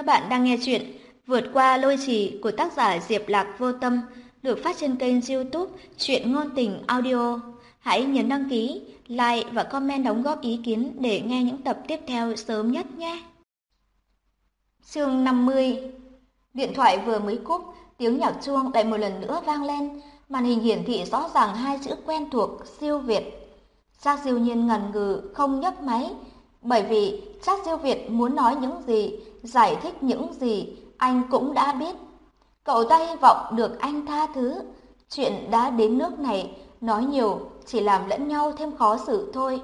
Các bạn đang nghe chuyện Vượt qua lôi trì của tác giả Diệp Lạc Vô Tâm được phát trên kênh youtube Chuyện Ngôn Tình Audio. Hãy nhấn đăng ký, like và comment đóng góp ý kiến để nghe những tập tiếp theo sớm nhất nhé. Chương 50 Điện thoại vừa mới cúp, tiếng nhạc chuông lại một lần nữa vang lên, màn hình hiển thị rõ ràng hai chữ quen thuộc siêu Việt. Giác Diêu Nhiên ngần ngừ không nhấc máy, bởi vì chắc Diêu Việt muốn nói những gì, giải thích những gì, anh cũng đã biết. Cậu ta hy vọng được anh tha thứ. Chuyện đã đến nước này, nói nhiều chỉ làm lẫn nhau thêm khó xử thôi.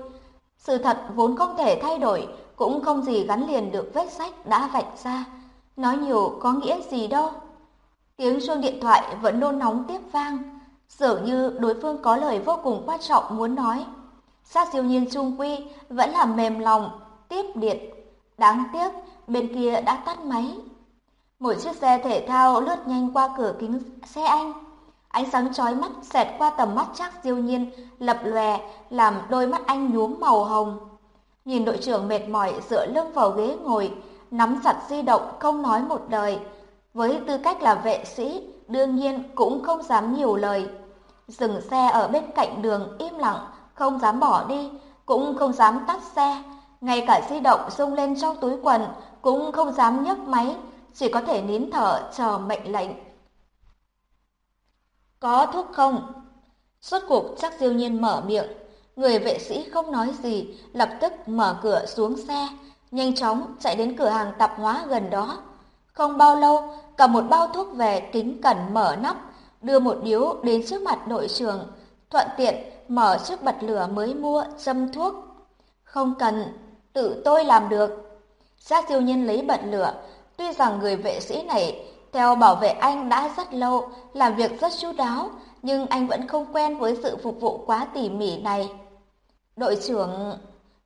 Sự thật vốn không thể thay đổi, cũng không gì gắn liền được vết sách đã vạch ra. Nói nhiều có nghĩa gì đâu. Tiếng chuông điện thoại vẫn nôn nóng tiếp vang, dường như đối phương có lời vô cùng quan trọng muốn nói. Sát siêu nhiên trung quy vẫn là mềm lòng, tiếp điện. Đáng tiếc, bên kia đã tắt máy. Một chiếc xe thể thao lướt nhanh qua cửa kính xe anh. Ánh sáng chói mắt xẹt qua tầm mắt chắc diêu nhiên, lập lòe, làm đôi mắt anh nhuốm màu hồng. Nhìn đội trưởng mệt mỏi dựa lưng vào ghế ngồi, nắm chặt di động không nói một lời. Với tư cách là vệ sĩ, đương nhiên cũng không dám nhiều lời. Dừng xe ở bên cạnh đường im lặng, không dám bỏ đi, cũng không dám tắt xe, ngay cả di động rung lên trong túi quần cũng không dám nhấc máy, chỉ có thể nín thở chờ mệnh lệnh. Có thuốc không? Suốt cuộc chắc diêu nhiên mở miệng, người vệ sĩ không nói gì, lập tức mở cửa xuống xe, nhanh chóng chạy đến cửa hàng tạp hóa gần đó. Không bao lâu, cầm một bao thuốc về kính cẩn mở nắp, đưa một điếu đến trước mặt đội trưởng, thuận tiện mở chiếc bật lửa mới mua châm thuốc. Không cần, tự tôi làm được. Giác siêu nhiên lấy bật lửa, tuy rằng người vệ sĩ này theo bảo vệ anh đã rất lâu, làm việc rất chu đáo, nhưng anh vẫn không quen với sự phục vụ quá tỉ mỉ này. Đội trưởng,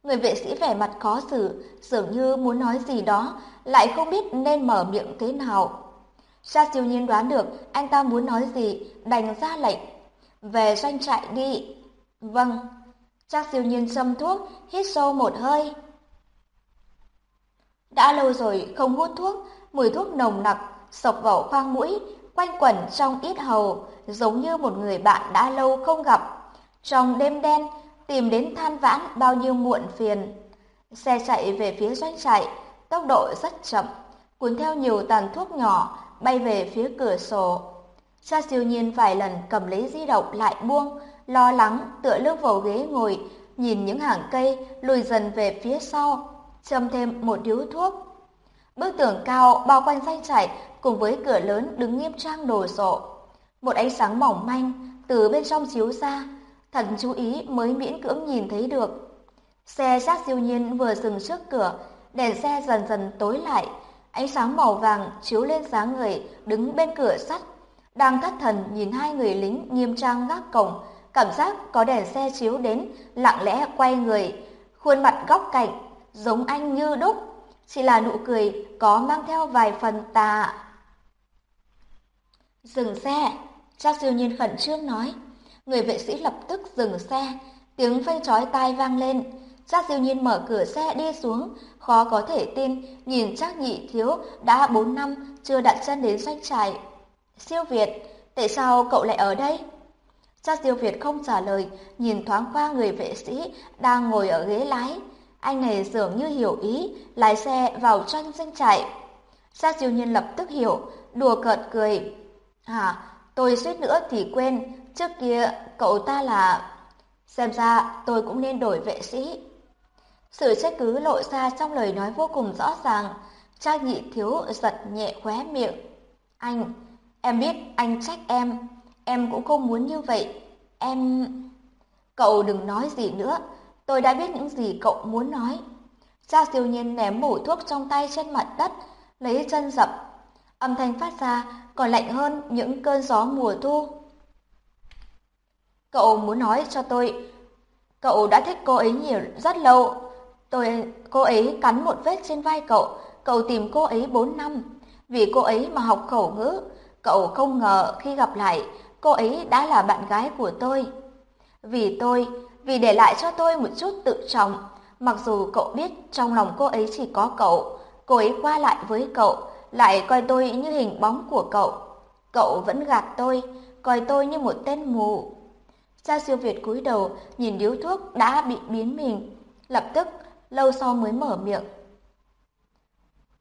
người vệ sĩ vẻ mặt khó xử, dường như muốn nói gì đó, lại không biết nên mở miệng thế nào. Sa siêu nhiên đoán được anh ta muốn nói gì, đành ra lệnh. Về doanh trại đi. Vâng. Chắc siêu nhiên xâm thuốc, hít sâu một hơi. Đã lâu rồi không hút thuốc, mùi thuốc nồng nặc, sộc vào khoang mũi, quanh quẩn trong ít hầu, giống như một người bạn đã lâu không gặp. Trong đêm đen, tìm đến than vãn bao nhiêu muộn phiền. Xe chạy về phía doanh trại, tốc độ rất chậm, cuốn theo nhiều tàn thuốc nhỏ, bay về phía cửa sổ. Cha siêu nhiên vài lần cầm lấy di động lại buông, lo lắng tựa lưng vào ghế ngồi, nhìn những hàng cây lùi dần về phía sau, châm thêm một điếu thuốc. Bức tường cao bao quanh danh trại cùng với cửa lớn đứng nghiêm trang đồ sộ. Một ánh sáng mỏng manh từ bên trong chiếu ra, thần chú ý mới miễn cưỡng nhìn thấy được. Xe sát siêu nhiên vừa dừng trước cửa, đèn xe dần dần tối lại, ánh sáng màu vàng chiếu lên dáng người đứng bên cửa sắt, đang thất thần nhìn hai người lính nghiêm trang gác cổng, cảm giác có đèn xe chiếu đến, lặng lẽ quay người, khuôn mặt góc cạnh, giống anh như đúc, chỉ là nụ cười có mang theo vài phần tà. Dừng xe, Trác siêu nhiên khẩn trương nói. Người vệ sĩ lập tức dừng xe, tiếng phanh chói tai vang lên. Trác siêu nhiên mở cửa xe đi xuống, khó có thể tin, nhìn Trác nhị thiếu đã 4 năm chưa đặt chân đến doanh trại. Siêu Việt, tại sao cậu lại ở đây? Cha Diêu Việt không trả lời, nhìn thoáng qua người vệ sĩ đang ngồi ở ghế lái. Anh này dường như hiểu ý, lái xe vào trong doanh trại. Cha Diêu Nhiên lập tức hiểu, đùa cợt cười. À, tôi suýt nữa thì quên, trước kia cậu ta là... Xem ra tôi cũng nên đổi vệ sĩ. Sự trách cứ lộ ra trong lời nói vô cùng rõ ràng. Cha nhị thiếu giật nhẹ khóe miệng. Anh, em biết anh trách em, em cũng không muốn như vậy. Em... Cậu đừng nói gì nữa, tôi đã biết những gì cậu muốn nói. Cha siêu nhiên ném mủ thuốc trong tay trên mặt đất, lấy chân dập. Âm thanh phát ra còn lạnh hơn những cơn gió mùa thu. Cậu muốn nói cho tôi, cậu đã thích cô ấy nhiều rất lâu. Tôi, cô ấy cắn một vết trên vai cậu, cậu tìm cô ấy 4 năm. Vì cô ấy mà học khẩu ngữ, cậu không ngờ khi gặp lại, cô ấy đã là bạn gái của tôi. Vì tôi, vì để lại cho tôi một chút tự trọng, mặc dù cậu biết trong lòng cô ấy chỉ có cậu, cô ấy qua lại với cậu, lại coi tôi như hình bóng của cậu. Cậu vẫn gạt tôi, coi tôi như một tên mù. Cha siêu Việt cúi đầu, nhìn điếu thuốc đã bị biến mình, lập tức lâu sau mới mở miệng.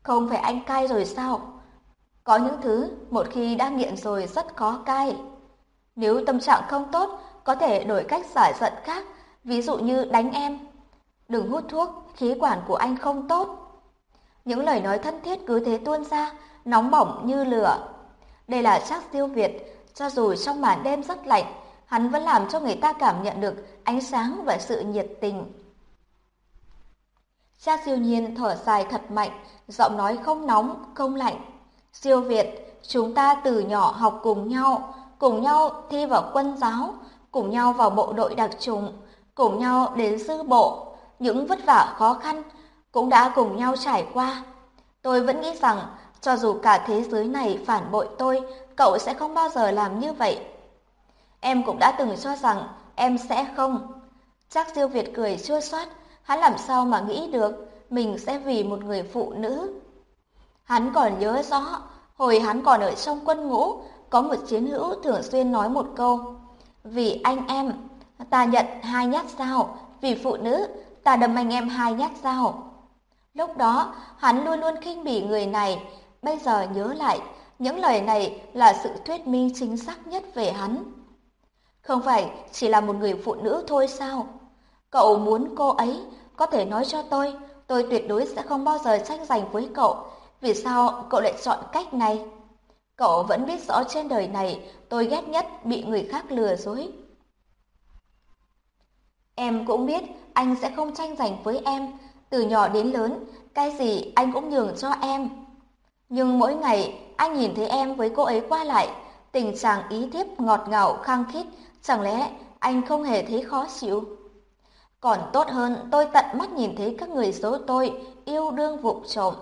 Không phải anh cai rồi sao? Có những thứ một khi đã nghiện rồi rất khó cai. Nếu tâm trạng không tốt, có thể đổi cách giải giận khác, ví dụ như đánh em. Đừng hút thuốc, khí quản của anh không tốt. Những lời nói thân thiết cứ thế tuôn ra, nóng bỏng như lửa. Đây là chắc siêu Việt, cho dù trong màn đêm rất lạnh, hắn vẫn làm cho người ta cảm nhận được ánh sáng và sự nhiệt tình. Cha siêu nhiên thở dài thật mạnh, giọng nói không nóng, không lạnh. Siêu Việt, chúng ta từ nhỏ học cùng nhau, cùng nhau thi vào quân giáo, cùng nhau vào bộ đội đặc trùng, cùng nhau đến sư bộ, những vất vả khó khăn cũng đã cùng nhau trải qua. Tôi vẫn nghĩ rằng cho dù cả thế giới này phản bội tôi, cậu sẽ không bao giờ làm như vậy. Em cũng đã từng cho rằng em sẽ không. Chắc Diêu Việt cười chua xót, hắn làm sao mà nghĩ được mình sẽ vì một người phụ nữ. Hắn còn nhớ rõ, hồi hắn còn ở trong quân ngũ, có một chiến hữu thường xuyên nói một câu. Vì anh em, ta nhận hai nhát dao, vì phụ nữ, ta đâm anh em hai nhát dao. Lúc đó, hắn luôn luôn khinh bỉ người này, bây giờ nhớ lại, những lời này là sự thuyết minh chính xác nhất về hắn. Không phải chỉ là một người phụ nữ thôi sao? Cậu muốn cô ấy có thể nói cho tôi, tôi tuyệt đối sẽ không bao giờ tranh giành với cậu. Vì sao cậu lại chọn cách này? Cậu vẫn biết rõ trên đời này tôi ghét nhất bị người khác lừa dối. Em cũng biết anh sẽ không tranh giành với em. Từ nhỏ đến lớn, cái gì anh cũng nhường cho em. Nhưng mỗi ngày anh nhìn thấy em với cô ấy qua lại, tình trạng ý thiếp ngọt ngào khăng khít, chẳng lẽ anh không hề thấy khó chịu? Còn tốt hơn tôi tận mắt nhìn thấy các người xấu tôi yêu đương vụng trộm.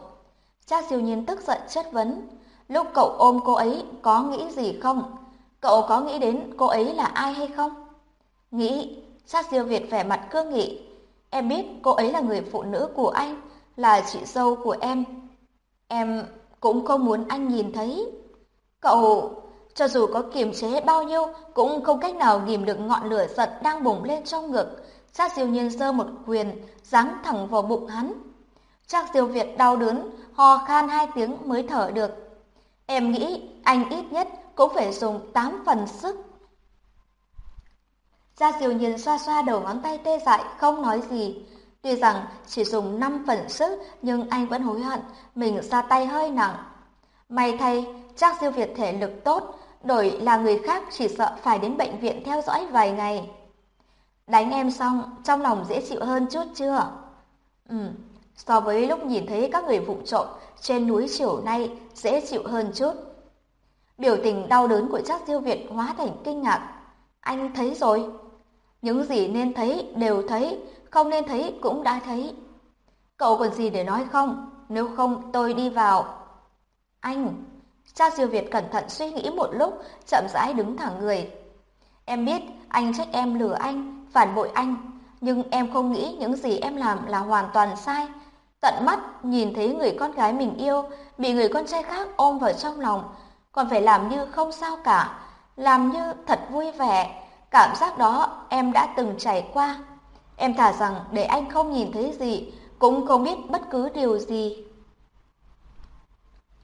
Cha siêu nhiên tức giận chất vấn. Lúc cậu ôm cô ấy có nghĩ gì không? Cậu có nghĩ đến cô ấy là ai hay không? Nghĩ, sát siêu Việt vẻ mặt cương nghị. Em biết cô ấy là người phụ nữ của anh, là chị dâu của em. Em cũng không muốn anh nhìn thấy. Cậu, cho dù có kiềm chế bao nhiêu, cũng không cách nào ghim được ngọn lửa giận đang bùng lên trong ngực. Trác Diêu Nhiên giơ một quyền, giáng thẳng vào bụng hắn. Trác Diêu Việt đau đớn, ho khan hai tiếng mới thở được. Em nghĩ anh ít nhất cũng phải dùng 8 phần sức. gia diều nhìn xoa xoa đầu ngón tay tê dại, không nói gì. Tuy rằng chỉ dùng 5 phần sức, nhưng anh vẫn hối hận, mình ra tay hơi nặng. May thay, chắc Diêu Việt thể lực tốt, đổi là người khác chỉ sợ phải đến bệnh viện theo dõi vài ngày. Đánh em xong, trong lòng dễ chịu hơn chút chưa? Ừ, so với lúc nhìn thấy các người vụ trộm trên núi chiều nay dễ chịu hơn chút. Biểu tình đau đớn của Trác Diêu Việt hóa thành kinh ngạc. Anh thấy rồi. Những gì nên thấy đều thấy, không nên thấy cũng đã thấy. Cậu còn gì để nói không? Nếu không tôi đi vào. Anh! Trác Diêu Việt cẩn thận suy nghĩ một lúc, chậm rãi đứng thẳng người. Em biết anh trách em lừa anh, phản bội anh, nhưng em không nghĩ những gì em làm là hoàn toàn sai. Tận mắt nhìn thấy người con gái mình yêu bị người con trai khác ôm vào trong lòng, còn phải làm như không sao cả, làm như thật vui vẻ. Cảm giác đó em đã từng trải qua. Em thả rằng để anh không nhìn thấy gì, cũng không biết bất cứ điều gì.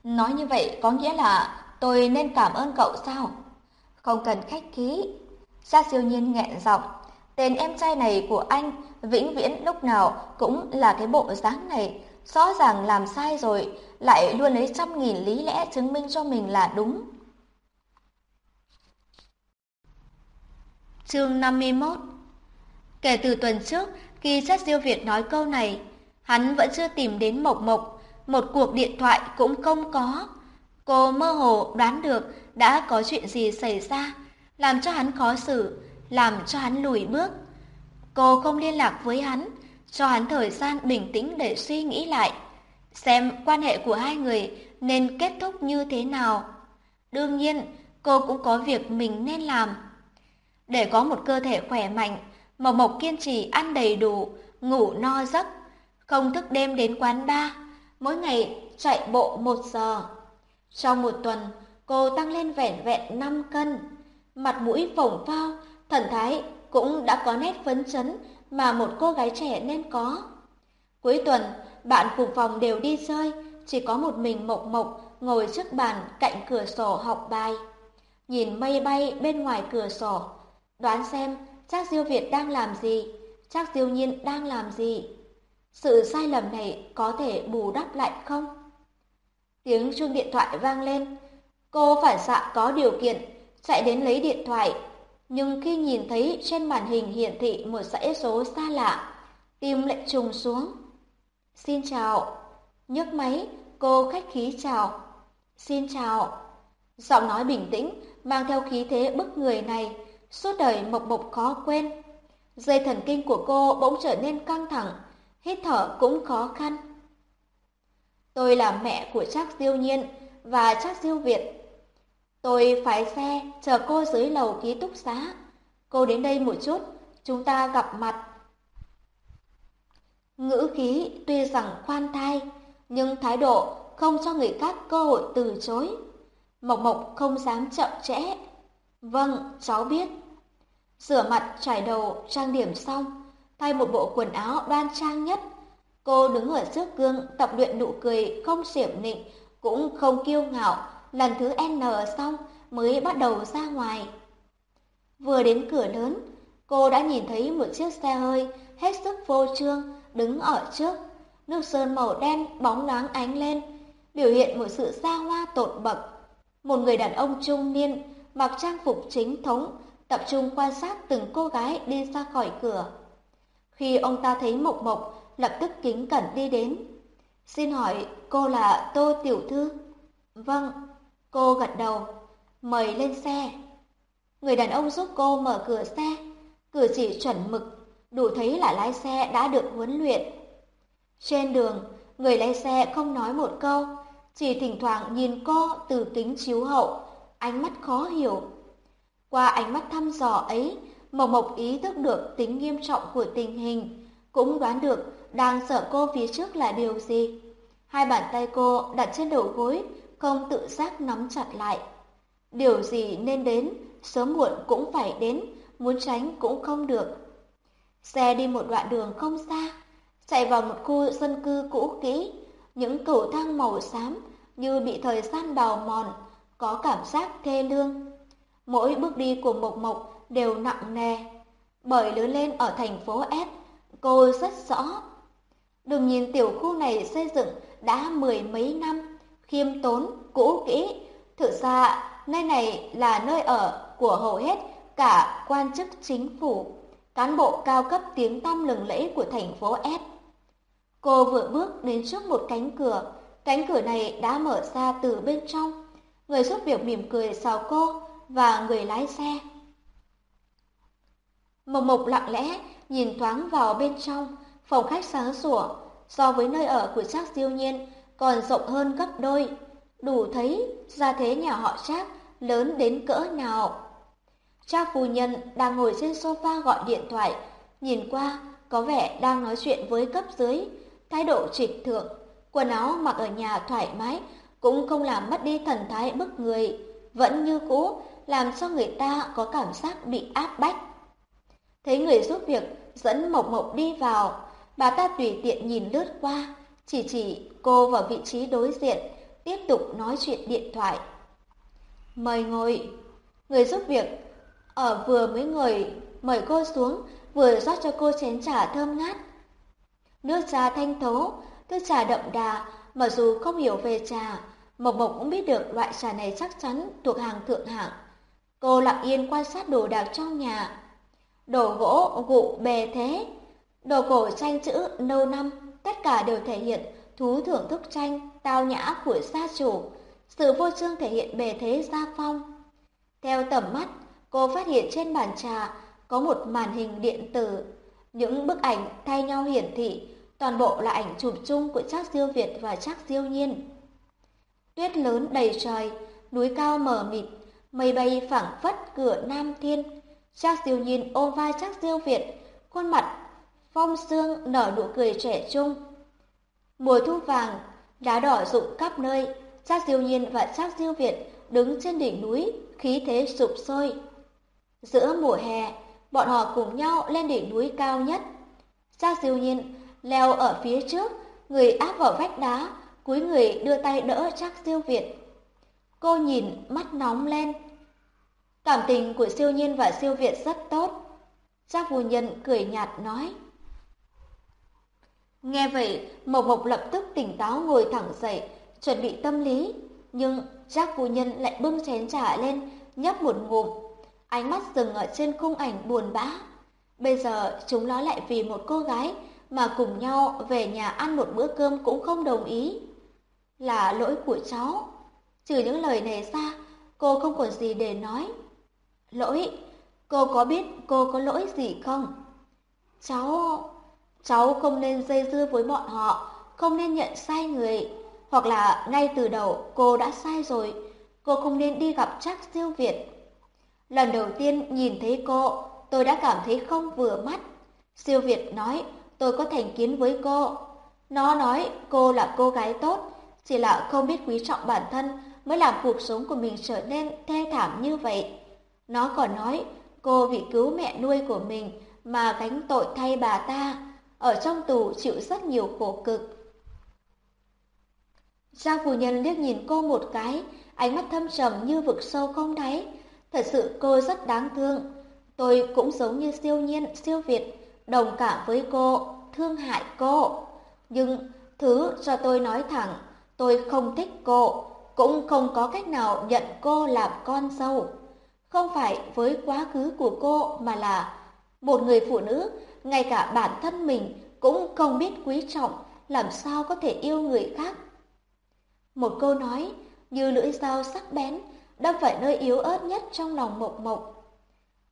Nói như vậy có nghĩa là tôi nên cảm ơn cậu sao? Không cần khách khí. Gia siêu nhiên nghẹn giọng. Tên em trai này của anh vĩnh viễn lúc nào cũng là cái bộ dáng này. Rõ ràng làm sai rồi, lại luôn lấy trăm nghìn lý lẽ chứng minh cho mình là đúng. Chương 51 Kể từ tuần trước, khi chất Diêu Việt nói câu này, hắn vẫn chưa tìm đến Mộc Mộc, một cuộc điện thoại cũng không có. Cô mơ hồ đoán được đã có chuyện gì xảy ra, làm cho hắn khó xử, làm cho hắn lùi bước. Cô không liên lạc với hắn, cho hắn thời gian bình tĩnh để suy nghĩ lại, xem quan hệ của hai người nên kết thúc như thế nào. Đương nhiên, cô cũng có việc mình nên làm. Để có một cơ thể khỏe mạnh, Mộc Mộc kiên trì ăn đầy đủ, ngủ no giấc, không thức đêm đến quán bar, mỗi ngày chạy bộ một giờ. Trong một tuần, cô tăng lên vẻn vẹn 5 cân. Mặt mũi phồng phao, thần thái cũng đã có nét phấn chấn mà một cô gái trẻ nên có. Cuối tuần, bạn cùng phòng đều đi chơi, chỉ có một mình Mộc Mộc ngồi trước bàn cạnh cửa sổ học bài. Nhìn mây bay bên ngoài cửa sổ, đoán xem chắc Diêu Việt đang làm gì, chắc Diêu Nhiên đang làm gì. Sự sai lầm này có thể bù đắp lại không? Tiếng chuông điện thoại vang lên, cô phản xạ có điều kiện chạy đến lấy điện thoại, nhưng khi nhìn thấy trên màn hình hiển thị một dãy số xa lạ, tim lại trùng xuống. Xin chào. nhấc máy, cô khách khí chào. Xin chào. Giọng nói bình tĩnh, mang theo khí thế bức người này, suốt đời mộc mộc khó quên. Dây thần kinh của cô bỗng trở nên căng thẳng, hít thở cũng khó khăn. Tôi là mẹ của Trác Diêu Nhiên và Trác Diêu Việt. Tôi phải xe chờ cô dưới lầu ký túc xá. Cô đến đây một chút, chúng ta gặp mặt. Ngữ khí tuy rằng khoan thai, nhưng thái độ không cho người khác cơ hội từ chối. Mộc Mộc không dám chậm trễ. Vâng, cháu biết. sửa mặt, trải đầu, trang điểm xong, thay một bộ quần áo đoan trang nhất. Cô đứng ở trước gương tập luyện nụ cười không xiểm nịnh, cũng không kiêu ngạo, lần thứ N xong mới bắt đầu ra ngoài. Vừa đến cửa lớn, cô đã nhìn thấy một chiếc xe hơi hết sức vô trương đứng ở trước. Nước sơn màu đen bóng loáng ánh lên, biểu hiện một sự xa hoa tột bậc. Một người đàn ông trung niên mặc trang phục chính thống, tập trung quan sát từng cô gái đi ra khỏi cửa. Khi ông ta thấy Mộc Mộc, lập tức kính cẩn đi đến. Xin hỏi cô là Tô Tiểu Thư? Vâng, cô gật đầu, mời lên xe. Người đàn ông giúp cô mở cửa xe, cử chỉ chuẩn mực, đủ thấy là lái xe đã được huấn luyện. Trên đường, người lái xe không nói một câu, chỉ thỉnh thoảng nhìn cô từ kính chiếu hậu, ánh mắt khó hiểu. Qua ánh mắt thăm dò ấy, Mộc Mộc ý thức được tính nghiêm trọng của tình hình, cũng đoán được đang sợ cô phía trước là điều gì. Hai bàn tay cô đặt trên đầu gối, không tự giác nắm chặt lại. Điều gì nên đến, sớm muộn cũng phải đến, muốn tránh cũng không được. Xe đi một đoạn đường không xa, chạy vào một khu dân cư cũ kỹ, những cầu thang màu xám như bị thời gian bào mòn, có cảm giác thê lương. Mỗi bước đi của Mộc Mộc đều nặng nề, bởi lớn lên ở thành phố S, cô rất rõ. Đừng nhìn tiểu khu này xây dựng đã mười mấy năm, khiêm tốn, cũ kỹ. Thực ra, nơi này là nơi ở của hầu hết cả quan chức chính phủ, cán bộ cao cấp tiếng tăm lừng lẫy của thành phố S. Cô vừa bước đến trước một cánh cửa, cánh cửa này đã mở ra từ bên trong. Người giúp việc mỉm cười chào cô và người lái xe. Mộc Mộc lặng lẽ nhìn thoáng vào bên trong, phòng khách sáng sủa, so với nơi ở của Trác Diêu Nhiên còn rộng hơn gấp đôi, đủ thấy gia thế nhà họ Trác lớn đến cỡ nào. Trác phu nhân đang ngồi trên sofa gọi điện thoại, nhìn qua có vẻ đang nói chuyện với cấp dưới, thái độ trịch thượng, quần áo mặc ở nhà thoải mái cũng không làm mất đi thần thái bức người, vẫn như cũ làm cho người ta có cảm giác bị áp bách. Thấy người giúp việc dẫn Mộc Mộc đi vào, bà ta tùy tiện nhìn lướt qua, chỉ chỉ cô vào vị trí đối diện, tiếp tục nói chuyện điện thoại. Mời ngồi. Người giúp việc ở vừa mới ngồi mời cô xuống, vừa rót cho cô chén trà thơm ngát. Nước trà thanh thấu, nước trà đậm đà, mặc dù không hiểu về trà, Mộc Mộc cũng biết được loại trà này chắc chắn thuộc hàng thượng hạng. Cô lặng yên quan sát đồ đạc trong nhà. Đồ gỗ gụ bề thế, đồ cổ tranh chữ nâu năm, tất cả đều thể hiện thú thưởng thức tranh, tao nhã của gia chủ, sự vô trương thể hiện bề thế gia phong. Theo tầm mắt, cô phát hiện trên bàn trà có một màn hình điện tử. Những bức ảnh thay nhau hiển thị, toàn bộ là ảnh chụp chung của Trác Diêu Việt và Trác Diêu Nhiên. Tuyết lớn đầy trời, núi cao mờ mịt, mây bay phảng phất cửa Nam Thiên. Trác Diêu Nhiên ôm vai Trác Diêu Việt, khuôn mặt phong sương nở nụ cười trẻ trung. Mùa thu vàng Đá đỏ rụng khắp nơi, Trác Diêu Nhiên và Trác Diêu Việt đứng trên đỉnh núi, khí thế sụp sôi. Giữa mùa hè, bọn họ cùng nhau lên đỉnh núi cao nhất. Trác Diêu Nhiên leo ở phía trước, người áp vào vách đá, cúi người đưa tay đỡ Trác Diêu Việt. Cô nhìn mắt nóng lên. Cảm tình của siêu nhiên và siêu việt rất tốt. Giác phu nhân cười nhạt nói. Nghe vậy, Mộc Mộc lập tức tỉnh táo ngồi thẳng dậy, chuẩn bị tâm lý. Nhưng Jack phu nhân lại bưng chén trà lên, nhấp một ngụm. Ánh mắt dừng ở trên khung ảnh buồn bã. Bây giờ chúng nó lại vì một cô gái mà cùng nhau về nhà ăn một bữa cơm cũng không đồng ý. Là lỗi của cháu. Trừ những lời này ra, cô không còn gì để nói. Lỗi, cô có biết cô có lỗi gì không? Cháu, cháu không nên dây dưa với bọn họ, không nên nhận sai người. Hoặc là ngay từ đầu cô đã sai rồi, cô không nên đi gặp Trác Siêu Việt. Lần đầu tiên nhìn thấy cô, tôi đã cảm thấy không vừa mắt. Siêu Việt nói tôi có thành kiến với cô. Nó nói cô là cô gái tốt, chỉ là không biết quý trọng bản thân mới làm cuộc sống của mình trở nên thê thảm như vậy. Nó còn nói cô vì cứu mẹ nuôi của mình mà gánh tội thay bà ta, ở trong tù chịu rất nhiều khổ cực. Gia Phù nhân liếc nhìn cô một cái, ánh mắt thâm trầm như vực sâu không đáy. Thật sự cô rất đáng thương. Tôi cũng giống như siêu nhiên, siêu việt, đồng cảm với cô, thương hại cô. Nhưng thứ cho tôi nói thẳng, tôi không thích cô, cũng không có cách nào nhận cô làm con dâu. Không phải với quá khứ của cô mà là một người phụ nữ, ngay cả bản thân mình cũng không biết quý trọng, làm sao có thể yêu người khác. Một câu nói như lưỡi dao sắc bén, đâm phải nơi yếu ớt nhất trong lòng Mộc Mộc.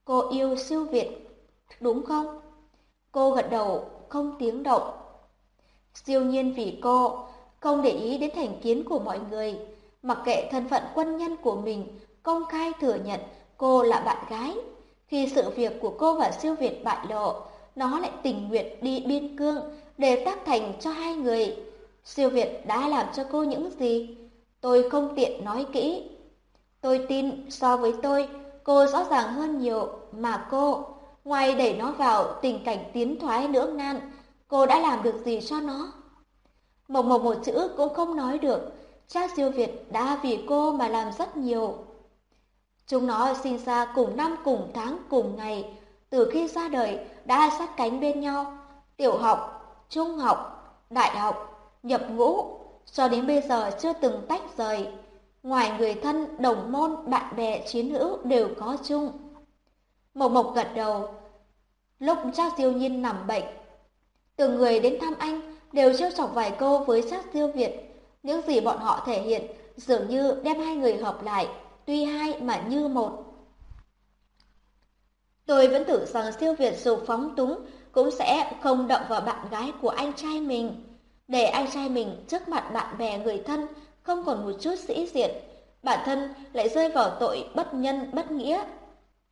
Cô yêu siêu việt, đúng không? Cô gật đầu, không tiếng động. Siêu nhiên vì cô, không để ý đến thành kiến của mọi người, mặc kệ thân phận quân nhân của mình, công khai thừa nhận cô là bạn gái. Khi sự việc của cô và siêu việt bại lộ, nó lại tình nguyện đi biên cương để tác thành cho hai người. Siêu Việt đã làm cho cô những gì? Tôi không tiện nói kỹ. Tôi tin so với tôi, cô rõ ràng hơn nhiều mà cô, ngoài đẩy nó vào tình cảnh tiến thoái lưỡng nan, cô đã làm được gì cho nó? Một một một chữ cũng không nói được, cha siêu Việt đã vì cô mà làm rất nhiều. Chúng nó sinh ra cùng năm cùng tháng cùng ngày, từ khi ra đời đã sát cánh bên nhau, tiểu học, trung học, đại học, nhập ngũ, cho đến bây giờ chưa từng tách rời. Ngoài người thân, đồng môn, bạn bè, chiến hữu đều có chung. Mộc Mộc gật đầu. Lúc Trác Diêu Nhiên nằm bệnh, từng người đến thăm anh đều trêu chọc vài câu với Trác Diêu Việt. Những gì bọn họ thể hiện dường như đem hai người hợp lại, tuy hai mà như một. Tôi vẫn tưởng rằng siêu Việt dù phóng túng cũng sẽ không động vào bạn gái của anh trai mình. Để anh trai mình trước mặt bạn bè người thân không còn một chút sĩ diện, bản thân lại rơi vào tội bất nhân bất nghĩa.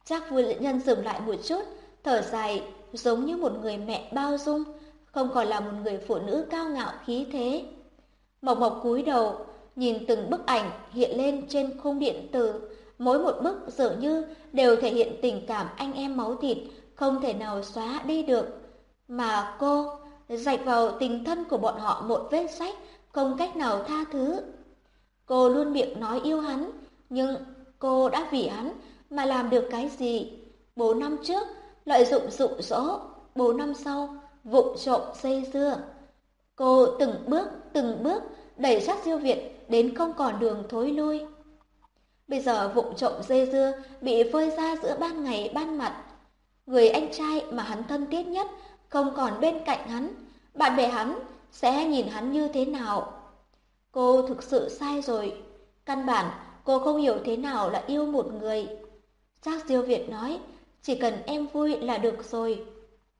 Chắc vui nhân dừng lại một chút, thở dài giống như một người mẹ bao dung, không còn là một người phụ nữ cao ngạo khí thế. Mộc Mộc cúi đầu, nhìn từng bức ảnh hiện lên trên khung điện tử, mỗi một bức dường như đều thể hiện tình cảm anh em máu thịt, không thể nào xóa đi được. Mà cô rạch vào tình thân của bọn họ một vết sách, không cách nào tha thứ. Cô luôn miệng nói yêu hắn, nhưng cô đã vì hắn mà làm được cái gì? Bốn năm trước, lợi dụng dụ dỗ, bốn năm sau, vụng trộm xây dưa. Cô từng bước, từng bước đẩy sát siêu Việt đến không còn đường thối lui. Bây giờ vụng trộm dây dưa bị phơi ra giữa ban ngày ban mặt. Người anh trai mà hắn thân thiết nhất không còn bên cạnh hắn, bạn bè hắn sẽ nhìn hắn như thế nào? Cô thực sự sai rồi. Căn bản, cô không hiểu thế nào là yêu một người. Trác Diêu Việt nói, chỉ cần em vui là được rồi.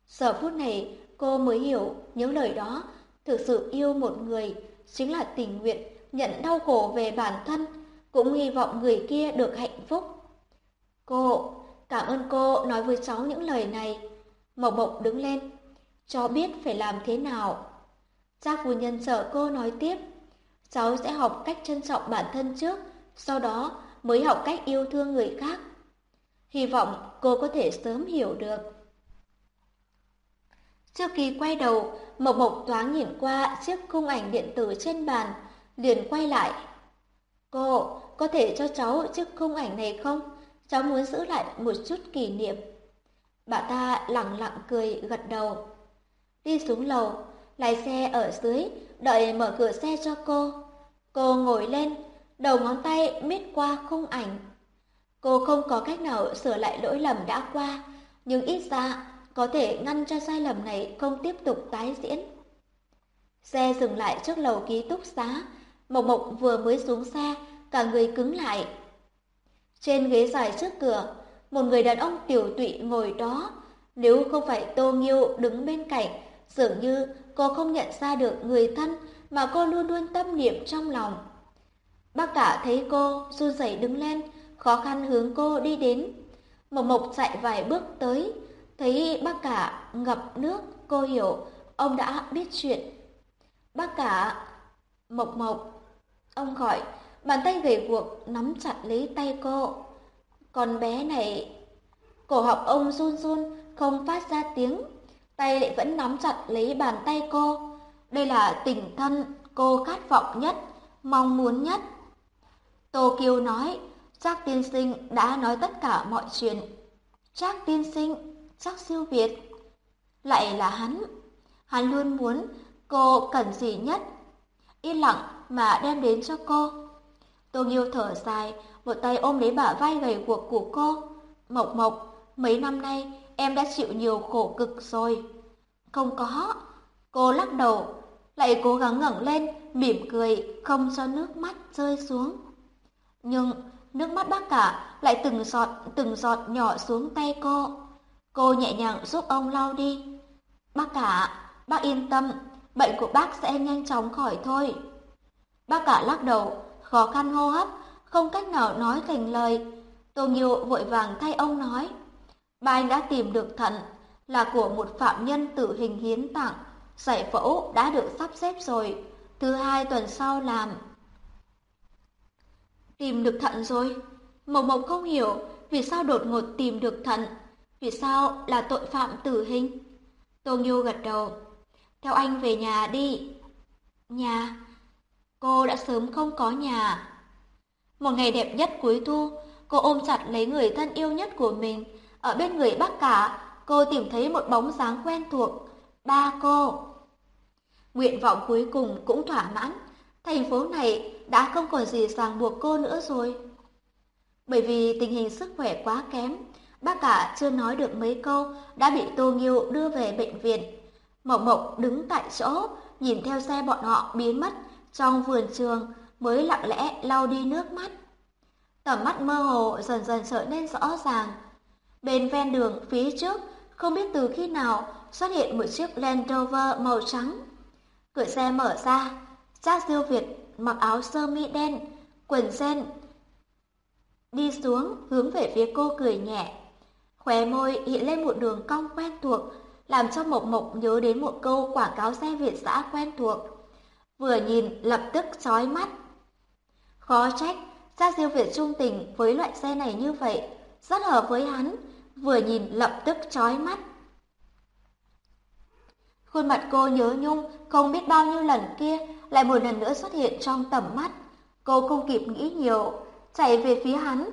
Giờ phút này, cô mới hiểu những lời đó. Thực sự yêu một người chính là tình nguyện nhận đau khổ về bản thân, cũng hy vọng người kia được hạnh phúc. Cô, cảm ơn cô nói với cháu những lời này. Mộc Mộc đứng lên, Cháu biết phải làm thế nào. cha phu nhân sợ cô nói tiếp. cháu sẽ học cách trân trọng bản thân trước, sau đó mới học cách yêu thương người khác. Hy vọng cô có thể sớm hiểu được. Trước khi quay đầu, Mộc Mộc thoáng nhìn qua chiếc khung ảnh điện tử trên bàn, liền quay lại. Cô, có thể cho cháu chiếc khung ảnh này không? Cháu muốn giữ lại một chút kỷ niệm. Bà ta lặng lặng cười gật đầu. Đi xuống lầu, lái xe ở dưới, đợi mở cửa xe cho cô. Cô ngồi lên, đầu ngón tay miết qua khung ảnh. Cô không có cách nào sửa lại lỗi lầm đã qua, nhưng ít ra có thể ngăn cho sai lầm này không tiếp tục tái diễn. Xe dừng lại trước lầu ký túc xá, Mộc Mộc vừa mới xuống xe, cả người cứng lại. Trên ghế dài trước cửa, một người đàn ông tiểu tụy ngồi đó. Nếu không phải Tô Nghiêu đứng bên cạnh, dường như cô không nhận ra được người thân mà cô luôn luôn tâm niệm trong lòng. Bác cả thấy cô run rẩy đứng lên, khó khăn hướng cô đi đến. Mộc Mộc chạy vài bước tới, thấy bác cả ngập nước, cô hiểu ông đã biết chuyện. Bác cả, Mộc Mộc, ông gọi, bàn tay gầy guộc nắm chặt lấy tay cô. Con bé này, cổ họng ông run run, không phát ra tiếng, tay lại vẫn nắm chặt lấy bàn tay cô. Đây là tình thân cô khát vọng nhất, mong muốn nhất. Tô Kiều nói, Trác tiên sinh đã nói tất cả mọi chuyện. Trác tiên sinh, Trác siêu việt. Lại là hắn. Hắn luôn muốn cô cần gì nhất. Yên lặng mà đem đến cho cô. Tô Nghiêu thở dài, một tay ôm lấy bả vai gầy guộc của cô. Mộc Mộc, mấy năm nay em đã chịu nhiều khổ cực rồi. Không có. Cô lắc đầu, lại cố gắng ngẩng lên, mỉm cười, không cho nước mắt rơi xuống. Nhưng nước mắt bác cả lại từng giọt từng giọt nhỏ xuống tay cô. Cô nhẹ nhàng giúp ông lau đi. Bác cả, bác yên tâm, bệnh của bác sẽ nhanh chóng khỏi thôi. Bác cả lắc đầu, khó khăn hô hấp, không cách nào nói thành lời. Tô Nghiêu vội vàng thay ông nói. Ba anh đã tìm được thận, là của một phạm nhân tử hình hiến tặng. Giải phẫu đã được sắp xếp rồi, thứ hai tuần sau làm. Tìm được thận rồi. Mộc Mộc không hiểu vì sao đột ngột tìm được thận, vì sao là tội phạm tử hình. Tô Nghiêu gật đầu. Theo anh về nhà đi. Nhà? Cô đã sớm không có nhà. Một ngày đẹp nhất cuối thu, cô ôm chặt lấy người thân yêu nhất của mình. Ở bên người bác cả, cô tìm thấy một bóng dáng quen thuộc. Ba cô. Nguyện vọng cuối cùng cũng thỏa mãn. Thành phố này đã không còn gì ràng buộc cô nữa rồi. Bởi vì tình hình sức khỏe quá kém, bác cả chưa nói được mấy câu đã bị Tô Nghiêu đưa về bệnh viện. Mộc Mộc đứng tại chỗ, nhìn theo xe bọn họ biến mất trong vườn trường mới lặng lẽ lau đi nước mắt. Tầm mắt mơ hồ dần dần trở nên rõ ràng. Bên ven đường phía trước, không biết từ khi nào xuất hiện một chiếc Land Rover màu trắng. Cửa xe mở ra, Trác Diêu Việt mặc áo sơ mi đen, quần jean, đi xuống hướng về phía cô cười nhẹ. Khóe môi hiện lên một đường cong quen thuộc, làm cho Mộc Mộc nhớ đến một câu quảng cáo xe Việt xã quen thuộc. Vừa nhìn lập tức chói mắt. Khó trách, Trác Diêu Việt trung tình với loại xe này như vậy, rất hợp với hắn, vừa nhìn lập tức chói mắt. Khuôn mặt cô nhớ nhung không biết bao nhiêu lần kia lại một lần nữa xuất hiện trong tầm mắt. Cô không kịp nghĩ nhiều, chạy về phía hắn.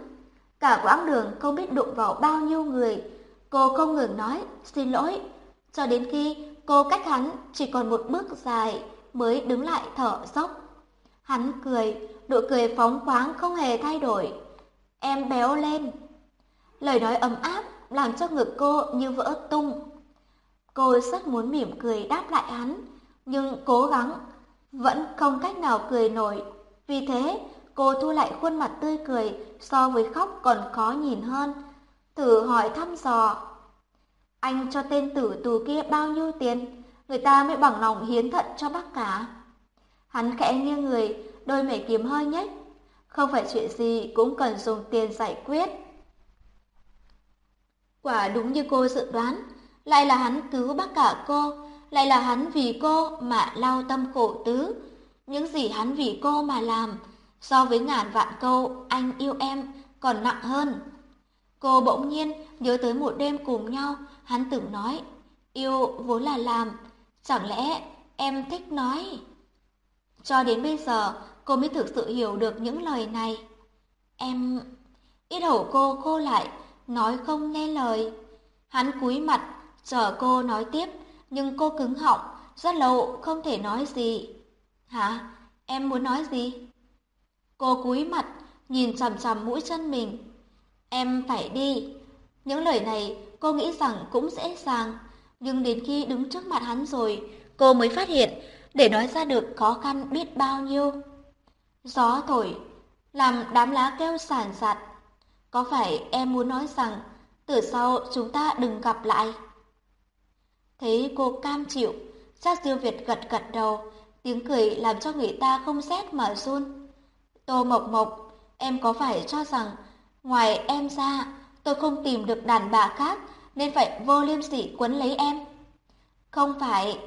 Cả quãng đường không biết đụng vào bao nhiêu người. Cô không ngừng nói xin lỗi, cho đến khi cô cách hắn chỉ còn một bước dài mới đứng lại thở dốc. Hắn cười, nụ cười phóng khoáng không hề thay đổi. Em béo lên. Lời nói ấm áp làm cho ngực cô như vỡ tung. Cô rất muốn mỉm cười đáp lại hắn, nhưng cố gắng vẫn không cách nào cười nổi. Vì thế, cô thu lại khuôn mặt tươi cười so với khóc còn khó nhìn hơn. Thử hỏi thăm dò. Anh cho tên tử tù kia bao nhiêu tiền, người ta mới bằng lòng hiến thận cho bác cả. Hắn khẽ nghiêng người, đôi mày kiếm hơi nhếch. Không phải chuyện gì cũng cần dùng tiền giải quyết. Quả đúng như cô dự đoán, lại là hắn cứu bác cả cô, lại là hắn vì cô mà lao tâm khổ tứ. những gì hắn vì cô mà làm, so với ngàn vạn câu anh yêu em còn nặng hơn. Cô bỗng nhiên nhớ tới một đêm cùng nhau, hắn từng nói, yêu vốn là làm, chẳng lẽ em thích nói. Cho đến bây giờ, cô mới thực sự hiểu được những lời này. Em... Ít hổ cô khô lại, nói không nghe lời. Hắn cúi mặt, chờ cô nói tiếp, nhưng cô cứng họng, rất lâu không thể nói gì. Hả? Em muốn nói gì? Cô cúi mặt, nhìn chằm chằm mũi chân mình. Em phải đi. Những lời này cô nghĩ rằng cũng dễ dàng, nhưng đến khi đứng trước mặt hắn rồi, cô mới phát hiện để nói ra được khó khăn biết bao nhiêu. Gió thổi, làm đám lá kêu sản sạt. Có phải em muốn nói rằng từ sau chúng ta đừng gặp lại? Thấy cô cam chịu, sát Diêu Việt gật gật đầu, tiếng cười làm cho người ta không rét mà run. Tô Mộc Mộc, em có phải cho rằng ngoài em ra tôi không tìm được đàn bà khác nên phải vô liêm sỉ quấn lấy em? Không phải.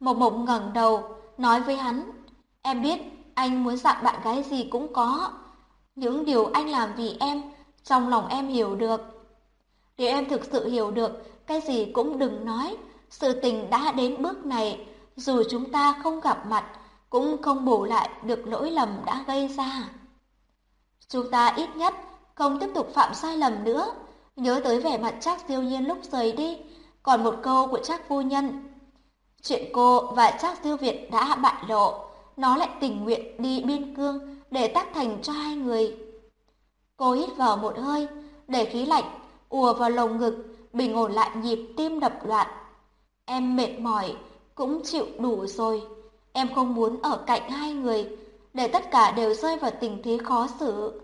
Mộc Mộc ngẩng đầu, nói với hắn, em biết anh muốn dặn bạn gái gì cũng có. Những điều anh làm vì em, trong lòng em hiểu được. Nếu em thực sự hiểu được, cái gì cũng đừng nói. Sự tình đã đến bước này, dù chúng ta không gặp mặt, cũng không bù lại được lỗi lầm đã gây ra. Chúng ta ít nhất không tiếp tục phạm sai lầm nữa. Nhớ tới vẻ mặt Trác Diêu Nhiên lúc rời đi, còn một câu của Trác Vô nhân. Chuyện cô và Trác Diêu Việt đã bại lộ, nó lại tình nguyện đi biên cương để tác thành cho hai người. Cô hít vào một hơi, để khí lạnh ùa vào lồng ngực, bình ổn lại nhịp tim đập loạn. Em mệt mỏi, cũng chịu đủ rồi. Em không muốn ở cạnh hai người, để tất cả đều rơi vào tình thế khó xử.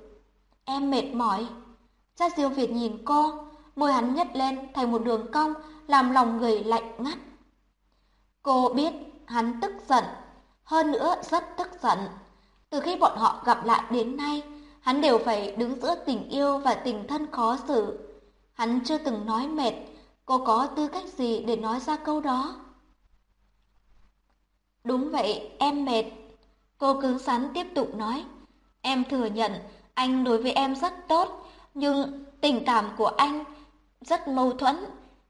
Em mệt mỏi. Cha Diêu Việt nhìn cô, môi hắn nhếch lên thành một đường cong, làm lòng người lạnh ngắt. Cô biết hắn tức giận, hơn nữa rất tức giận. Từ khi bọn họ gặp lại đến nay, hắn đều phải đứng giữa tình yêu và tình thân khó xử. Hắn chưa từng nói mệt, cô có tư cách gì để nói ra câu đó? Đúng vậy, em mệt. Cô cứng rắn tiếp tục nói. Em thừa nhận anh đối với em rất tốt, nhưng tình cảm của anh rất mâu thuẫn.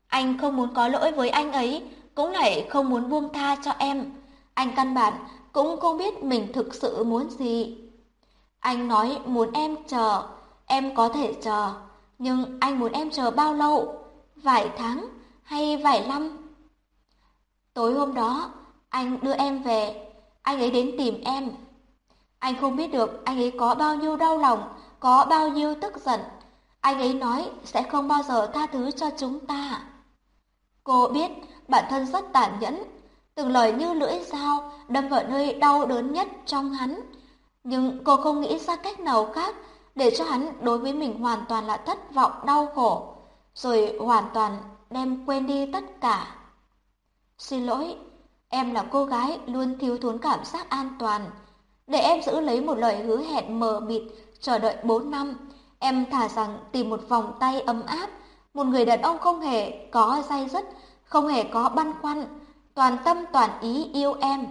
Anh không muốn có lỗi với anh ấy, cũng lại không muốn buông tha cho em. Anh căn bản cũng không biết mình thực sự muốn gì. Anh nói muốn em chờ, em có thể chờ, nhưng anh muốn em chờ bao lâu? Vài tháng hay vài năm? Tối hôm đó, anh đưa em về, anh ấy đến tìm em. Anh không biết được anh ấy có bao nhiêu đau lòng, có bao nhiêu tức giận. Anh ấy nói sẽ không bao giờ tha thứ cho chúng ta. Cô biết bản thân rất tàn nhẫn, từng lời như lưỡi dao đâm vào nơi đau đớn nhất trong hắn. Nhưng cô không nghĩ ra cách nào khác để cho hắn đối với mình hoàn toàn là thất vọng đau khổ, rồi hoàn toàn đem quên đi tất cả. Xin lỗi, em là cô gái luôn thiếu thốn cảm giác an toàn. Để em giữ lấy một lời hứa hẹn mờ mịt, chờ đợi 4 năm, em thả rằng tìm một vòng tay ấm áp, một người đàn ông không hề có dây dứt, không hề có băn khoăn, toàn tâm toàn ý yêu em.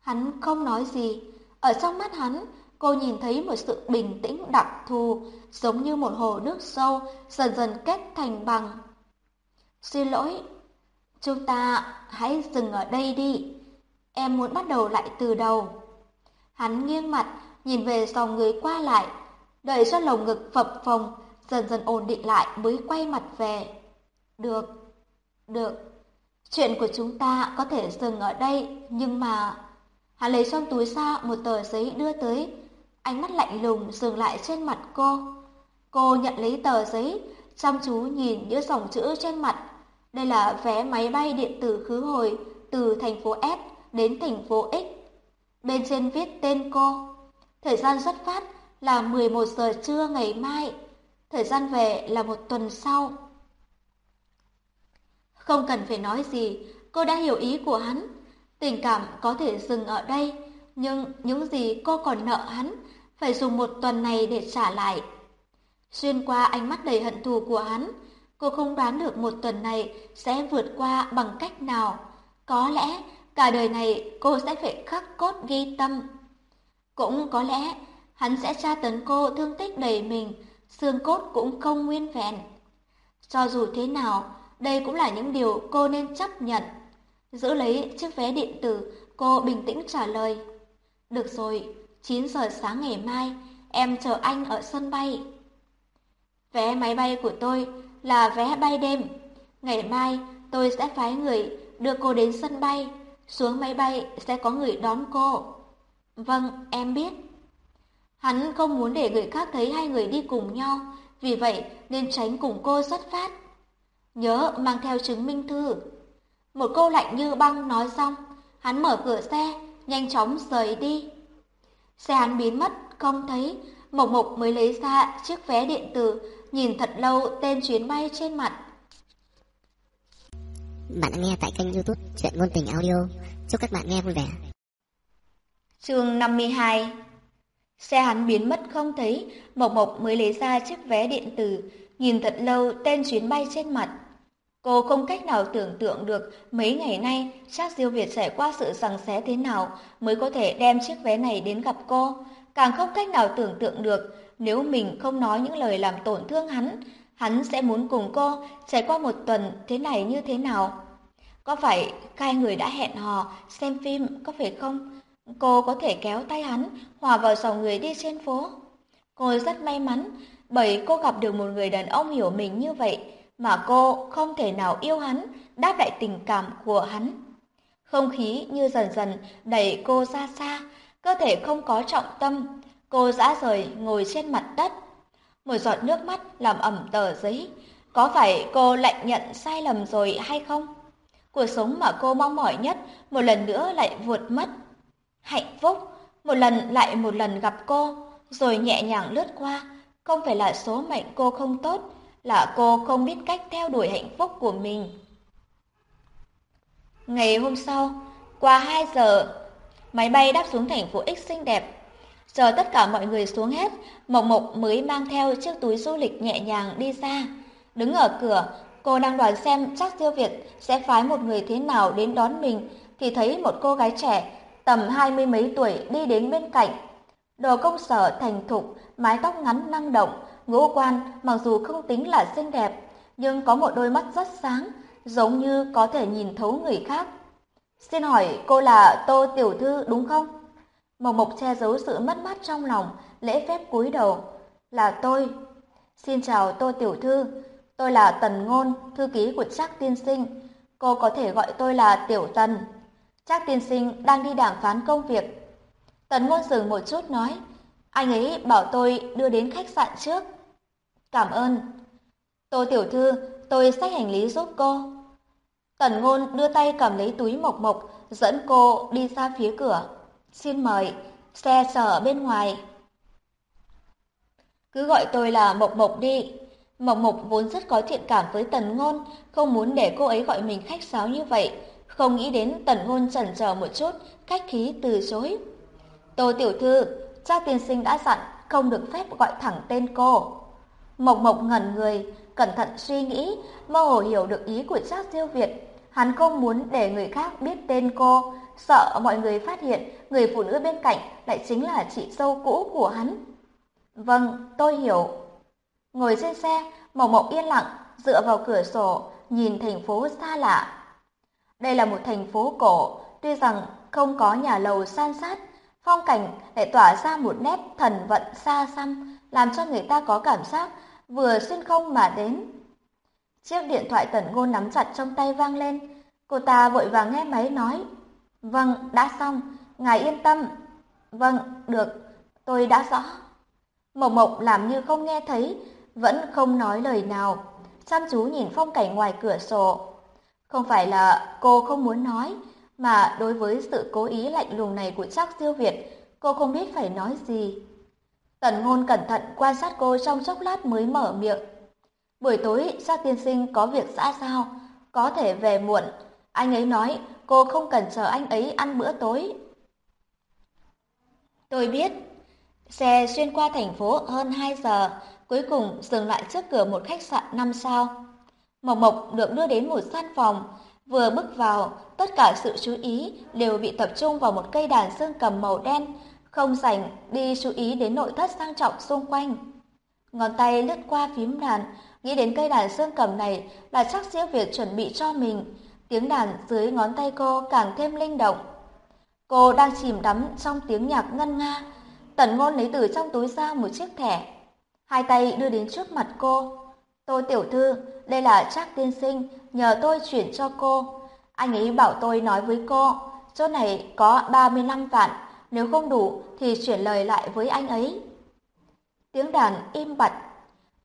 Hắn không nói gì, ở trong mắt hắn, cô nhìn thấy một sự bình tĩnh đặc thù, giống như một hồ nước sâu dần dần kết thành bằng. Xin lỗi, chúng ta hãy dừng ở đây đi. Em muốn bắt đầu lại từ đầu. Hắn nghiêng mặt, nhìn về dòng người qua lại, đợi cho lồng ngực phập phồng, dần dần ổn định lại mới quay mặt về. Được, được, chuyện của chúng ta có thể dừng ở đây, nhưng mà... Hắn lấy trong túi ra một tờ giấy đưa tới, ánh mắt lạnh lùng dừng lại trên mặt cô. Cô nhận lấy tờ giấy, chăm chú nhìn những dòng chữ trên mặt. Đây là vé máy bay điện tử khứ hồi từ thành phố S đến thành phố X. Bên trên viết tên cô. Thời gian xuất phát là 11 giờ trưa ngày mai. Thời gian về là một tuần sau. Không cần phải nói gì, cô đã hiểu ý của hắn. Tình cảm có thể dừng ở đây, nhưng những gì cô còn nợ hắn, phải dùng một tuần này để trả lại. Xuyên qua ánh mắt đầy hận thù của hắn, cô không đoán được một tuần này sẽ vượt qua bằng cách nào. Có lẽ cả đời này cô sẽ phải khắc cốt ghi tâm. Cũng có lẽ hắn sẽ tra tấn cô thương tích đầy mình, xương cốt cũng không nguyên vẹn. Cho dù thế nào, đây cũng là những điều cô nên chấp nhận. Giữ lấy chiếc vé điện tử, cô bình tĩnh trả lời. Được rồi, 9 giờ sáng ngày mai, em chờ anh ở sân bay. Vé máy bay của tôi là vé bay đêm. Ngày mai tôi sẽ phái người đưa cô đến sân bay. Xuống máy bay sẽ có người đón cô. Vâng, em biết. Hắn không muốn để người khác thấy hai người đi cùng nhau, vì vậy nên tránh cùng cô xuất phát. Nhớ mang theo chứng minh thư. Một câu lạnh như băng nói xong, hắn mở cửa xe, nhanh chóng rời đi. Xe hắn biến mất, không thấy, Mộc Mộc mới lấy ra chiếc vé điện tử, nhìn thật lâu tên chuyến bay trên mặt. Bạn nghe tại kênh youtube Chuyện Ngôn Tình Audio. Chúc các bạn nghe vui vẻ. Chương 52 Xe hắn biến mất không thấy, Mộc Mộc mới lấy ra chiếc vé điện tử, nhìn thật lâu tên chuyến bay trên mặt. Cô không cách nào tưởng tượng được mấy ngày nay chắc Diêu Việt trải qua sự rằng xé thế nào mới có thể đem chiếc vé này đến gặp cô. Càng không cách nào tưởng tượng được nếu mình không nói những lời làm tổn thương hắn, hắn sẽ muốn cùng cô trải qua một tuần thế này như thế nào. Có phải hai người đã hẹn hò xem phim có phải không? Cô có thể kéo tay hắn hòa vào dòng người đi trên phố. Cô rất may mắn bởi cô gặp được một người đàn ông hiểu mình như vậy mà cô không thể nào yêu hắn, đáp lại tình cảm của hắn. Không khí như dần dần đẩy cô ra xa, cơ thể không có trọng tâm, cô dã rời ngồi trên mặt đất. Một giọt nước mắt làm ẩm tờ giấy, có phải cô lại nhận sai lầm rồi hay không? Cuộc sống mà cô mong mỏi nhất một lần nữa lại vụt mất. Hạnh phúc, một lần lại một lần gặp cô, rồi nhẹ nhàng lướt qua, không phải là số mệnh cô không tốt, là cô không biết cách theo đuổi hạnh phúc của mình. Ngày hôm sau, qua 2 giờ, máy bay đáp xuống thành phố X xinh đẹp. giờ tất cả mọi người xuống hết, Mộc Mộc mới mang theo chiếc túi du lịch nhẹ nhàng đi ra. Đứng ở cửa, cô đang đoán xem chắc Diêu Việt sẽ phái một người thế nào đến đón mình, thì thấy một cô gái trẻ, tầm hai mươi mấy tuổi đi đến bên cạnh. Đồ công sở thành thục, mái tóc ngắn năng động, Ngũ quan mặc dù không tính là xinh đẹp, nhưng có một đôi mắt rất sáng, giống như có thể nhìn thấu người khác. Xin hỏi cô là Tô Tiểu Thư đúng không? Mộc Mộc che giấu sự mất mát trong lòng, lễ phép cúi đầu. Là tôi. Xin chào Tô Tiểu Thư, tôi là Tần Ngôn, thư ký của Trác Tiên Sinh. Cô có thể gọi tôi là Tiểu Tần. Trác Tiên Sinh đang đi đàm phán công việc. Tần Ngôn dừng một chút nói, anh ấy bảo tôi đưa đến khách sạn trước. Cảm ơn. Tô tiểu thư, tôi xách hành lý giúp cô. Tần ngôn đưa tay cầm lấy túi mộc mộc, dẫn cô đi ra phía cửa. Xin mời, xe chờ bên ngoài. Cứ gọi tôi là Mộc Mộc đi. Mộc Mộc vốn rất có thiện cảm với Tần Ngôn, không muốn để cô ấy gọi mình khách sáo như vậy, không nghĩ đến Tần Ngôn chần chờ một chút, cách khí từ chối. Tô tiểu thư, cha tiên sinh đã dặn không được phép gọi thẳng tên cô. Mộc Mộc ngẩn người, cẩn thận suy nghĩ, mơ hồ hiểu được ý của Trác Diêu Việt. Hắn không muốn để người khác biết tên cô, sợ mọi người phát hiện người phụ nữ bên cạnh lại chính là chị dâu cũ của hắn. Vâng, tôi hiểu. Ngồi trên xe, Mộc Mộc yên lặng, dựa vào cửa sổ, nhìn thành phố xa lạ. Đây là một thành phố cổ, tuy rằng không có nhà lầu san sát, phong cảnh lại tỏa ra một nét thần vận xa xăm, làm cho người ta có cảm giác vừa xuyên không mà đến. Chiếc điện thoại tần ngôn nắm chặt trong tay vang lên, cô ta vội vàng nghe máy nói. Vâng, đã xong, ngài yên tâm. Vâng, được, tôi đã rõ. Mộc Mộc làm như không nghe thấy, vẫn không nói lời nào, chăm chú nhìn phong cảnh ngoài cửa sổ. Không phải là cô không muốn nói, mà đối với sự cố ý lạnh lùng này của Trác Diêu Việt, cô không biết phải nói gì. Tần ngôn cẩn thận quan sát cô trong chốc lát mới mở miệng. Buổi tối, Trác tiên sinh có việc xã giao, có thể về muộn. Anh ấy nói cô không cần chờ anh ấy ăn bữa tối. Tôi biết. Xe xuyên qua thành phố hơn 2 giờ, cuối cùng dừng lại trước cửa một khách sạn 5 sao. Mộc Mộc được đưa đến một gian phòng, Vừa bước vào, tất cả sự chú ý đều bị tập trung vào một cây đàn dương cầm màu đen, không rảnh đi chú ý đến nội thất sang trọng xung quanh. Ngón tay lướt qua phím đàn, nghĩ đến cây đàn dương cầm này là chắc Diễu việc chuẩn bị cho mình. Tiếng đàn dưới ngón tay cô càng thêm linh động. Cô đang chìm đắm trong tiếng nhạc ngân nga. Tần ngôn lấy từ trong túi ra một chiếc thẻ. Hai tay đưa đến trước mặt cô. Tôi tiểu thư, đây là Trác tiên sinh, nhờ tôi chuyển cho cô. Anh ấy bảo tôi nói với cô, chỗ này có 35 vạn, nếu không đủ thì chuyển lời lại với anh ấy. Tiếng đàn im bặt,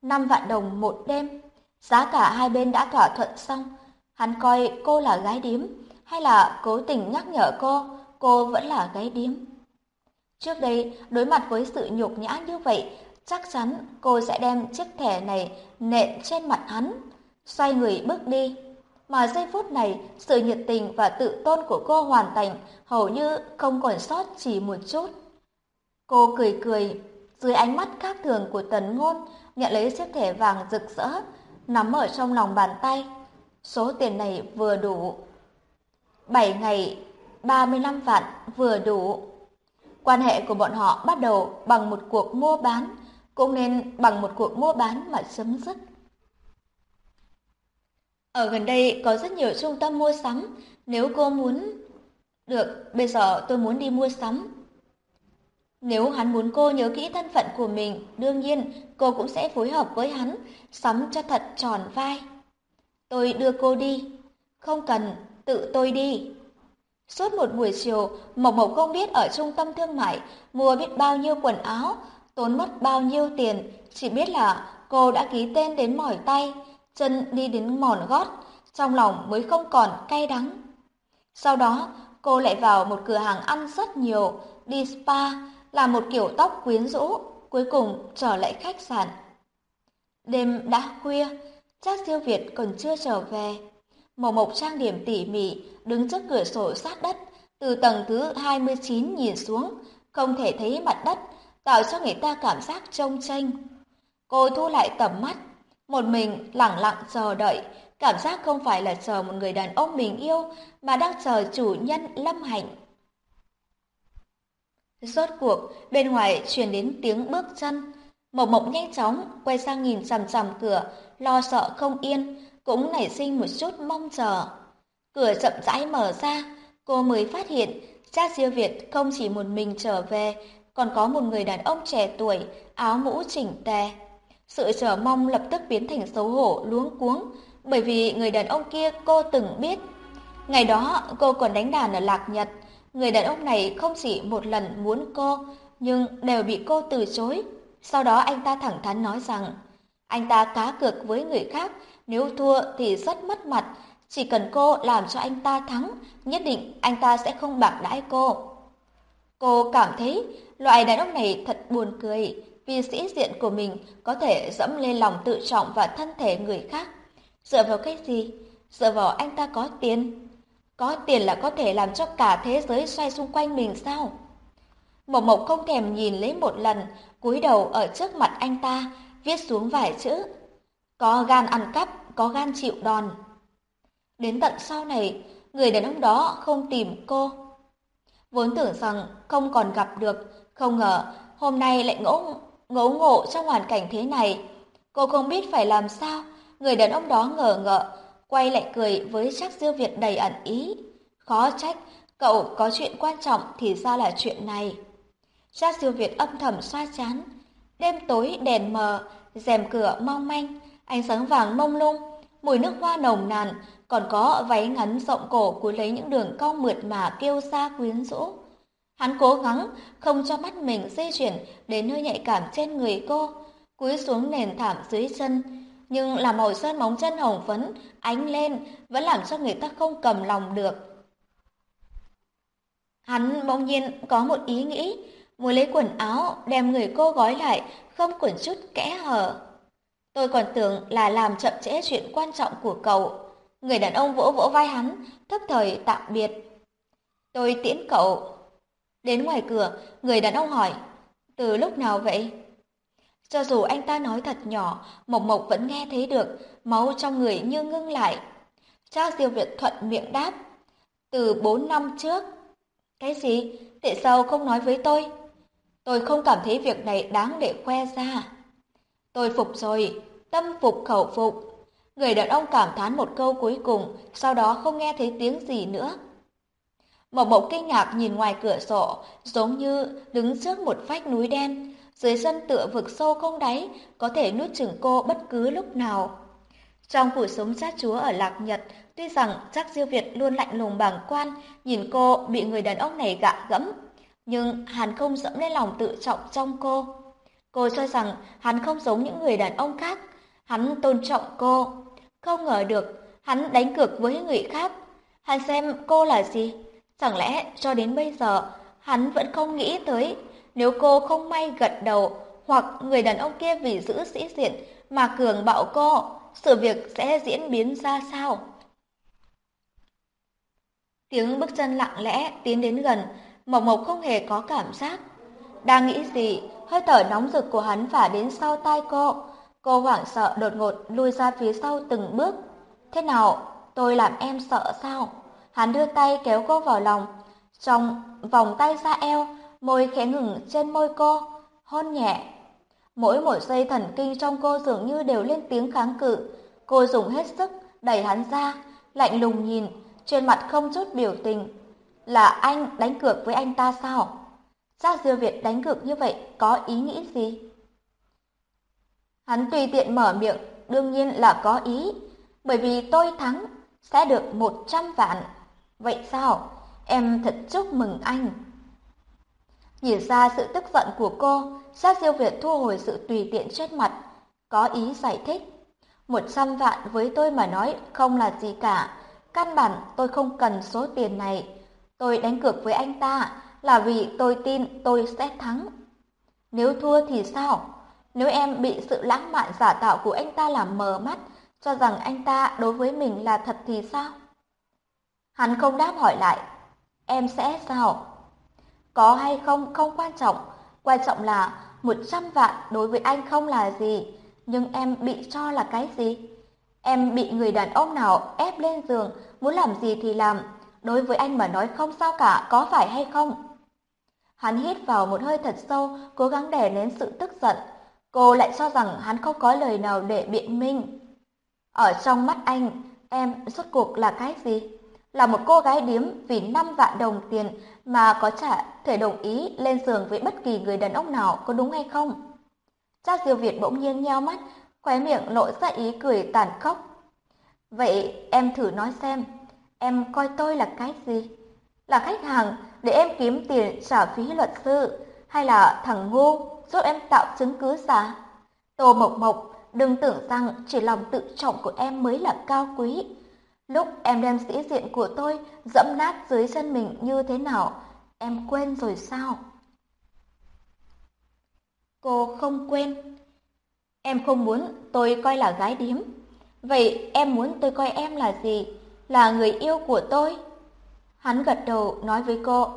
5 vạn đồng một đêm, giá cả hai bên đã thỏa thuận xong. Hắn coi cô là gái điếm, hay là cố tình nhắc nhở cô, cô vẫn là gái điếm. Trước đây, đối mặt với sự nhục nhã như vậy, chắc chắn cô sẽ đem chiếc thẻ này nện trên mặt hắn, xoay người bước đi. Mà giây phút này, sự nhiệt tình và tự tôn của cô hoàn thành hầu như không còn sót chỉ một chút. Cô cười cười, dưới ánh mắt khác thường của Tần Ngôn, nhận lấy chiếc thẻ vàng rực rỡ, nắm ở trong lòng bàn tay. Số tiền này vừa đủ. 7 ngày, 35 vạn vừa đủ. Quan hệ của bọn họ bắt đầu bằng một cuộc mua bán, cũng nên bằng một cuộc mua bán mà chấm dứt. Ở gần đây có rất nhiều trung tâm mua sắm, nếu cô muốn... Được, bây giờ tôi muốn đi mua sắm. Nếu hắn muốn cô nhớ kỹ thân phận của mình, đương nhiên cô cũng sẽ phối hợp với hắn, sắm cho thật tròn vai. Tôi đưa cô đi. Không cần, tự tôi đi. Suốt một buổi chiều, Mộc Mộc không biết ở trung tâm thương mại mua biết bao nhiêu quần áo, tốn mất bao nhiêu tiền, chỉ biết là cô đã ký tên đến mỏi tay, chân đi đến mòn gót, trong lòng mới không còn cay đắng. Sau đó, cô lại vào một cửa hàng ăn rất nhiều, đi spa, làm một kiểu tóc quyến rũ, cuối cùng trở lại khách sạn. Đêm đã khuya, chắc siêu Việt còn chưa trở về. Mộc Mộc trang điểm tỉ mỉ, đứng trước cửa sổ sát đất, từ tầng thứ 29 nhìn xuống, không thể thấy mặt đất, tạo cho người ta cảm giác trông tranh. Cô thu lại tầm mắt, một mình lặng lặng chờ đợi, cảm giác không phải là chờ một người đàn ông mình yêu, mà đang chờ chủ nhân lâm hạnh. Rốt cuộc, bên ngoài truyền đến tiếng bước chân. Mộc Mộc nhanh chóng quay sang nhìn chằm chằm cửa, lo sợ không yên, cũng nảy sinh một chút mong chờ. Cửa chậm rãi mở ra, cô mới phát hiện cha Diêu Việt không chỉ một mình trở về, còn có một người đàn ông trẻ tuổi, áo mũ chỉnh tề. Sự chờ mong lập tức biến thành xấu hổ luống cuống, bởi vì người đàn ông kia cô từng biết. Ngày đó cô còn đánh đàn ở Lạc Nhật, người đàn ông này không chỉ một lần muốn cô, nhưng đều bị cô từ chối. Sau đó anh ta thẳng thắn nói rằng, anh ta cá cược với người khác, nếu thua thì rất mất mặt, chỉ cần cô làm cho anh ta thắng, nhất định anh ta sẽ không bạc đãi cô. Cô cảm thấy loại đàn ông này thật buồn cười, vì sĩ diện của mình có thể dẫm lên lòng tự trọng và thân thể người khác. Dựa vào cái gì? Dựa vào anh ta có tiền. Có tiền là có thể làm cho cả thế giới xoay xung quanh mình sao? Mộc Mộc không thèm nhìn lấy một lần, cúi đầu ở trước mặt anh ta, viết xuống vài chữ. Có gan ăn cắp, có gan chịu đòn. Đến tận sau này, người đàn ông đó không tìm cô. Vốn tưởng rằng không còn gặp được, không ngờ hôm nay lại ngỗ, ngỗ ngộ trong hoàn cảnh thế này. Cô không biết phải làm sao, người đàn ông đó ngờ ngợ, quay lại cười với chắc diêu Việt đầy ẩn ý. Khó trách, cậu có chuyện quan trọng thì ra là chuyện này. Chắc diêu Việt âm thầm xoa chán. Đêm tối đèn mờ, rèm cửa mong manh, ánh sáng vàng mông lung, mùi nước hoa nồng nàn, còn có váy ngắn rộng cổ cuốn lấy những đường cong mượt mà kêu xa quyến rũ. Hắn cố gắng không cho mắt mình di chuyển đến nơi nhạy cảm trên người cô, cúi xuống nền thảm dưới chân, nhưng là màu sơn móng chân hồng phấn ánh lên vẫn làm cho người ta không cầm lòng được. Hắn bỗng nhiên có một ý nghĩ, muốn lấy quần áo đem người cô gói lại, không quần chút kẽ hở. Tôi còn tưởng là làm chậm trễ chuyện quan trọng của cậu. Người đàn ông vỗ vỗ vai hắn, thức thời tạm biệt. Tôi tiễn cậu. Đến ngoài cửa, người đàn ông hỏi, từ lúc nào vậy? Cho dù anh ta nói thật nhỏ, Mộc Mộc vẫn nghe thấy được, máu trong người như ngưng lại. Trác Diêu Việt thuận miệng đáp. Từ bốn năm trước. Cái gì? Tại sao không nói với tôi? Tôi không cảm thấy việc này đáng để khoe ra. Tôi phục rồi, tâm phục khẩu phục. Người đàn ông cảm thán một câu cuối cùng, sau đó không nghe thấy tiếng gì nữa. Mộc Mộc kinh ngạc nhìn ngoài cửa sổ, giống như đứng trước một vách núi đen, dưới sân tựa vực sâu không đáy, có thể nuốt chửng cô bất cứ lúc nào. Trong cuộc sống sát chúa ở Lạc Nhật, tuy rằng chắc Diêu Việt luôn lạnh lùng bàng quan, nhìn cô bị người đàn ông này gạ gẫm, nhưng hắn không dẫm lên lòng tự trọng trong cô. Cô cho rằng hắn không giống những người đàn ông khác, hắn tôn trọng cô. Không ngờ được, hắn đánh cược với người khác. Hắn xem cô là gì? Chẳng lẽ cho đến bây giờ, hắn vẫn không nghĩ tới nếu cô không may gật đầu hoặc người đàn ông kia vì giữ sĩ diện mà cường bạo cô, sự việc sẽ diễn biến ra sao? Tiếng bước chân lặng lẽ tiến đến gần, Mộc Mộc không hề có cảm giác. Đang nghĩ gì, hơi thở nóng rực của hắn phả đến sau tai cô. Cô hoảng sợ đột ngột lui ra phía sau từng bước. Thế nào, tôi làm em sợ sao? Hắn đưa tay kéo cô vào lòng, trong vòng tay ra eo, môi khẽ ngừng trên môi cô, hôn nhẹ. Mỗi một dây thần kinh trong cô dường như đều lên tiếng kháng cự. Cô dùng hết sức đẩy hắn ra, lạnh lùng nhìn, trên mặt không chút biểu tình. Là anh đánh cược với anh ta sao? Giác Diêu Việt đánh cược như vậy có ý nghĩ gì? Hắn tùy tiện mở miệng, đương nhiên là có ý. Bởi vì tôi thắng, sẽ được một trăm vạn. Vậy sao? Em thật chúc mừng anh. Nhìn ra sự tức giận của cô, Sát Diêu Việt thu hồi sự tùy tiện trên mặt, có ý giải thích. Một trăm vạn với tôi mà nói không là gì cả, căn bản tôi không cần số tiền này. Tôi đánh cược với anh ta là vì tôi tin tôi sẽ thắng. Nếu thua thì sao? Nếu em bị sự lãng mạn giả tạo của anh ta làm mờ mắt, cho rằng anh ta đối với mình là thật thì sao? Hắn không đáp hỏi lại, em sẽ sao? Có hay không không quan trọng, quan trọng là một trăm vạn đối với anh không là gì, nhưng em bị cho là cái gì? Em bị người đàn ông nào ép lên giường, muốn làm gì thì làm, đối với anh mà nói không sao cả, có phải hay không? Hắn hít vào một hơi thật sâu, cố gắng đè nén sự tức giận. Cô lại cho rằng hắn không có lời nào để biện minh. Ở trong mắt anh, em rốt cuộc là cái gì? Là một cô gái điếm vì 5 vạn đồng tiền mà có trả thể đồng ý lên giường với bất kỳ người đàn ông nào, có đúng hay không? Cha Diêu Việt bỗng nhiên nheo mắt, khóe miệng lộ ra ý cười tàn khốc. Vậy em thử nói xem, em coi tôi là cái gì? Là khách hàng để em kiếm tiền trả phí luật sư, hay là thằng ngu giúp em tạo chứng cứ giả? Tô Mộc Mộc, đừng tưởng rằng chỉ lòng tự trọng của em mới là cao quý. Lúc em đem sĩ diện của tôi dẫm nát dưới chân mình như thế nào, em quên rồi sao? Cô không quên. Em không muốn tôi coi là gái điếm. Vậy em muốn tôi coi em là gì? Là người yêu của tôi? Hắn gật đầu nói với cô.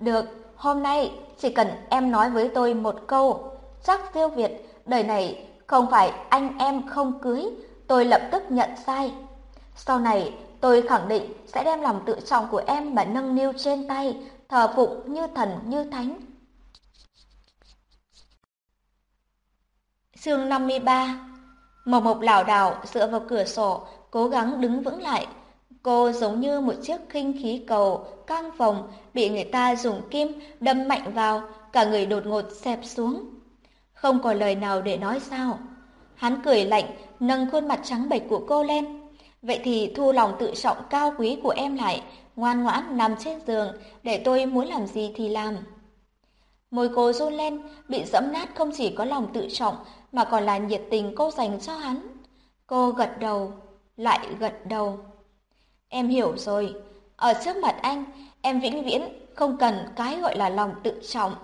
Được, hôm nay chỉ cần em nói với tôi một câu. Chắc siêu Việt, đời này không phải anh em không cưới, tôi lập tức nhận sai. Sau này, tôi khẳng định sẽ đem lòng tự trọng của em mà nâng niu trên tay, thờ phụng như thần như thánh. Chương 53 Mộc Mộc lảo đảo dựa vào cửa sổ, cố gắng đứng vững lại. Cô giống như một chiếc khinh khí cầu căng phòng bị người ta dùng kim đâm mạnh vào, cả người đột ngột xẹp xuống. Không có lời nào để nói sao. Hắn cười lạnh, nâng khuôn mặt trắng bệch của cô lên. Vậy thì thu lòng tự trọng cao quý của em lại, ngoan ngoãn nằm trên giường, để tôi muốn làm gì thì làm. Môi cô run lên, bị dẫm nát không chỉ có lòng tự trọng, mà còn là nhiệt tình cô dành cho hắn. Cô gật đầu, lại gật đầu. Em hiểu rồi, ở trước mặt anh, em vĩnh viễn không cần cái gọi là lòng tự trọng.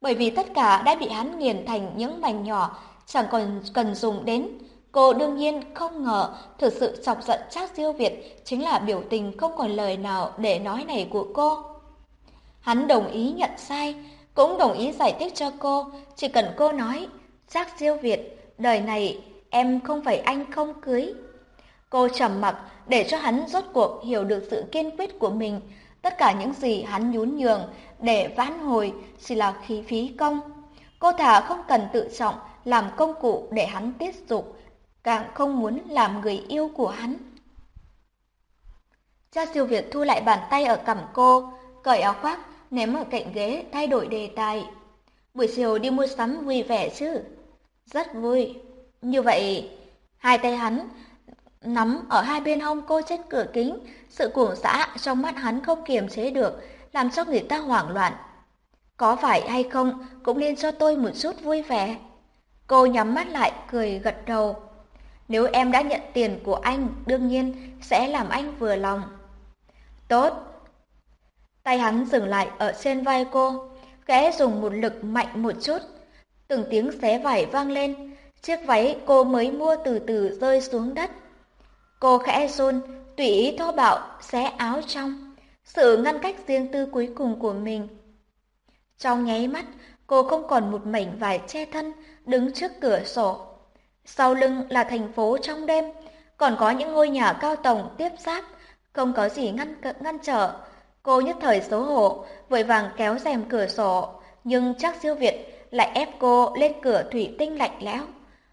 Bởi vì tất cả đã bị hắn nghiền thành những mảnh nhỏ, chẳng còn cần dùng đến. Cô đương nhiên không ngờ thực sự chọc giận Trác Diêu Việt chính là biểu tình không còn lời nào để nói này của cô. Hắn đồng ý nhận sai, cũng đồng ý giải thích cho cô, chỉ cần cô nói, Trác Diêu Việt, đời này em không phải anh không cưới. Cô trầm mặc để cho hắn rốt cuộc hiểu được sự kiên quyết của mình. Tất cả những gì hắn nhún nhường để vãn hồi chỉ là khí phí công. Cô thà không cần tự trọng làm công cụ để hắn tiết dục, càng không muốn làm người yêu của hắn. Cha siêu Việt thu lại bàn tay ở cằm cô, cởi áo khoác, ném ở cạnh ghế, thay đổi đề tài. Buổi chiều đi mua sắm vui vẻ chứ? Rất vui. Như vậy, hai tay hắn nắm ở hai bên hông cô trên cửa kính, sự cuồng xã trong mắt hắn không kiềm chế được, làm cho người ta hoảng loạn. Có phải hay không cũng nên cho tôi một chút vui vẻ. Cô nhắm mắt lại cười gật đầu. Nếu em đã nhận tiền của anh, đương nhiên sẽ làm anh vừa lòng. Tốt. Tay hắn dừng lại ở trên vai cô, khẽ dùng một lực mạnh một chút. Từng tiếng xé vải vang lên, chiếc váy cô mới mua từ từ rơi xuống đất. Cô khẽ run, tùy ý thô bạo, xé áo trong, sự ngăn cách riêng tư cuối cùng của mình. Trong nháy mắt, cô không còn một mảnh vải che thân, đứng trước cửa sổ. Sau lưng là thành phố trong đêm, còn có những ngôi nhà cao tầng tiếp giáp, không có gì ngăn ngăn trở. Cô nhất thời xấu hổ, vội vàng kéo rèm cửa sổ, nhưng chắc siêu Việt lại ép cô lên cửa thủy tinh lạnh lẽo.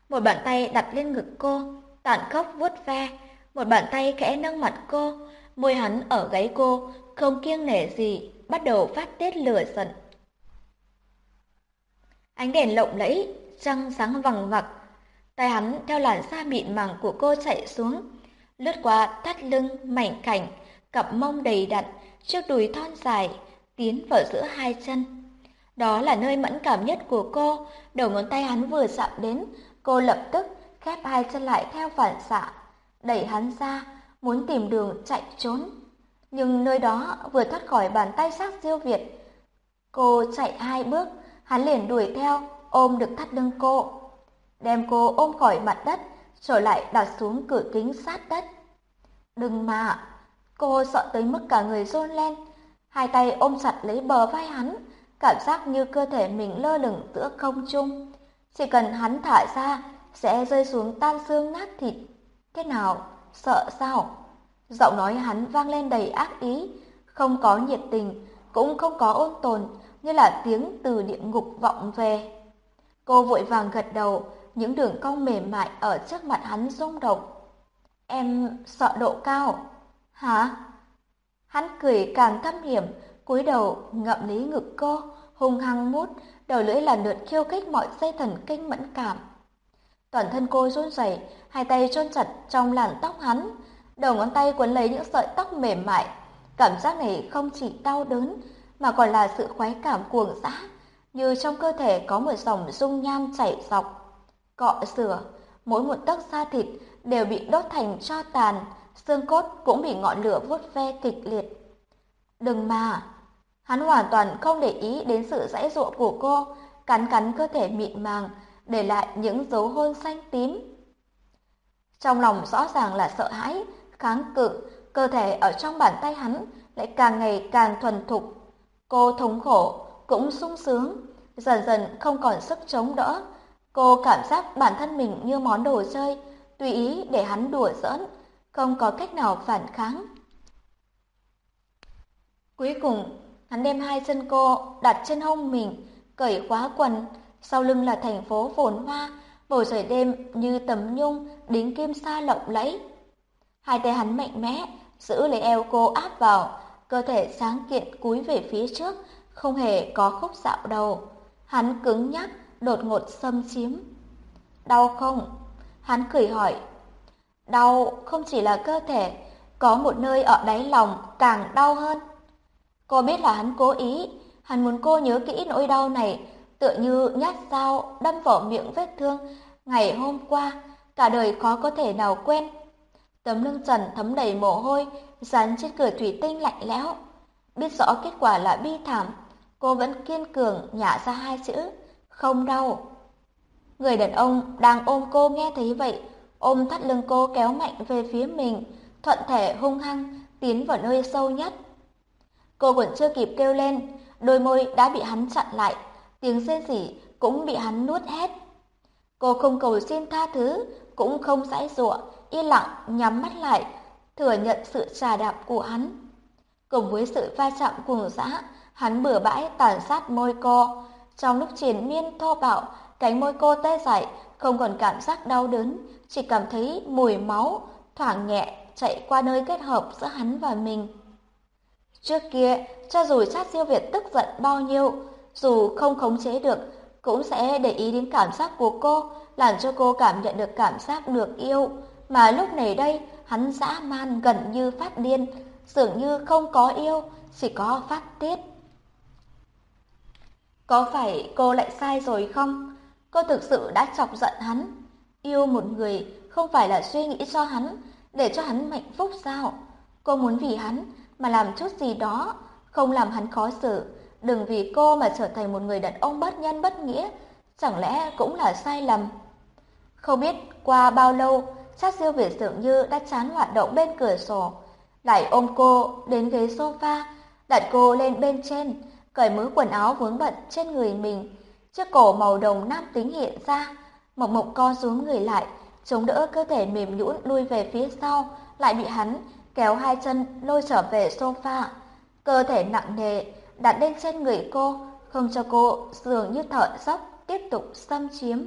Một bàn tay đặt lên ngực cô, tản khóc vuốt ve, một bàn tay khẽ nâng mặt cô, môi hắn ở gáy cô, không kiêng nể gì, bắt đầu phát tiết lửa giận. Ánh đèn lộng lẫy, trăng sáng vằng vặc, tay hắn theo làn da mịn màng của cô chạy xuống, lướt qua thắt lưng mảnh khảnh, cặp mông đầy đặn, chiếc đùi thon dài, tiến vào giữa hai chân. Đó là nơi mẫn cảm nhất của cô, đầu ngón tay hắn vừa chạm đến, cô lập tức khép hai chân lại theo phản xạ, đẩy hắn ra, muốn tìm đường chạy trốn. Nhưng nơi đó vừa thoát khỏi bàn tay sắc diêu Việt. Cô chạy hai bước, hắn liền đuổi theo, ôm được thắt lưng cô. Đem cô ôm khỏi mặt đất, trở lại đặt xuống cửa kính sát đất. Đừng mà! Cô sợ tới mức cả người rôn lên, hai tay ôm chặt lấy bờ vai hắn, cảm giác như cơ thể mình lơ lửng giữa không trung. Chỉ cần hắn thả ra, sẽ rơi xuống tan xương nát thịt. Thế nào? Sợ sao? Giọng nói hắn vang lên đầy ác ý, không có nhiệt tình, cũng không có ôn tồn, như là tiếng từ địa ngục vọng về. Cô vội vàng gật đầu, những đường cong mềm mại ở trước mặt hắn rung động. Em sợ độ cao. Hả? Hắn cười càng thâm hiểm, cúi đầu ngậm lý ngực cô, hung hăng mút, đầu lưỡi lần lượt khiêu khích mọi dây thần kinh mẫn cảm. Toàn thân cô run rẩy, hai tay chôn chặt trong làn tóc hắn, đầu ngón tay quấn lấy những sợi tóc mềm mại. Cảm giác này không chỉ đau đớn, mà còn là sự khoái cảm cuồng dã, như trong cơ thể có một dòng dung nham chảy dọc. Cọ rửa, mỗi một tấc da thịt đều bị đốt thành tro tàn, xương cốt cũng bị ngọn lửa vuốt ve kịch liệt. Đừng mà! Hắn hoàn toàn không để ý đến sự dãy dụa của cô, cắn cắn cơ thể mịn màng, để lại những dấu hôn xanh tím. Trong lòng rõ ràng là sợ hãi, kháng cự, cơ thể ở trong bàn tay hắn lại càng ngày càng thuần thục. Cô thống khổ, cũng sung sướng, dần dần không còn sức chống đỡ. Cô cảm giác bản thân mình như món đồ chơi, tùy ý để hắn đùa giỡn, không có cách nào phản kháng. Cuối cùng, hắn đem hai chân cô đặt trên hông mình, cởi khóa quần, sau lưng là thành phố phồn hoa, bầu trời đêm như tấm nhung đính kim sa lộng lẫy. Hai tay hắn mạnh mẽ, giữ lấy eo cô áp vào, cơ thể sáng kiện cúi về phía trước, không hề có khúc dạo đầu. Hắn cứng nhắc, đột ngột xâm chiếm. Đau không? Hắn cười hỏi. Đau không chỉ là cơ thể, có một nơi ở đáy lòng càng đau hơn. Cô biết là hắn cố ý, hắn muốn cô nhớ kỹ nỗi đau này, tựa như nhát dao đâm vào miệng vết thương ngày hôm qua, cả đời khó có thể nào quên. Tấm lưng trần thấm đầy mồ hôi, dán trên cửa thủy tinh lạnh lẽo. Biết rõ kết quả là bi thảm, cô vẫn kiên cường nhả ra hai chữ, không đau. Người đàn ông đang ôm cô nghe thấy vậy, ôm thắt lưng cô kéo mạnh về phía mình, thuận thể hung hăng tiến vào nơi sâu nhất. Cô còn chưa kịp kêu lên, đôi môi đã bị hắn chặn lại, tiếng rên rỉ cũng bị hắn nuốt hết. Cô không cầu xin tha thứ, cũng không giãy giụa, yên lặng nhắm mắt lại, thừa nhận sự trà đạp của hắn. Cùng với sự va chạm cuồng dã, hắn bừa bãi tàn sát môi cô. Trong lúc triển miên thô bạo, cánh môi cô tê dại, không còn cảm giác đau đớn, chỉ cảm thấy mùi máu thoảng nhẹ chạy qua nơi kết hợp giữa hắn và mình. Trước kia, cho dù sát siêu Việt tức giận bao nhiêu, dù không khống chế được, cũng sẽ để ý đến cảm giác của cô, làm cho cô cảm nhận được cảm giác được yêu. Mà lúc này đây, hắn dã man gần như phát điên, dường như không có yêu, chỉ có phát tiết. Có phải cô lại sai rồi không? Cô thực sự đã chọc giận hắn. Yêu một người không phải là suy nghĩ cho hắn, để cho hắn hạnh phúc sao? Cô muốn vì hắn mà làm chút gì đó, không làm hắn khó xử, đừng vì cô mà trở thành một người đàn ông bất nhân bất nghĩa, chẳng lẽ cũng là sai lầm? Không biết qua bao lâu, chắc siêu Việt dường như đã chán hoạt động bên cửa sổ, lại ôm cô đến ghế sofa, đặt cô lên bên trên, cởi mớ quần áo vướng bận trên người mình. Chiếc cổ màu đồng nam tính hiện ra, mộc mộc co xuống người lại, chống đỡ cơ thể mềm nhũn lui về phía sau, lại bị hắn kéo hai chân lôi trở về sofa. Cơ thể nặng nề đặt lên trên người cô, không cho cô dường như thở dốc tiếp tục xâm chiếm.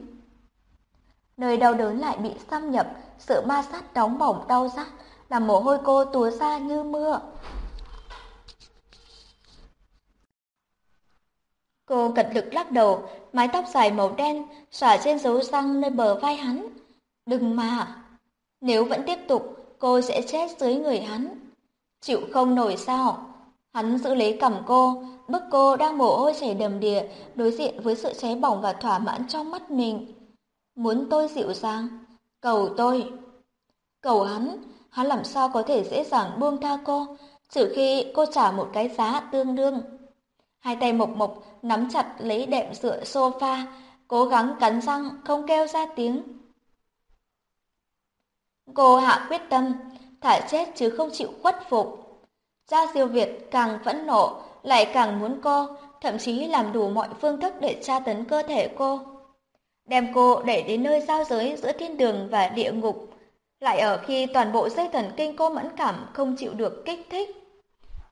Nơi đau đớn lại bị xâm nhập, sự ma sát đóng bỏng đau rát, làm mồ hôi cô túa ra như mưa. Cô cật lực lắc đầu, mái tóc dài màu đen xõa trên dấu răng nơi bờ vai hắn. Đừng mà! Nếu vẫn tiếp tục, cô sẽ chết dưới người hắn. Chịu không nổi sao? Hắn giữ lấy cầm cô, bức cô đang mồ hôi chảy đầm đìa, đối diện với sự cháy bỏng và thỏa mãn trong mắt mình. Muốn tôi dịu dàng, cầu tôi. Cầu hắn, hắn làm sao có thể dễ dàng buông tha cô, trừ khi cô trả một cái giá tương đương. Hai tay mộc mộc nắm chặt lấy đệm dựa sofa, cố gắng cắn răng không kêu ra tiếng. Cô hạ quyết tâm, thả chết chứ không chịu khuất phục. Cha Diêu Việt càng phẫn nộ, lại càng muốn cô, thậm chí làm đủ mọi phương thức để tra tấn cơ thể cô. Đem cô đẩy đến nơi giao giới giữa thiên đường và địa ngục, lại ở khi toàn bộ dây thần kinh cô mẫn cảm không chịu được kích thích.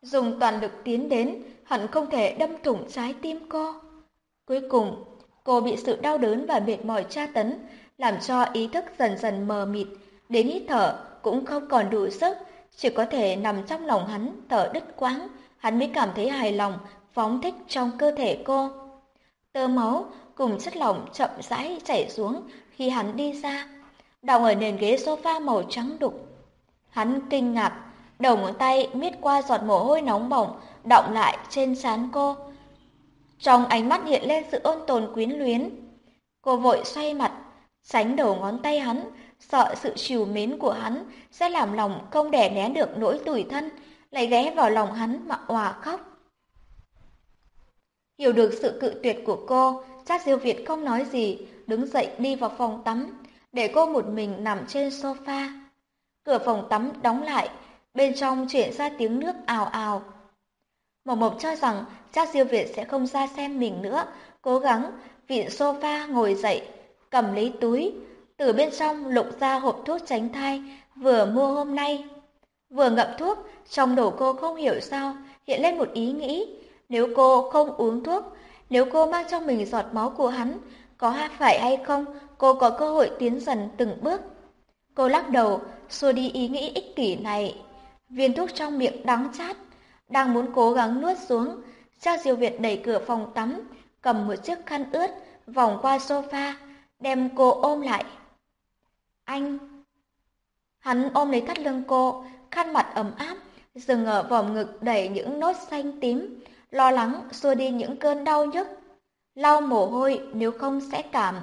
Dùng toàn lực tiến đến, hẳn không thể đâm thủng trái tim cô. Cuối cùng, cô bị sự đau đớn và mệt mỏi tra tấn, làm cho ý thức dần dần mờ mịt, đến hít thở cũng không còn đủ sức, chỉ có thể nằm trong lòng hắn thở đứt quãng, hắn mới cảm thấy hài lòng, phóng thích trong cơ thể cô. Tơ máu cùng chất lỏng chậm rãi chảy xuống khi hắn đi ra, đọng ở nền ghế sofa màu trắng đục. Hắn kinh ngạc, đầu ngón tay miết qua giọt mồ hôi nóng bỏng, đọng lại trên trán cô. Trong ánh mắt hiện lên sự ôn tồn quyến luyến. Cô vội xoay mặt, sánh đầu ngón tay hắn, sợ sự chiều mến của hắn sẽ làm lòng không đè nén được nỗi tủi thân, lại ghé vào lòng hắn mà òa khóc. Hiểu được sự cự tuyệt của cô, Trác Diêu Việt không nói gì, đứng dậy đi vào phòng tắm, để cô một mình nằm trên sofa. Cửa phòng tắm đóng lại, bên trong chuyển ra tiếng nước ào ào. Mộc Mộc cho rằng chắc Diêu Việt sẽ không ra xem mình nữa, cố gắng vịn sofa ngồi dậy, cầm lấy túi, từ bên trong lục ra hộp thuốc tránh thai vừa mua hôm nay. Vừa ngậm thuốc, trong đầu cô không hiểu sao hiện lên một ý nghĩ, nếu cô không uống thuốc, nếu cô mang trong mình giọt máu của hắn, có phải hay không cô có cơ hội tiến dần từng bước. Cô lắc đầu, xua đi ý nghĩ ích kỷ này. Viên thuốc trong miệng đắng chát, đang muốn cố gắng nuốt xuống. cha Diêu Việt đẩy cửa phòng tắm, cầm một chiếc khăn ướt, vòng qua sofa, đem cô ôm lại. Anh... Hắn ôm lấy thắt lưng cô, khăn mặt ấm áp, dừng ở vòng ngực đầy những nốt xanh tím, lo lắng xua đi những cơn đau nhức. Lau mồ hôi nếu không sẽ cảm.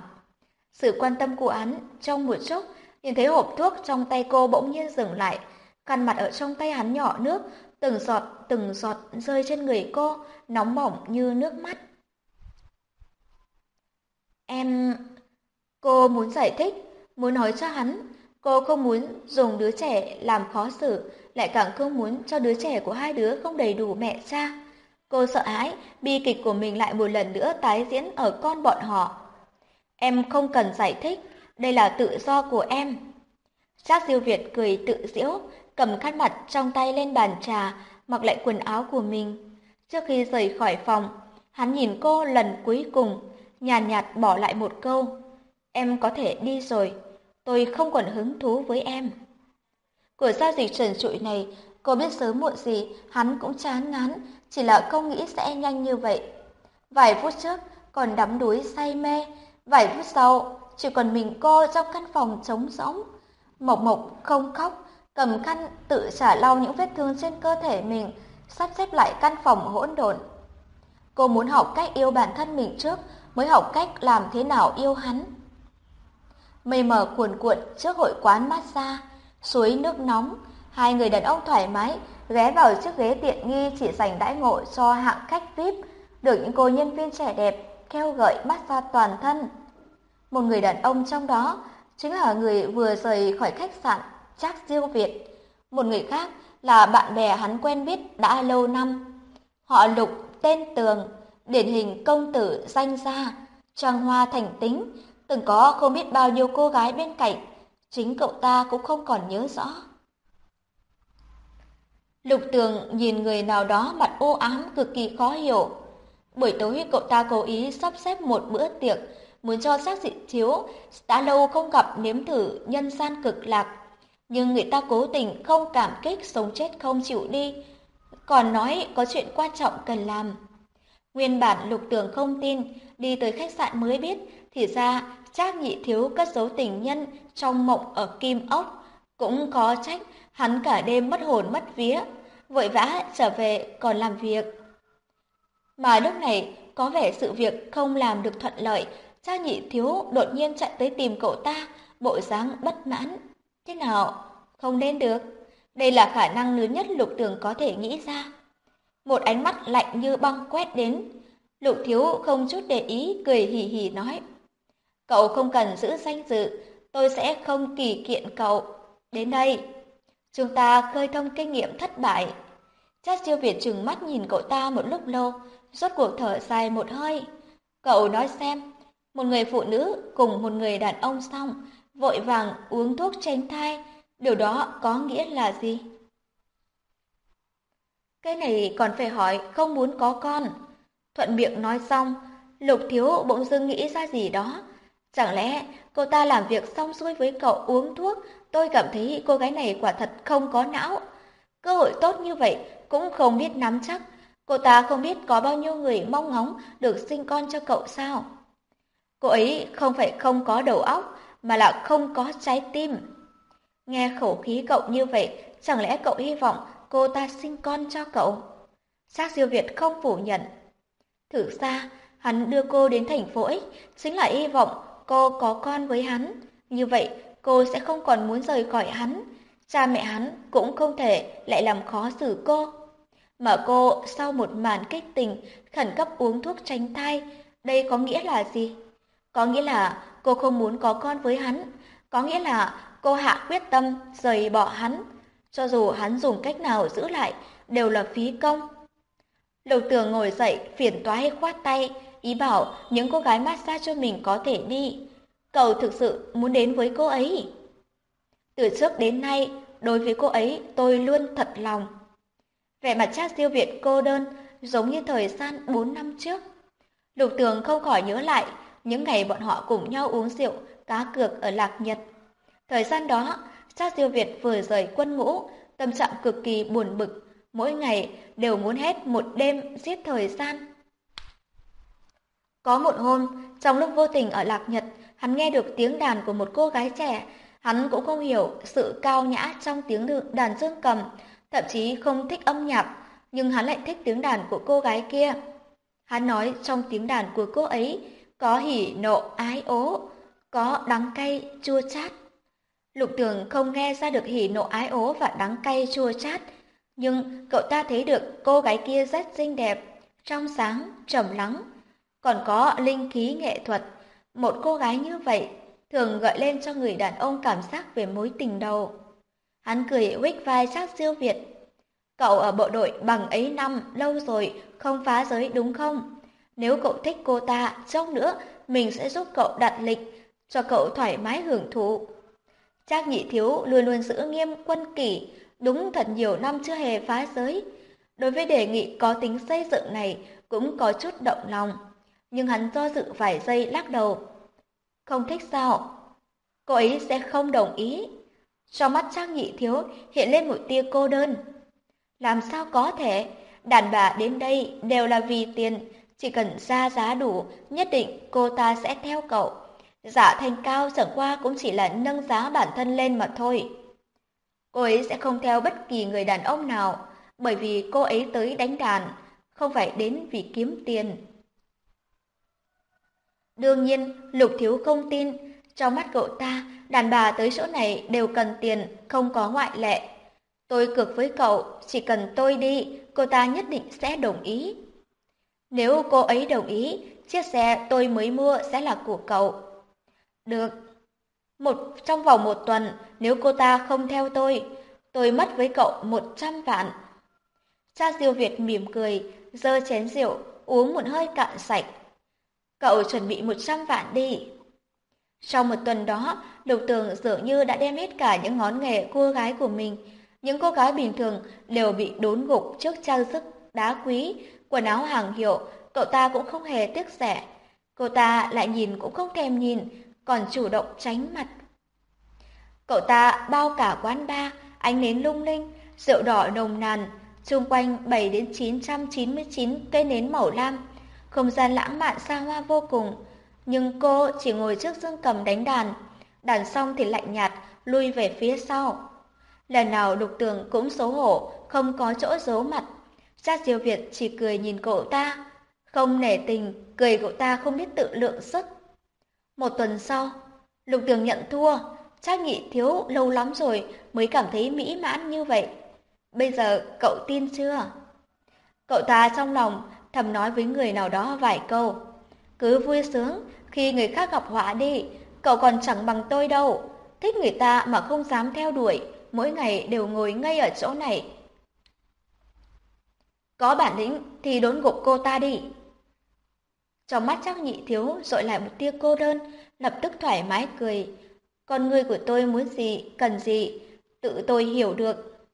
Sự quan tâm của hắn trong một chốc, nhìn thấy hộp thuốc trong tay cô bỗng nhiên dừng lại, khăn mặt ở trong tay hắn nhỏ nước, từng giọt từng giọt rơi trên người cô, nóng bỏng như nước mắt. Em... Cô muốn giải thích, muốn nói cho hắn, cô không muốn dùng đứa trẻ làm khó xử, lại càng không muốn cho đứa trẻ của hai đứa không đầy đủ mẹ cha. Cô sợ hãi, bi kịch của mình lại một lần nữa tái diễn ở con bọn họ. Em không cần giải thích, đây là tự do của em. Trác Diêu Việt cười tự giễu, cầm khăn mặt trong tay lên bàn trà, mặc lại quần áo của mình. Trước khi rời khỏi phòng, hắn nhìn cô lần cuối cùng, nhàn nhạt, nhạt bỏ lại một câu. Em có thể đi rồi, tôi không còn hứng thú với em. Của giao dịch trần trụi này, cô biết sớm muộn gì, hắn cũng chán ngán, chỉ là không nghĩ sẽ nhanh như vậy. Vài phút trước, còn đắm đuối say mê, vài phút sau, chỉ còn mình cô trong căn phòng trống rỗng. Mộc Mộc không khóc, cầm khăn tự trả lau những vết thương trên cơ thể mình, sắp xếp lại căn phòng hỗn độn. Cô muốn học cách yêu bản thân mình trước, mới học cách làm thế nào yêu hắn. Mây mờ cuồn cuộn trước hội quán massage, suối nước nóng, hai người đàn ông thoải mái ghé vào chiếc ghế tiện nghi chỉ dành đãi ngộ cho hạng khách VIP, được những cô nhân viên trẻ đẹp kêu gợi massage toàn thân. Một người đàn ông trong đó chính là người vừa rời khỏi khách sạn Trác Diêu Việt, một người khác là bạn bè hắn quen biết đã lâu năm. Họ Lục tên Tường, điển hình công tử danh gia, trang hoa thành tính, từng có không biết bao nhiêu cô gái bên cạnh, chính cậu ta cũng không còn nhớ rõ. Lục Tường nhìn người nào đó mặt ô ám cực kỳ khó hiểu. Buổi tối cậu ta cố ý sắp xếp một bữa tiệc, muốn cho xác dị thiếu, đã lâu không gặp nếm thử nhân gian cực lạc. Nhưng người ta cố tình không cảm kích sống chết không chịu đi, còn nói có chuyện quan trọng cần làm. Nguyên bản lục tường không tin, đi tới khách sạn mới biết, thì ra Trác nhị thiếu cất giấu tình nhân trong mộng ở Kim Ốc. Cũng có trách, hắn cả đêm mất hồn mất vía, vội vã trở về còn làm việc. Mà lúc này, có vẻ sự việc không làm được thuận lợi, cha nhị thiếu đột nhiên chạy tới tìm cậu ta, bộ dáng bất mãn. Thế nào? Không nên được. Đây là khả năng lớn nhất lục tường có thể nghĩ ra. Một ánh mắt lạnh như băng quét đến. Lục thiếu không chút để ý, cười hì hì nói. Cậu không cần giữ danh dự, tôi sẽ không kỳ kiện cậu. Đến đây, chúng ta khơi thông kinh nghiệm thất bại. Chát siêu Việt trừng mắt nhìn cậu ta một lúc lâu, rốt cuộc thở dài một hơi. Cậu nói xem, một người phụ nữ cùng một người đàn ông xong, vội vàng uống thuốc tránh thai, điều đó có nghĩa là gì? Cái này còn phải hỏi không muốn có con. Thuận miệng nói xong, Lục Thiếu bỗng dưng nghĩ ra gì đó. Chẳng lẽ cô ta làm việc xong xuôi với cậu uống thuốc, tôi cảm thấy cô gái này quả thật không có não. Cơ hội tốt như vậy cũng không biết nắm chắc. Cô ta không biết có bao nhiêu người mong ngóng được sinh con cho cậu sao. Cô ấy không phải không có đầu óc, mà là không có trái tim. Nghe khẩu khí cậu như vậy, chẳng lẽ cậu hy vọng cô ta sinh con cho cậu? Sát siêu Việt không phủ nhận. Thử ra, hắn đưa cô đến thành phố X chính là hy vọng cô có con với hắn. Như vậy, cô sẽ không còn muốn rời khỏi hắn. Cha mẹ hắn cũng không thể lại làm khó xử cô. Mà cô sau một màn kích tình khẩn cấp uống thuốc tránh thai, đây có nghĩa là gì? Có nghĩa là cô không muốn có con với hắn. Có nghĩa là cô hạ quyết tâm rời bỏ hắn. Cho dù hắn dùng cách nào giữ lại, đều là phí công. Lục tường ngồi dậy, phiền toái khoát tay, ý bảo những cô gái massage cho mình có thể đi. Cậu thực sự muốn đến với cô ấy. Từ trước đến nay, đối với cô ấy tôi luôn thật lòng. Vẻ mặt cha siêu việt cô đơn, giống như thời gian 4 năm trước. Lục tường không khỏi nhớ lại những ngày bọn họ cùng nhau uống rượu, cá cược ở Lạc Nhật. Thời gian đó, cha Diêu Việt vừa rời quân ngũ, tâm trạng cực kỳ buồn bực, mỗi ngày đều muốn hết một đêm giết thời gian. Có một hôm, trong lúc vô tình ở Lạc Nhật, hắn nghe được tiếng đàn của một cô gái trẻ. Hắn cũng không hiểu sự cao nhã trong tiếng đàn dương cầm, thậm chí không thích âm nhạc, nhưng hắn lại thích tiếng đàn của cô gái kia. Hắn nói trong tiếng đàn của cô ấy có hỉ nộ ái ố, có đắng cay chua chát. Lục Tường không nghe ra được hỉ nộ ái ố và đắng cay chua chát, nhưng cậu ta thấy được cô gái kia rất xinh đẹp, trong sáng, trầm lắng, còn có linh khí nghệ thuật. Một cô gái như vậy thường gợi lên cho người đàn ông cảm giác về mối tình đầu. Hắn cười huých vai chắc siêu Việt. Cậu ở bộ đội bằng ấy năm, lâu rồi, không phá giới đúng không? Nếu cậu thích cô ta, chốc nữa mình sẽ giúp cậu đặt lịch, cho cậu thoải mái hưởng thụ. Trác nhị thiếu luôn luôn giữ nghiêm quân kỷ, đúng thật nhiều năm chưa hề phá giới. Đối với đề nghị có tính xây dựng này cũng có chút động lòng, nhưng hắn do dự vài giây lắc đầu. Không thích sao? Cô ấy sẽ không đồng ý. Trong mắt Trang Nhị Thiếu hiện lên một tia cô đơn. Làm sao có thể? Đàn bà đến đây đều là vì tiền, chỉ cần ra giá đủ, nhất định cô ta sẽ theo cậu. Dạ thành cao chẳng qua cũng chỉ là nâng giá bản thân lên mà thôi. Cô ấy sẽ không theo bất kỳ người đàn ông nào, bởi vì cô ấy tới đánh đàn, không phải đến vì kiếm tiền. Đương nhiên, Lục Thiếu không tin, trong mắt cậu ta, đàn bà tới chỗ này đều cần tiền, không có ngoại lệ. Tôi cược với cậu, chỉ cần tôi đi, cô ta nhất định sẽ đồng ý. Nếu cô ấy đồng ý, chiếc xe tôi mới mua sẽ là của cậu. Được. Một trong vòng một tuần, nếu cô ta không theo tôi, tôi mất với cậu một trăm vạn. Cha Diêu Việt mỉm cười, giơ chén rượu, uống một hơi cạn sạch. Cậu chuẩn bị một trăm vạn đi. Sau một tuần đó, Lục Tường dường như đã đem hết cả những ngón nghề cô gái của mình. Những cô gái bình thường đều bị đốn gục trước trang sức đá quý, quần áo hàng hiệu, cậu ta cũng không hề tiếc rẻ. Cô ta lại nhìn cũng không thèm nhìn, còn chủ động tránh mặt. Cậu ta bao cả quán bar, ánh nến lung linh, rượu đỏ nồng nàn, xung quanh 7 đến 999 cây nến màu lam, không gian lãng mạn xa hoa vô cùng. Nhưng cô chỉ ngồi trước dương cầm đánh đàn, đàn xong thì lạnh nhạt, lui về phía sau. Lần nào đục tường cũng xấu hổ, không có chỗ giấu mặt. Cha diêu Việt chỉ cười nhìn cậu ta, không nể tình, cười cậu ta không biết tự lượng sức. Một tuần sau, Lục Tường nhận thua, cha Nghị thiếu lâu lắm rồi mới cảm thấy mỹ mãn như vậy. Bây giờ cậu tin chưa? Cậu ta trong lòng thầm nói với người nào đó vài câu. Cứ vui sướng, khi người khác gặp họa đi, cậu còn chẳng bằng tôi đâu. Thích người ta mà không dám theo đuổi, mỗi ngày đều ngồi ngay ở chỗ này. Có bản lĩnh thì đốn gục cô ta đi. Trong mắt chắc nhị thiếu dội lại một tia cô đơn, lập tức thoải mái cười. Con người của tôi muốn gì, cần gì, tự tôi hiểu được.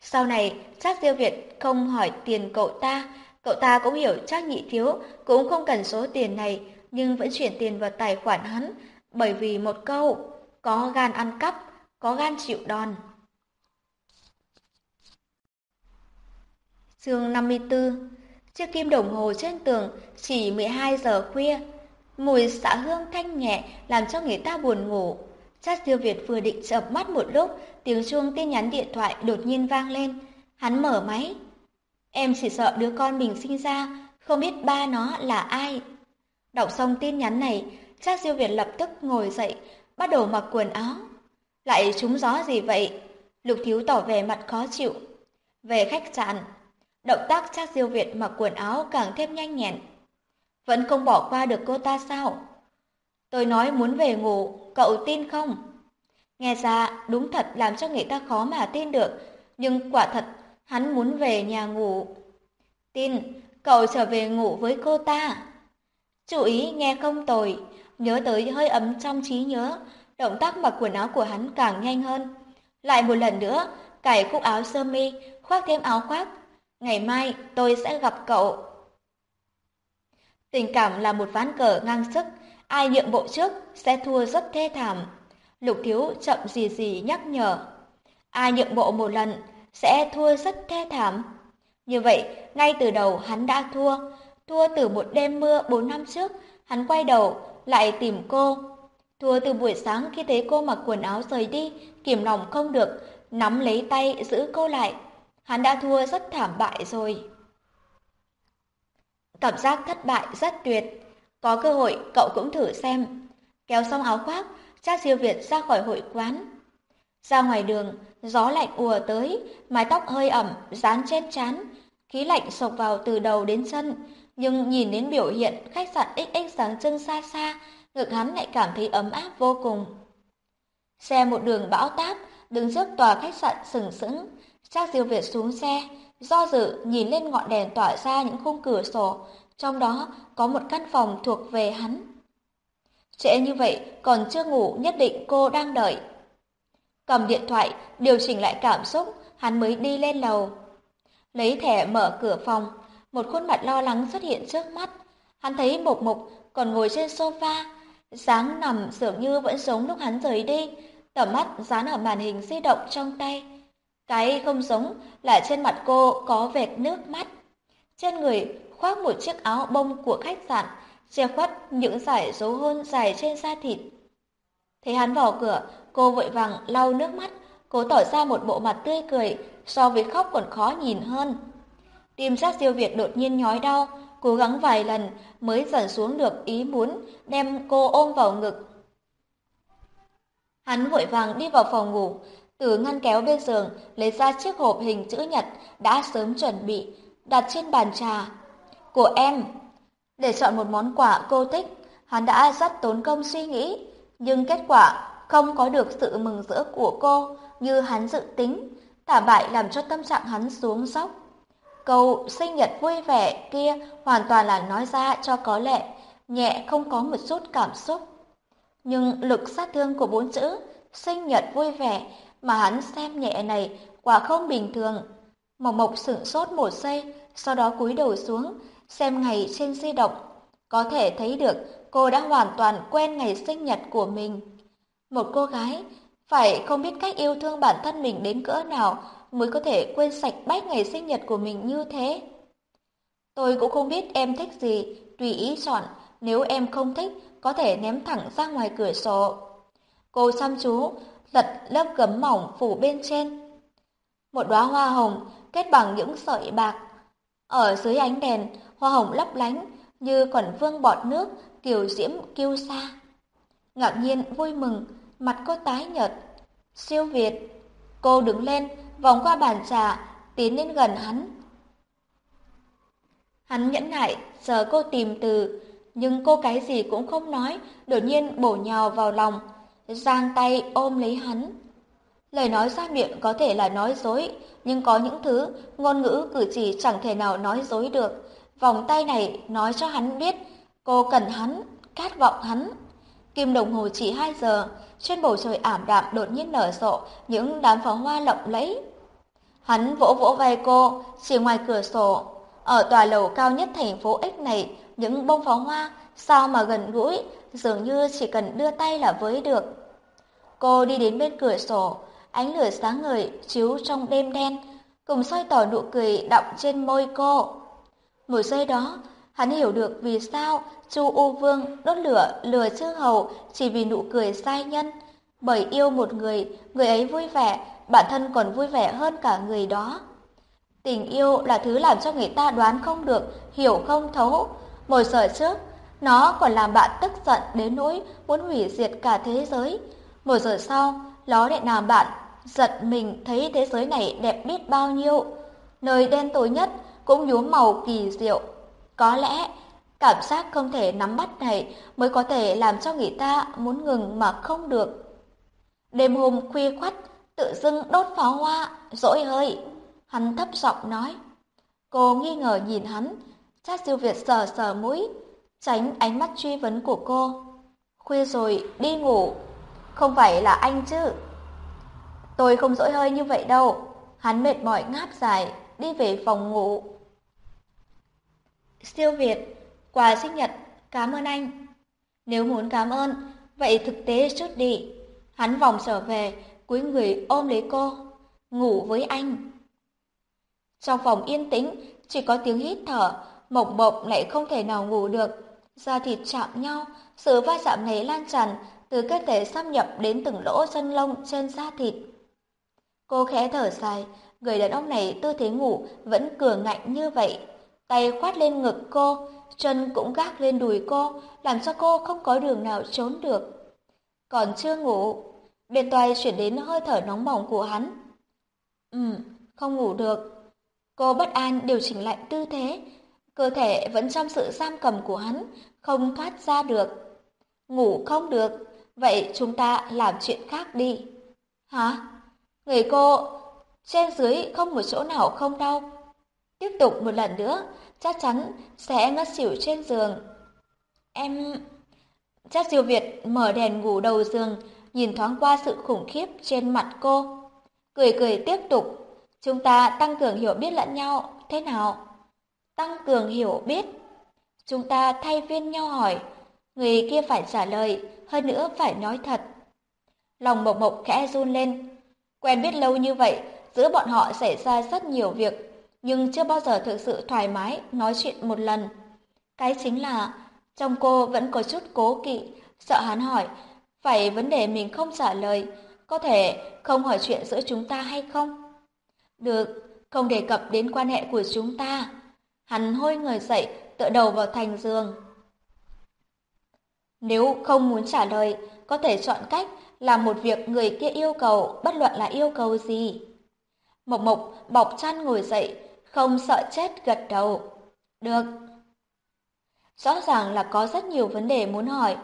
Sau này, chắc Diêu Việt không hỏi tiền cậu ta, cậu ta cũng hiểu chắc nhị thiếu cũng không cần số tiền này, nhưng vẫn chuyển tiền vào tài khoản hắn, bởi vì một câu, có gan ăn cắp, có gan chịu đòn. Chương 54 Chiếc kim đồng hồ trên tường chỉ 12 giờ khuya. Mùi xạ hương thanh nhẹ làm cho người ta buồn ngủ. Chắc tiêu Việt vừa định chợp mắt một lúc, tiếng chuông tin nhắn điện thoại đột nhiên vang lên. Hắn mở máy. Em chỉ sợ đứa con mình sinh ra, không biết ba nó là ai. Đọc xong tin nhắn này, chắc tiêu Việt lập tức ngồi dậy, bắt đầu mặc quần áo. Lại trúng gió gì vậy? Lục Thiếu tỏ vẻ mặt khó chịu. Về khách sạn, Động tác chắc diêu Việt mặc quần áo càng thêm nhanh nhẹn. Vẫn không bỏ qua được cô ta sao? Tôi nói muốn về ngủ, cậu tin không? Nghe ra đúng thật làm cho người ta khó mà tin được, nhưng quả thật hắn muốn về nhà ngủ. Tin, cậu trở về ngủ với cô ta. Chú ý nghe không tồi, nhớ tới hơi ấm trong trí nhớ, động tác mặc quần áo của hắn càng nhanh hơn. Lại một lần nữa, cải cúc áo sơ mi, khoác thêm áo khoác, Ngày mai tôi sẽ gặp cậu. Tình cảm là một ván cờ ngang sức, ai nhượng bộ trước sẽ thua rất thê thảm. Lục Thiếu chậm gì gì nhắc nhở. Ai nhượng bộ một lần sẽ thua rất thê thảm. Như vậy, ngay từ đầu hắn đã thua. Thua từ một đêm mưa bốn năm trước, hắn quay đầu lại tìm cô. Thua từ buổi sáng khi thấy cô mặc quần áo rời đi, kiềm lòng không được, nắm lấy tay giữ cô lại. Hắn đã thua rất thảm bại rồi. Cảm giác thất bại rất tuyệt. Có cơ hội cậu cũng thử xem. Kéo xong áo khoác, cha siêu Việt ra khỏi hội quán. Ra ngoài đường, gió lạnh ùa tới, mái tóc hơi ẩm, dán trên trán, khí lạnh sộc vào từ đầu đến chân. Nhưng nhìn đến biểu hiện khách sạn XX sáng trưng xa xa, ngực hắn lại cảm thấy ấm áp vô cùng. Xe một đường bão táp, đứng trước tòa khách sạn sừng sững, Trác Diêu Việt xuống xe, do dự nhìn lên ngọn đèn tỏa ra những khung cửa sổ, trong đó có một căn phòng thuộc về hắn. Trễ như vậy còn chưa ngủ nhất định cô đang đợi. Cầm điện thoại, điều chỉnh lại cảm xúc, hắn mới đi lên lầu. Lấy thẻ mở cửa phòng, một khuôn mặt lo lắng xuất hiện trước mắt. Hắn thấy Mộc Mộc còn ngồi trên sofa, dáng nằm dường như vẫn giống lúc hắn rời đi, tầm mắt dán ở màn hình di động trong tay. Cái không giống là trên mặt cô có vệt nước mắt. Trên người khoác một chiếc áo bông của khách sạn, che khuất những dải dấu hôn dài trên da thịt. Thấy hắn vào cửa, cô vội vàng lau nước mắt, cố tỏ ra một bộ mặt tươi cười, so với khóc còn khó nhìn hơn. Tim giác siêu Việt đột nhiên nhói đau, cố gắng vài lần mới dần xuống được ý muốn đem cô ôm vào ngực. Hắn vội vàng đi vào phòng ngủ, từ ngăn kéo bên giường lấy ra chiếc hộp hình chữ nhật đã sớm chuẩn bị, đặt trên bàn trà. Của em. Để chọn một món quà cô thích, hắn đã rất tốn công suy nghĩ, nhưng kết quả không có được sự mừng rỡ của cô như hắn dự tính, tả bại làm cho tâm trạng hắn xuống dốc. Câu sinh nhật vui vẻ kia hoàn toàn là nói ra cho có lệ, nhẹ không có một chút cảm xúc. Nhưng lực sát thương của bốn chữ sinh nhật vui vẻ mà hắn xem nhẹ này quả không bình thường. Mộc Mộc sửng sốt một giây, sau đó cúi đầu xuống, xem ngày trên di động. Có thể thấy được cô đã hoàn toàn quen ngày sinh nhật của mình. Một cô gái phải không biết cách yêu thương bản thân mình đến cỡ nào mới có thể quên sạch bách ngày sinh nhật của mình như thế. Tôi cũng không biết em thích gì, tùy ý chọn, nếu em không thích, có thể ném thẳng ra ngoài cửa sổ. Cô chăm chú, lật lớp gấm mỏng phủ bên trên. Một đóa hoa hồng kết bằng những sợi bạc. Ở dưới ánh đèn, hoa hồng lấp lánh như còn vương bọt nước, kiều diễm kiêu xa. Ngạc nhiên vui mừng, mặt cô tái nhợt. Siêu Việt, cô đứng lên, vòng qua bàn trà, tiến đến gần hắn. Hắn nhẫn nại, giờ cô tìm từ, nhưng cô cái gì cũng không nói, đột nhiên bổ nhào vào lòng, giang tay ôm lấy hắn. Lời nói ra miệng có thể là nói dối, nhưng có những thứ ngôn ngữ cử chỉ chẳng thể nào nói dối được. Vòng tay này nói cho hắn biết cô cần hắn, khát vọng hắn. Kim đồng hồ chỉ 2 giờ, trên bầu trời ảm đạm đột nhiên nở rộ những đám pháo hoa lộng lẫy. Hắn vỗ vỗ vai cô, chỉ ngoài cửa sổ. Ở tòa lầu cao nhất thành phố X này, những bông pháo hoa sao mà gần gũi, dường như chỉ cần đưa tay là với được. Cô đi đến bên cửa sổ, ánh lửa sáng ngời chiếu trong đêm đen, cùng soi tỏ nụ cười đọng trên môi cô. Một giây đó, hắn hiểu được vì sao Chu U Vương đốt lửa lừa chư hầu chỉ vì nụ cười sai nhân. Bởi yêu một người, người ấy vui vẻ, bản thân còn vui vẻ hơn cả người đó. Tình yêu là thứ làm cho người ta đoán không được, hiểu không thấu. Một giờ trước, nó còn làm bạn tức giận đến nỗi muốn hủy diệt cả thế giới. Một giờ sau, nó lại làm bạn giật mình thấy thế giới này đẹp biết bao nhiêu. Nơi đen tối nhất cũng nhuốm màu kỳ diệu. Có lẽ, cảm giác không thể nắm bắt này mới có thể làm cho người ta muốn ngừng mà không được. Đêm hôm khuya khoắt, tự dưng đốt pháo hoa, dỗi hơi. Hắn thấp giọng nói. Cô nghi ngờ nhìn hắn, chắc siêu Việt sờ sờ mũi, tránh ánh mắt truy vấn của cô. Khuya rồi, đi ngủ. Không phải là anh chứ? Tôi không dỗi hơi như vậy đâu. Hắn mệt mỏi ngáp dài, đi về phòng ngủ. Siêu Việt, quà sinh nhật, cảm ơn anh. Nếu muốn cảm ơn, vậy thực tế chút đi. Hắn vòng trở về, cúi người ôm lấy cô, ngủ với anh. Trong phòng yên tĩnh, chỉ có tiếng hít thở, mộng mộng lại không thể nào ngủ được. Da thịt chạm nhau, sự va chạm này lan tràn từ cơ thể xâm nhập đến từng lỗ chân lông trên da thịt. Cô khẽ thở dài, người đàn ông này tư thế ngủ vẫn cường ngạnh như vậy. Tay khoát lên ngực cô, chân cũng gác lên đùi cô, làm cho cô không có đường nào trốn được. Còn chưa ngủ, bên tai chuyển đến hơi thở nóng bỏng của hắn. Ừ, không ngủ được. Cô bất an điều chỉnh lại tư thế, cơ thể vẫn trong sự giam cầm của hắn, không thoát ra được. Ngủ không được, vậy chúng ta làm chuyện khác đi. Hả? Người cô trên dưới không một chỗ nào không đau. Tiếp tục một lần nữa, chắc chắn sẽ ngất xỉu trên giường. Em... Chắc Diêu Việt mở đèn ngủ đầu giường, nhìn thoáng qua sự khủng khiếp trên mặt cô. Cười cười tiếp tục, chúng ta tăng cường hiểu biết lẫn nhau, thế nào? Tăng cường hiểu biết. Chúng ta thay phiên nhau hỏi, người kia phải trả lời, hơn nữa phải nói thật. Lòng Mộc Mộc khẽ run lên. Quen biết lâu như vậy, giữa bọn họ xảy ra rất nhiều việc, nhưng chưa bao giờ thực sự thoải mái nói chuyện một lần. Cái chính là, trong cô vẫn có chút cố kỵ, sợ hắn hỏi, phải vấn đề mình không trả lời, có thể không hỏi chuyện giữa chúng ta hay không? Được, không đề cập đến quan hệ của chúng ta. Hắn hôi người dậy, tựa đầu vào thành giường. Nếu không muốn trả lời, có thể chọn cách làm một việc người kia yêu cầu, bất luận là yêu cầu gì. Mộc Mộc bọc chăn ngồi dậy, không sợ chết gật đầu. Được. Rõ ràng là có rất nhiều vấn đề muốn hỏi.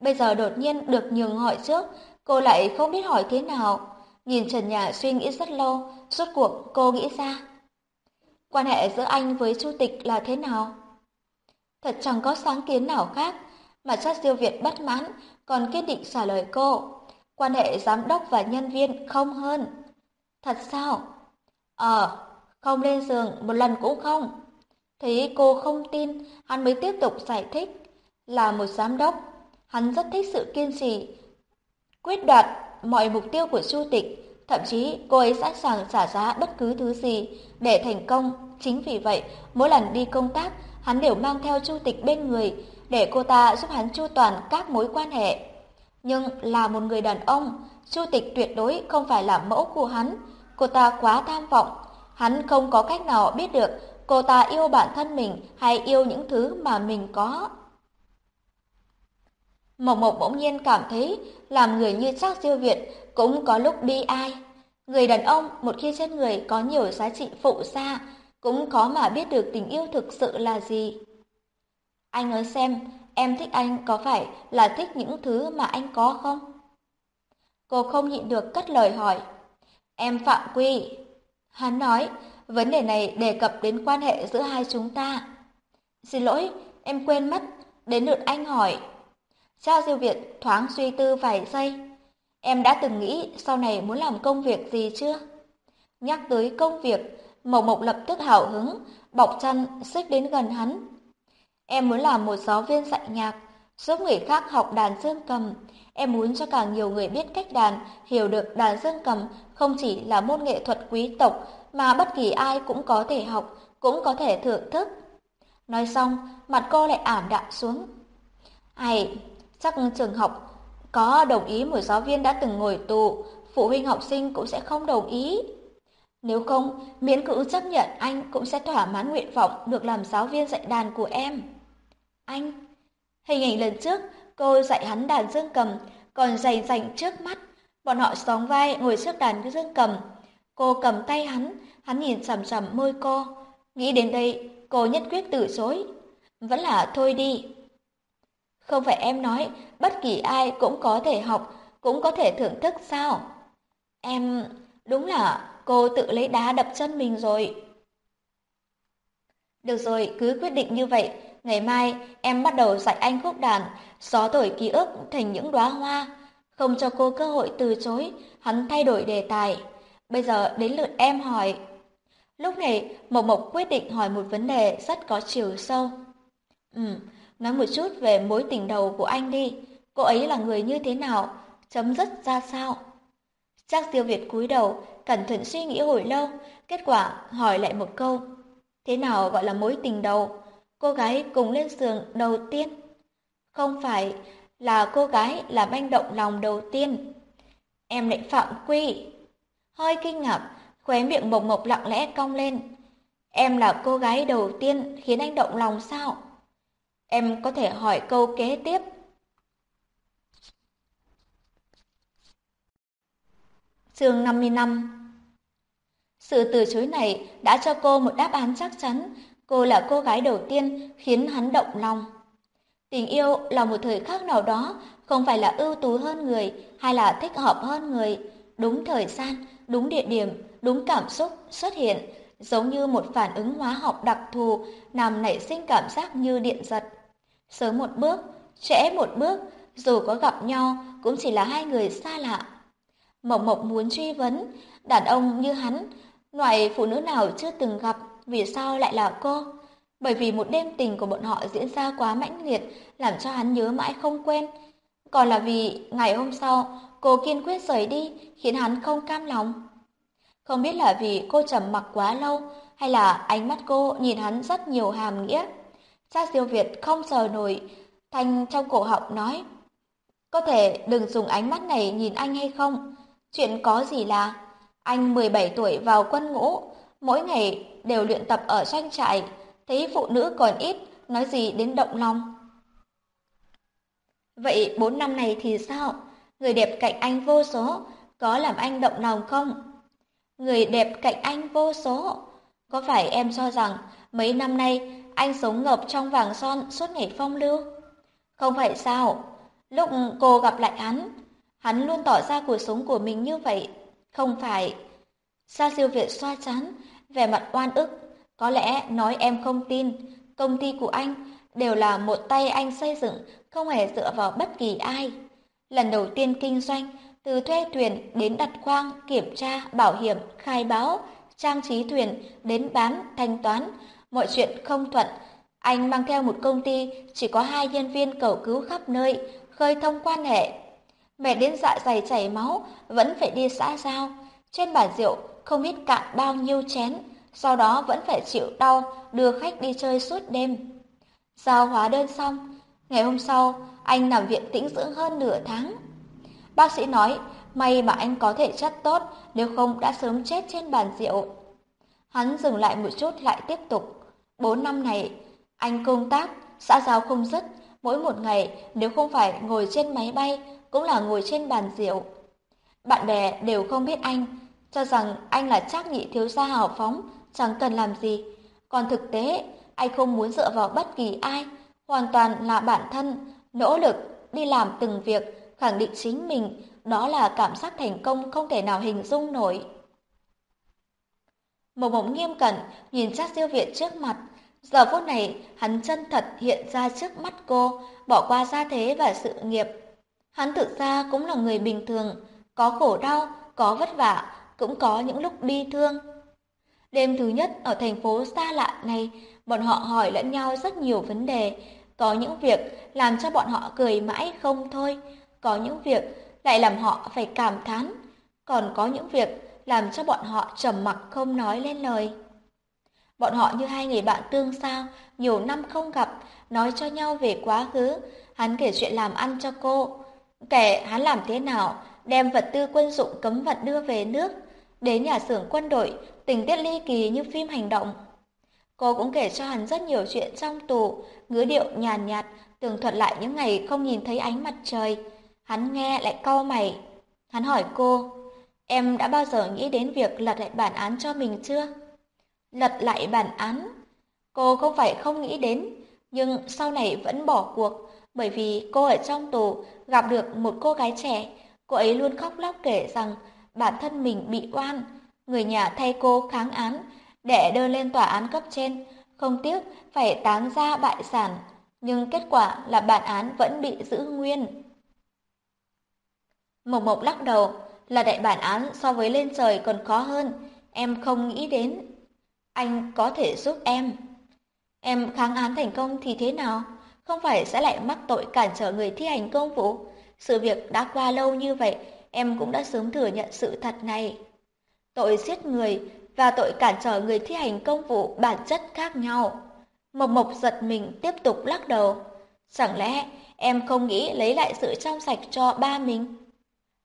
Bây giờ đột nhiên được nhường hỏi trước, cô lại không biết hỏi thế nào. Nhìn trần nhà suy nghĩ rất lâu, suốt cuộc cô nghĩ ra. Quan hệ giữa anh với Chu Tịch là thế nào? Thật chẳng có sáng kiến nào khác, mà sát siêu Việt bất mãn, còn kiên định trả lời cô. Quan hệ giám đốc và nhân viên không hơn. Thật sao? Ờ, không lên giường một lần cũng không. Thấy cô không tin, hắn mới tiếp tục giải thích. Là một giám đốc, hắn rất thích sự kiên trì, quyết đoạt mọi mục tiêu của Chu Tịch. Thậm chí cô ấy sẵn sàng trả giá bất cứ thứ gì để thành công. Chính vì vậy, mỗi lần đi công tác, hắn đều mang theo Chu Tịch bên người để cô ta giúp hắn chu toàn các mối quan hệ. Nhưng là một người đàn ông, Chu Tịch tuyệt đối không phải là mẫu của hắn. Cô ta quá tham vọng, hắn không có cách nào biết được cô ta yêu bản thân mình hay yêu những thứ mà mình có. Mộc Mộc bỗng nhiên cảm thấy làm người như Trác Diêu Việt cũng có lúc bi ai. Người đàn ông một khi trên người có nhiều giá trị phụ xa, cũng khó mà biết được tình yêu thực sự là gì. Anh nói xem, em thích anh có phải là thích những thứ mà anh có không? Cô không nhịn được cất lời hỏi. Em phạm quy. Hắn nói, vấn đề này đề cập đến quan hệ giữa hai chúng ta. Xin lỗi, em quên mất, đến lượt anh hỏi. Cha Diêu Việt thoáng suy tư vài giây. Em đã từng nghĩ sau này muốn làm công việc gì chưa? Nhắc tới công việc, Mộc Mộc lập tức hào hứng, bọc chăn xích đến gần hắn. Em muốn làm một giáo viên dạy nhạc, giúp người khác học đàn dương cầm. Em muốn cho càng nhiều người biết cách đàn, hiểu được đàn dương cầm không chỉ là môn nghệ thuật quý tộc mà bất kỳ ai cũng có thể học, cũng có thể thưởng thức. Nói xong, mặt cô lại ảm đạm xuống. Ai, chắc trường học có đồng ý một giáo viên đã từng ngồi tù, phụ huynh học sinh cũng sẽ không đồng ý. Nếu không, miễn cữ chấp nhận anh cũng sẽ thỏa mãn nguyện vọng được làm giáo viên dạy đàn của em. Anh, hình ảnh lần trước, cô dạy hắn đàn dương cầm, còn dày dành trước mắt. Bọn họ sóng vai ngồi trước đàn dương cầm. Cô cầm tay hắn, hắn nhìn chằm chằm môi cô. Nghĩ đến đây, cô nhất quyết từ chối. Vẫn là thôi đi. Không phải em nói, bất kỳ ai cũng có thể học, cũng có thể thưởng thức sao? Em, đúng là cô tự lấy đá đập chân mình rồi. Được rồi, cứ quyết định như vậy. Ngày mai em bắt đầu dạy anh khúc đàn, xóa thổi ký ức thành những đóa hoa. Không cho cô cơ hội từ chối, hắn thay đổi đề tài. Bây giờ đến lượt em hỏi. Lúc này, Mộc Mộc quyết định hỏi một vấn đề rất có chiều sâu. Ừ, nói một chút về mối tình đầu của anh đi. Cô ấy là người như thế nào? Chấm dứt ra sao? Chắc Tiêu Việt cúi đầu, cẩn thận suy nghĩ hồi lâu, kết quả hỏi lại một câu. Thế nào gọi là mối tình đầu? Cô gái cùng lên giường đầu tiên? Không phải là cô gái làm anh động lòng đầu tiên. Em lại phạm quy. Hơi kinh ngạc, khóe miệng mộc mộc lặng lẽ cong lên. Em là cô gái đầu tiên khiến anh động lòng sao? Em có thể hỏi câu kế tiếp. Chương 55 Sự từ chối này đã cho cô một đáp án chắc chắn. Cô là cô gái đầu tiên khiến hắn động lòng. Tình yêu là một thời khắc nào đó, không phải là ưu tú hơn người hay là thích hợp hơn người. Đúng thời gian, đúng địa điểm, đúng cảm xúc xuất hiện, giống như một phản ứng hóa học đặc thù nằm nảy sinh cảm giác như điện giật. Sớm một bước, trễ một bước, dù có gặp nhau cũng chỉ là hai người xa lạ. Mộc Mộc muốn truy vấn, đàn ông như hắn, loại phụ nữ nào chưa từng gặp, vì sao lại là cô? Bởi vì một đêm tình của bọn họ diễn ra quá mãnh liệt, làm cho hắn nhớ mãi không quên. Còn là vì ngày hôm sau, cô kiên quyết rời đi, khiến hắn không cam lòng. Không biết là vì cô trầm mặc quá lâu, hay là ánh mắt cô nhìn hắn rất nhiều hàm nghĩa. Cha siêu Việt không sờ nổi, thanh trong cổ họng nói. Có thể đừng dùng ánh mắt này nhìn anh hay không? Chuyện có gì là, anh 17 tuổi vào quân ngũ, mỗi ngày đều luyện tập ở doanh trại, thấy phụ nữ còn ít, nói gì đến động lòng. Vậy bốn năm này thì sao? Người đẹp cạnh anh vô số, có làm anh động lòng không? Người đẹp cạnh anh vô số. Có phải em cho rằng mấy năm nay anh sống ngập trong vàng son suốt ngày phong lưu? Không phải sao? Lúc cô gặp lại hắn, hắn luôn tỏ ra cuộc sống của mình như vậy. Không phải. Sa siêu Việt xoa chán, vẻ mặt oan ức. Có lẽ nói em không tin, công ty của anh đều là một tay anh xây dựng, không hề dựa vào bất kỳ ai. Lần đầu tiên kinh doanh, từ thuê thuyền đến đặt khoang, kiểm tra, bảo hiểm, khai báo, trang trí thuyền, đến bán, thanh toán, mọi chuyện không thuận. Anh mang theo một công ty chỉ có hai nhân viên cầu cứu khắp nơi, khơi thông quan hệ. Mẹ đến dạ dày chảy máu, vẫn phải đi xã giao. Trên bàn rượu không biết cạn bao nhiêu chén, sau đó vẫn phải chịu đau đưa khách đi chơi suốt đêm. Giao hóa đơn xong, ngày hôm sau anh nằm viện tĩnh dưỡng hơn nửa tháng. Bác sĩ nói, may mà anh có thể chất tốt, nếu không đã sớm chết trên bàn rượu. Hắn dừng lại một chút lại tiếp tục. Bốn năm này, anh công tác, xã giao không dứt, mỗi một ngày nếu không phải ngồi trên máy bay, cũng là ngồi trên bàn rượu. Bạn bè đều không biết anh, cho rằng anh là trác nhị thiếu gia hào phóng, chẳng cần làm gì. Còn thực tế, anh không muốn dựa vào bất kỳ ai, hoàn toàn là bản thân, nỗ lực, đi làm từng việc, khẳng định chính mình, đó là cảm giác thành công không thể nào hình dung nổi. Một mộng nghiêm cẩn nhìn chắc siêu việt trước mặt, giờ phút này hắn chân thật hiện ra trước mắt cô, bỏ qua gia thế và sự nghiệp. Hắn thực ra cũng là người bình thường, có khổ đau, có vất vả, cũng có những lúc bi thương. Đêm thứ nhất ở thành phố xa lạ này, bọn họ hỏi lẫn nhau rất nhiều vấn đề, có những việc làm cho bọn họ cười mãi không thôi, có những việc lại làm họ phải cảm thán, còn có những việc làm cho bọn họ trầm mặc không nói lên lời. Bọn họ như hai người bạn tương sao, nhiều năm không gặp, nói cho nhau về quá khứ, hắn kể chuyện làm ăn cho cô, kể hắn làm thế nào, đem vật tư quân dụng cấm vận đưa về nước, đến nhà xưởng quân đội, tình tiết ly kỳ như phim hành động. Cô cũng kể cho hắn rất nhiều chuyện trong tù, ngữ điệu nhàn nhạt, tường thuật lại những ngày không nhìn thấy ánh mặt trời. Hắn nghe lại cau mày. Hắn hỏi cô, em đã bao giờ nghĩ đến việc lật lại bản án cho mình chưa? Lật lại bản án? Cô không phải không nghĩ đến, nhưng sau này vẫn bỏ cuộc, bởi vì cô ở trong tù gặp được một cô gái trẻ. Cô ấy luôn khóc lóc kể rằng bản thân mình bị oan, người nhà thay cô kháng án, để đưa lên tòa án cấp trên, không tiếc phải táng ra bại sản, nhưng kết quả là bản án vẫn bị giữ nguyên. Mộc Mộc lắc đầu, là đại bản án so với lên trời còn khó hơn, em không nghĩ đến. Anh có thể giúp em. Em kháng án thành công thì thế nào? Không phải sẽ lại mắc tội cản trở người thi hành công vụ? Sự việc đã qua lâu như vậy, em cũng đã sớm thừa nhận sự thật này. Tội giết người và tội cản trở người thi hành công vụ bản chất khác nhau. Mộc Mộc giật mình tiếp tục lắc đầu. Chẳng lẽ em không nghĩ lấy lại sự trong sạch cho ba mình?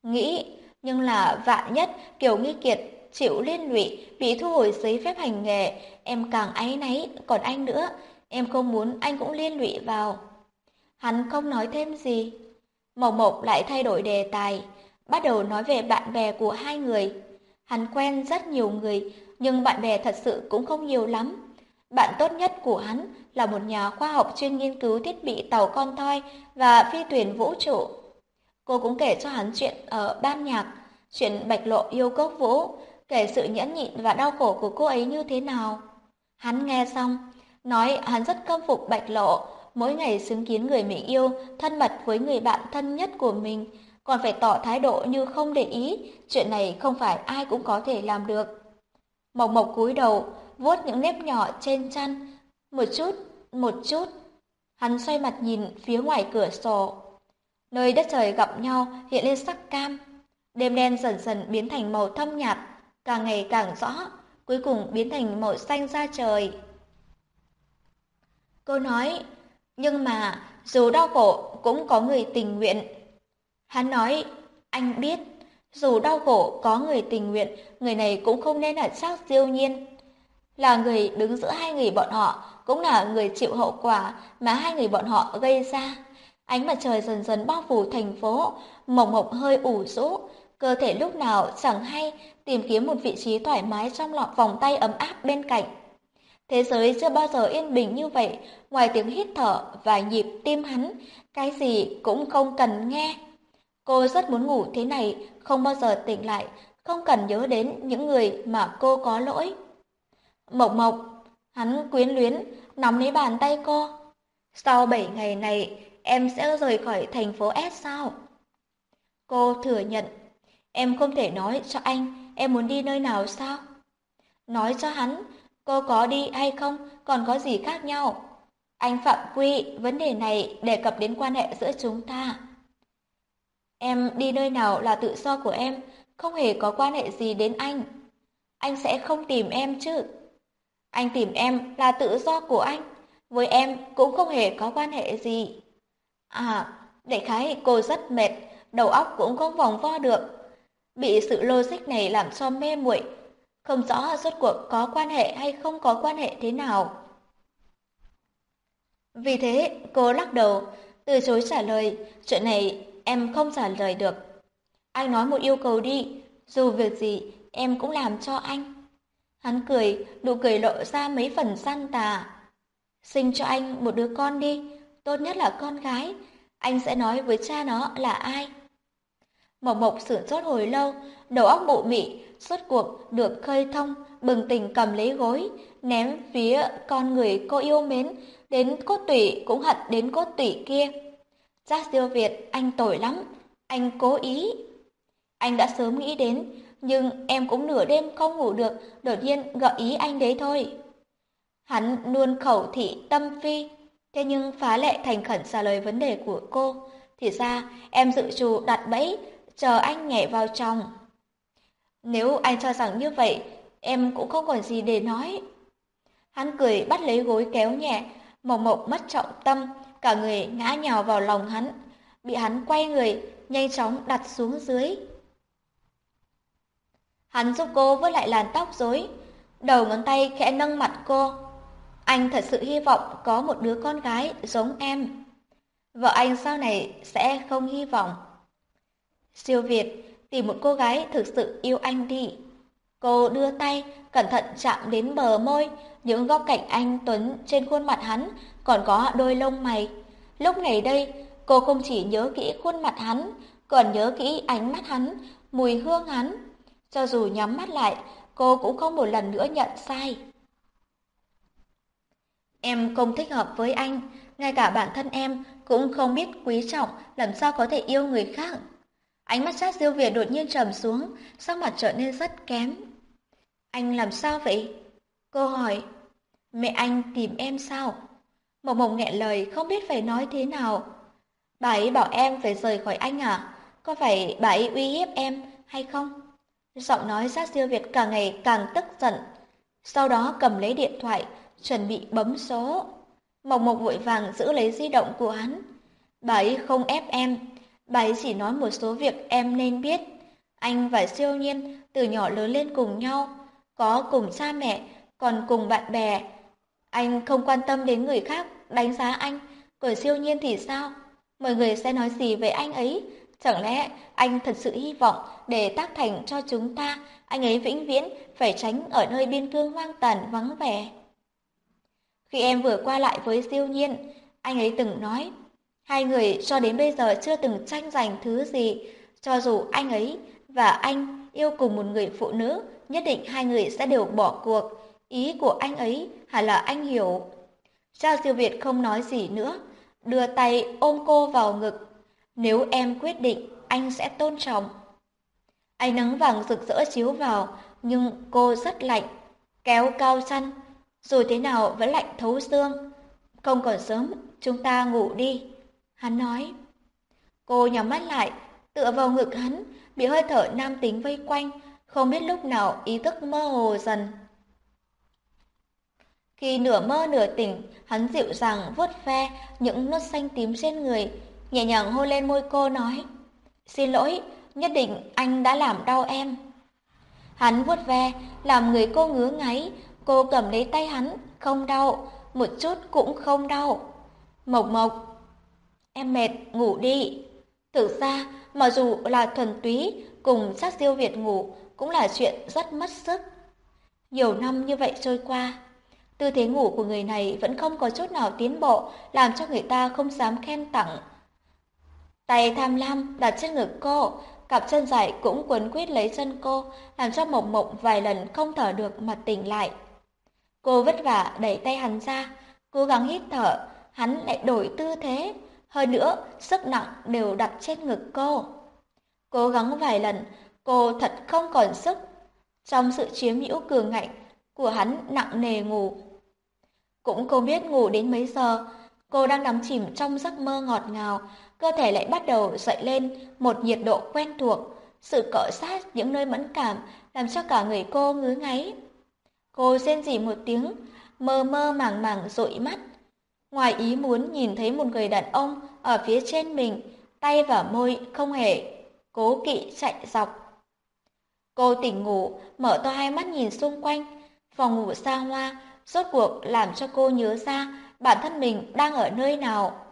Nghĩ, nhưng là vạn nhất Kiều Nghi Kiệt chịu liên lụy bị thu hồi giấy phép hành nghề, em càng áy náy, còn anh nữa, em không muốn anh cũng liên lụy vào. Hắn không nói thêm gì. Mộc Mộc lại thay đổi đề tài, bắt đầu nói về bạn bè của hai người. Hắn quen rất nhiều người, nhưng bạn bè thật sự cũng không nhiều lắm. Bạn tốt nhất của hắn là một nhà khoa học chuyên nghiên cứu thiết bị tàu con thoi và phi thuyền vũ trụ. Cô cũng kể cho hắn chuyện ở ban nhạc, chuyện bạch lộ yêu cốc vũ, kể sự nhẫn nhịn và đau khổ của cô ấy như thế nào. Hắn nghe xong, nói hắn rất khâm phục bạch lộ, mỗi ngày xứng kiến người mình yêu, thân mật với người bạn thân nhất của mình, còn phải tỏ thái độ như không để ý, chuyện này không phải ai cũng có thể làm được. Mộc Mộc cúi đầu, vuốt những nếp nhỏ trên chăn, một chút, một chút. Hắn xoay mặt nhìn phía ngoài cửa sổ. Nơi đất trời gặp nhau hiện lên sắc cam. Đêm đen dần dần biến thành màu thâm nhạt, càng ngày càng rõ, cuối cùng biến thành màu xanh da trời. Cô nói, nhưng mà dù đau khổ cũng có người tình nguyện. Hắn nói, anh biết, dù đau khổ có người tình nguyện, người này cũng không nên là chắc siêu nhiên. Là người đứng giữa hai người bọn họ, cũng là người chịu hậu quả mà hai người bọn họ gây ra. Ánh mặt trời dần dần bao phủ thành phố, mộng mộng hơi ủ rũ, cơ thể lúc nào chẳng hay tìm kiếm một vị trí thoải mái trong lọ vòng tay ấm áp bên cạnh. Thế giới chưa bao giờ yên bình như vậy, ngoài tiếng hít thở và nhịp tim hắn, cái gì cũng không cần nghe. Cô rất muốn ngủ thế này, không bao giờ tỉnh lại, không cần nhớ đến những người mà cô có lỗi. Mộc Mộc, hắn quyến luyến, nắm lấy bàn tay cô. Sau bảy ngày này, em sẽ rời khỏi thành phố S sao? Cô thừa nhận, em không thể nói cho anh em muốn đi nơi nào sao? Nói cho hắn, cô có đi hay không còn có gì khác nhau. Anh Phạm Quy, vấn đề này đề cập đến quan hệ giữa chúng ta. Em đi nơi nào là tự do của em, không hề có quan hệ gì đến anh. Anh sẽ không tìm em chứ. Anh tìm em là tự do của anh, với em cũng không hề có quan hệ gì. À, đại khái cô rất mệt, đầu óc cũng không vòng vo được. Bị sự logic này làm cho mê muội, không rõ rốt cuộc có quan hệ hay không có quan hệ thế nào. Vì thế, cô lắc đầu, từ chối trả lời, chuyện này em không trả lời được. Anh nói một yêu cầu đi, dù việc gì em cũng làm cho anh. Hắn cười, nụ cười lộ ra mấy phần săn tà. Sinh cho anh một đứa con đi, tốt nhất là con gái. Anh sẽ nói với cha nó là ai. Mộc Mộc sửng sốt hồi lâu, đầu óc mụ mị, suốt cuộc được khơi thông, bừng tỉnh cầm lấy gối, ném phía con người cô yêu mến, đến cốt tủy cũng hận đến cốt tủy kia. Giác siêu Việt, anh tội lắm, anh cố ý. Anh đã sớm nghĩ đến, nhưng em cũng nửa đêm không ngủ được, đột nhiên gợi ý anh đấy thôi. Hắn luôn khẩu thị tâm phi, thế nhưng phá lệ thành khẩn trả lời vấn đề của cô. Thì ra, em dự trù đặt bẫy, chờ anh nhảy vào trong. Nếu anh cho rằng như vậy, em cũng không còn gì để nói. Hắn cười bắt lấy gối kéo nhẹ, mộc mộc mất trọng tâm, cả người ngã nhào vào lòng hắn, bị hắn quay người, nhanh chóng đặt xuống dưới. Hắn giúp cô với lại làn tóc rối, đầu ngón tay khẽ nâng mặt cô. Anh thật sự hy vọng có một đứa con gái giống em. Vợ anh sau này sẽ không hy vọng. Siêu Việt tìm một cô gái thực sự yêu anh đi. Cô đưa tay, cẩn thận chạm đến bờ môi, những góc cạnh anh Tuấn trên khuôn mặt hắn còn có đôi lông mày. Lúc này đây, cô không chỉ nhớ kỹ khuôn mặt hắn, còn nhớ kỹ ánh mắt hắn, mùi hương hắn. Cho dù nhắm mắt lại, cô cũng không một lần nữa nhận sai. Em không thích hợp với anh, ngay cả bản thân em cũng không biết quý trọng làm sao có thể yêu người khác. Ánh mắt sát diêu Việt đột nhiên trầm xuống, sắc mặt trở nên rất kém. Anh làm sao vậy? Cô hỏi. Mẹ anh tìm em sao? Mộc Mộc nghẹn lời không biết phải nói thế nào. Bà ấy bảo em phải rời khỏi anh à? Có phải bà ấy uy hiếp em hay không? Giọng nói sát siêu Việt càng ngày càng tức giận. Sau đó cầm lấy điện thoại, chuẩn bị bấm số. Mộc Mộc vội vàng giữ lấy di động của hắn. Bà ấy không ép em, bà ấy chỉ nói một số việc em nên biết. Anh và siêu nhiên từ nhỏ lớn lên cùng nhau, có cùng cha mẹ, còn cùng bạn bè. Anh không quan tâm đến người khác đánh giá anh, của siêu nhiên thì sao? Mọi người sẽ nói gì về anh ấy? Chẳng lẽ anh thật sự hy vọng để tác thành cho chúng ta, anh ấy vĩnh viễn phải tránh ở nơi biên cương hoang tàn vắng vẻ? Khi em vừa qua lại với siêu nhiên, anh ấy từng nói, hai người cho đến bây giờ chưa từng tranh giành thứ gì, cho dù anh ấy và anh yêu cùng một người phụ nữ, nhất định hai người sẽ đều bỏ cuộc. Ý của anh ấy hẳn là anh hiểu. Giao Diêu Việt không nói gì nữa, đưa tay ôm cô vào ngực. Nếu em quyết định, anh sẽ tôn trọng. Ánh nắng vàng rực rỡ chiếu vào, nhưng cô rất lạnh, kéo cao chăn, dù thế nào vẫn lạnh thấu xương. Không còn sớm, chúng ta ngủ đi. Hắn nói. Cô nhắm mắt lại, tựa vào ngực hắn, bị hơi thở nam tính vây quanh, không biết lúc nào ý thức mơ hồ dần. Khi nửa mơ nửa tỉnh, hắn dịu dàng vuốt ve những nốt xanh tím trên người, nhẹ nhàng hôn lên môi cô nói, Xin lỗi, nhất định anh đã làm đau em. Hắn vuốt ve, làm người cô ngứa ngáy, cô cầm lấy tay hắn, không đau, một chút cũng không đau. Mộc mộc, em mệt, ngủ đi. Thực ra, mặc dù là thuần túy, cùng sát diêu Việt ngủ cũng là chuyện rất mất sức. Nhiều năm như vậy trôi qua, tư thế ngủ của người này vẫn không có chút nào tiến bộ, làm cho người ta không dám khen tặng. Tay tham lam đặt trên ngực cô, cặp chân dài cũng quấn quýt lấy chân cô, làm cho mộng mộng vài lần không thở được mà tỉnh lại. Cô vất vả đẩy tay hắn ra, cố gắng hít thở, hắn lại đổi tư thế. Hơn nữa, sức nặng đều đặt trên ngực cô. Cố gắng vài lần, cô thật không còn sức. Trong sự chiếm hữu cường ngạnh của hắn nặng nề ngủ. Cũng không biết ngủ đến mấy giờ, cô đang đắm chìm trong giấc mơ ngọt ngào, cơ thể lại bắt đầu dậy lên một nhiệt độ quen thuộc, sự cọ sát những nơi mẫn cảm làm cho cả người cô ngứa ngáy. Cô rên rỉ một tiếng, mơ mơ màng màng dụi mắt. Ngoài ý muốn nhìn thấy một người đàn ông ở phía trên mình, tay và môi không hề cố kỵ chạy dọc. Cô tỉnh ngủ, mở to hai mắt nhìn xung quanh. Phòng ngủ xa hoa, rốt cuộc làm cho cô nhớ ra bản thân mình đang ở nơi nào.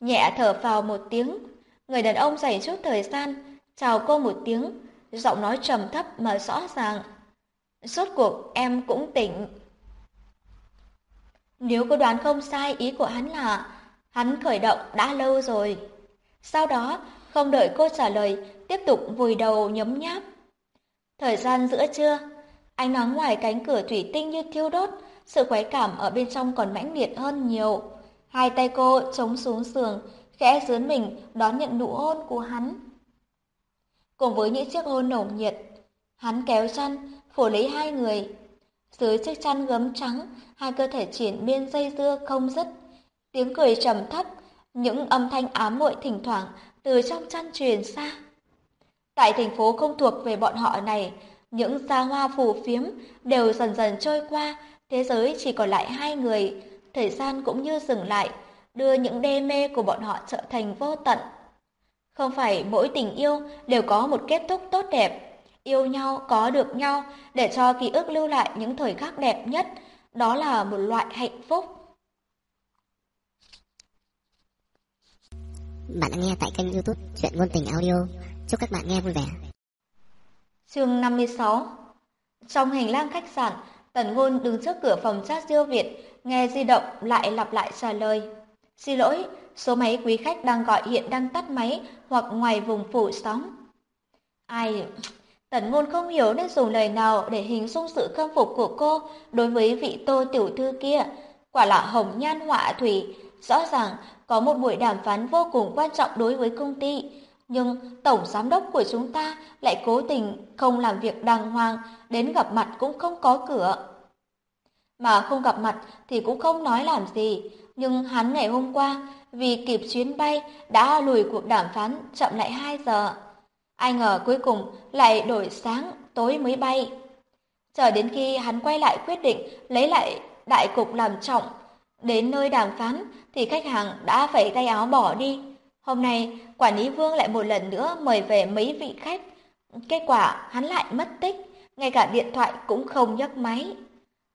Nhẹ thở vào một tiếng, người đàn ông dành chút thời gian, chào cô một tiếng, giọng nói trầm thấp mà rõ ràng. Rốt cuộc em cũng tỉnh. Nếu cô đoán không sai ý của hắn là hắn khởi động đã lâu rồi. Sau đó, không đợi cô trả lời, tiếp tục vùi đầu nhấm nháp. Thời gian giữa trưa, ánh nắng ngoài cánh cửa thủy tinh như thiêu đốt, sự khoái cảm ở bên trong còn mãnh liệt hơn nhiều. Hai tay cô chống xuống sườn, khẽ dướn mình đón nhận nụ hôn của hắn. Cùng với những chiếc hôn nồng nhiệt, hắn kéo chăn, phủ lấy hai người. Dưới chiếc chăn gấm trắng, hai cơ thể triển miên dây dưa không dứt. Tiếng cười trầm thấp, những âm thanh ám muội thỉnh thoảng từ trong chăn truyền xa. Tại thành phố không thuộc về bọn họ này, những xa hoa phù phiếm đều dần dần trôi qua, thế giới chỉ còn lại hai người, thời gian cũng như dừng lại, đưa những đê mê của bọn họ trở thành vô tận. Không phải mỗi tình yêu đều có một kết thúc tốt đẹp, yêu nhau có được nhau để cho ký ức lưu lại những thời khắc đẹp nhất, đó là một loại hạnh phúc. Bạn đang nghe tại kênh youtube Chuyện Ngôn Tình Audio. Chúc các bạn nghe vui vẻ. Chương 56 Trong hành lang khách sạn, Tần Ngôn đứng trước cửa phòng chat siêu Việt, nghe di động lại lặp lại trả lời. Xin lỗi, số máy quý khách đang gọi hiện đang tắt máy hoặc ngoài vùng phủ sóng. Ai... Tần Ngôn không hiểu nên dùng lời nào để hình dung sự khâm phục của cô đối với vị tô tiểu thư kia. Quả là hồng nhan họa thủy, rõ ràng có một buổi đàm phán vô cùng quan trọng đối với công ty. Nhưng tổng giám đốc của chúng ta lại cố tình không làm việc đàng hoàng, đến gặp mặt cũng không có cửa. Mà không gặp mặt thì cũng không nói làm gì, nhưng hắn ngày hôm qua vì kịp chuyến bay đã lùi cuộc đàm phán chậm lại 2 giờ. Ai ngờ cuối cùng lại đổi sáng, tối mới bay. Chờ đến khi hắn quay lại quyết định lấy lại đại cục làm trọng, đến nơi đàm phán thì khách hàng đã phải tay áo bỏ đi. Hôm nay, quản lý vương lại một lần nữa mời về mấy vị khách. Kết quả hắn lại mất tích, ngay cả điện thoại cũng không nhấc máy.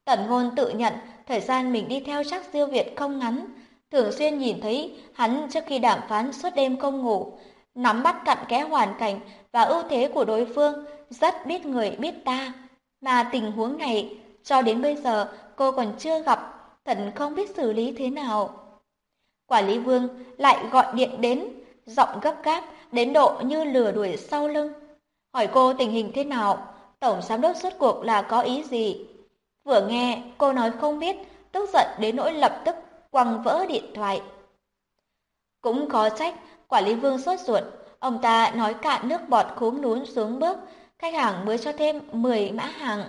Tần ngôn tự nhận thời gian mình đi theo chắc diêu Việt không ngắn, thường xuyên nhìn thấy hắn trước khi đàm phán suốt đêm không ngủ, nắm bắt cặn kẽ hoàn cảnh và ưu thế của đối phương, rất biết người biết ta. Mà tình huống này, cho đến bây giờ cô còn chưa gặp, thật không biết xử lý thế nào. Quản lý vương lại gọi điện đến, giọng gấp gáp, đến độ như lừa đuổi sau lưng. Hỏi cô tình hình thế nào, tổng giám đốc suốt cuộc là có ý gì? Vừa nghe, cô nói không biết, tức giận đến nỗi lập tức quăng vỡ điện thoại. Cũng có trách, quản lý vương sốt ruột, Ông ta nói cạn nước bọt khúm núm xuống bước, khách hàng mới cho thêm 10 mã hàng.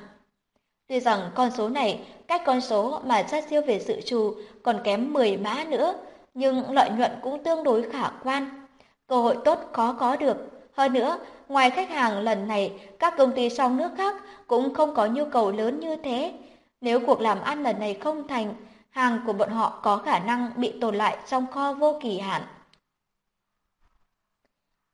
Tuy rằng con số này cách con số mà sát siêu về sự trù còn kém 10 mã nữa, nhưng lợi nhuận cũng tương đối khả quan. Cơ hội tốt khó có được. Hơn nữa, ngoài khách hàng lần này, các công ty trong nước khác cũng không có nhu cầu lớn như thế. Nếu cuộc làm ăn lần này không thành, hàng của bọn họ có khả năng bị tồn lại trong kho vô kỳ hạn.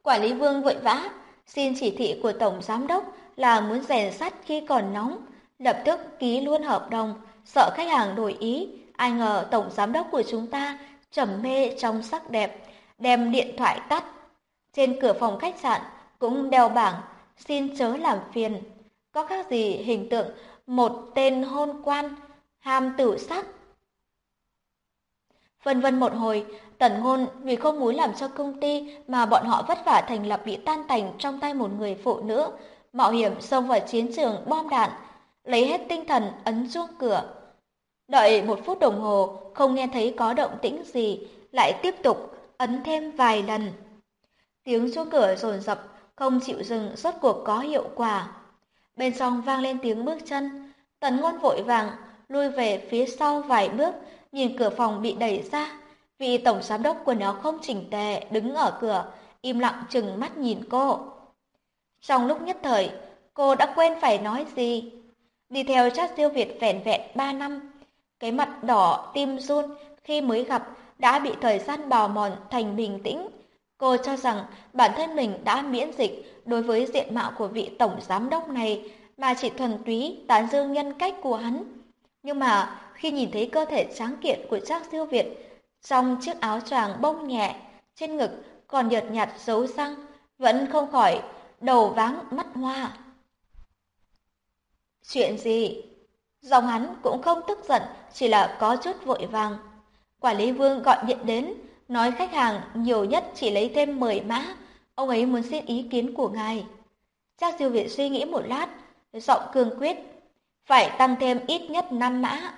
Quản lý Vương vội vã, xin chỉ thị của Tổng Giám Đốc là muốn rèn sắt khi còn nóng, lập tức ký luôn hợp đồng, sợ khách hàng đổi ý. Ai ngờ Tổng Giám Đốc của chúng ta trầm mê trong sắc đẹp, đem điện thoại tắt. Trên cửa phòng khách sạn cũng đeo bảng, xin chớ làm phiền. Có khác gì hình tượng một tên hôn quan, ham tử sắc. Vân vân một hồi, Tần Ngôn vì không muốn làm cho công ty mà bọn họ vất vả thành lập bị tan tành trong tay một người phụ nữ, mạo hiểm xông vào chiến trường bom đạn, lấy hết tinh thần ấn chuông cửa. Đợi một phút đồng hồ, không nghe thấy có động tĩnh gì, lại tiếp tục ấn thêm vài lần. Tiếng chuông cửa rồn rập, không chịu dừng, rốt cuộc có hiệu quả. Bên trong vang lên tiếng bước chân, tần ngôn vội vàng, lui về phía sau vài bước, nhìn cửa phòng bị đẩy ra. Vị tổng giám đốc quần áo không chỉnh tề đứng ở cửa, im lặng chừng mắt nhìn cô. Trong lúc nhất thời, cô đã quên phải nói gì. Đi theo chắc siêu Việt vẹn vẹn ba năm, cái mặt đỏ tim run khi mới gặp đã bị thời gian bào mòn thành bình tĩnh. Cô cho rằng bản thân mình đã miễn dịch đối với diện mạo của vị tổng giám đốc này mà chỉ thuần túy tán dương nhân cách của hắn. Nhưng mà khi nhìn thấy cơ thể tráng kiện của Trác Siêu Việt trong chiếc áo choàng bông nhẹ, trên ngực còn nhợt nhạt dấu răng, vẫn không khỏi đầu váng mắt hoa. Chuyện gì? Dòng hắn cũng không tức giận, chỉ là có chút vội vàng. Quản lý Vương gọi điện đến, nói khách hàng nhiều nhất chỉ lấy thêm 10 mã, ông ấy muốn xin ý kiến của ngài. Trác Diêu Việt suy nghĩ một lát, giọng cương quyết, phải tăng thêm ít nhất 5 mã.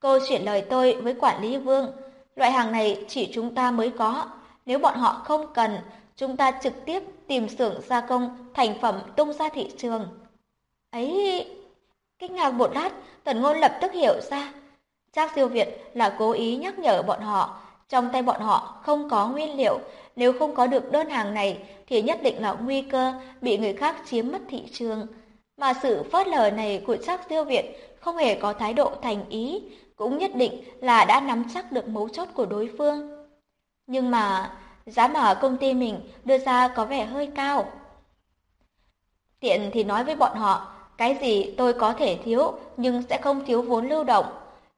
Cô chuyển lời tôi với quản lý Vương, loại hàng này chỉ chúng ta mới có, nếu bọn họ không cần, chúng ta trực tiếp tìm xưởng gia công thành phẩm tung ra thị trường. Ấy, kinh ngạc một lát, Tần Ngôn lập tức hiểu ra, Trác Siêu Việt là cố ý nhắc nhở bọn họ, trong tay bọn họ không có nguyên liệu, nếu không có được đơn hàng này thì nhất định là nguy cơ bị người khác chiếm mất thị trường. Mà sự phớt lờ này của Trác Siêu Việt không hề có thái độ thành ý, cũng nhất định là đã nắm chắc được mấu chốt của đối phương. Nhưng mà giá mà công ty mình đưa ra có vẻ hơi cao. Tiện thì nói với bọn họ, cái gì tôi có thể thiếu nhưng sẽ không thiếu vốn lưu động.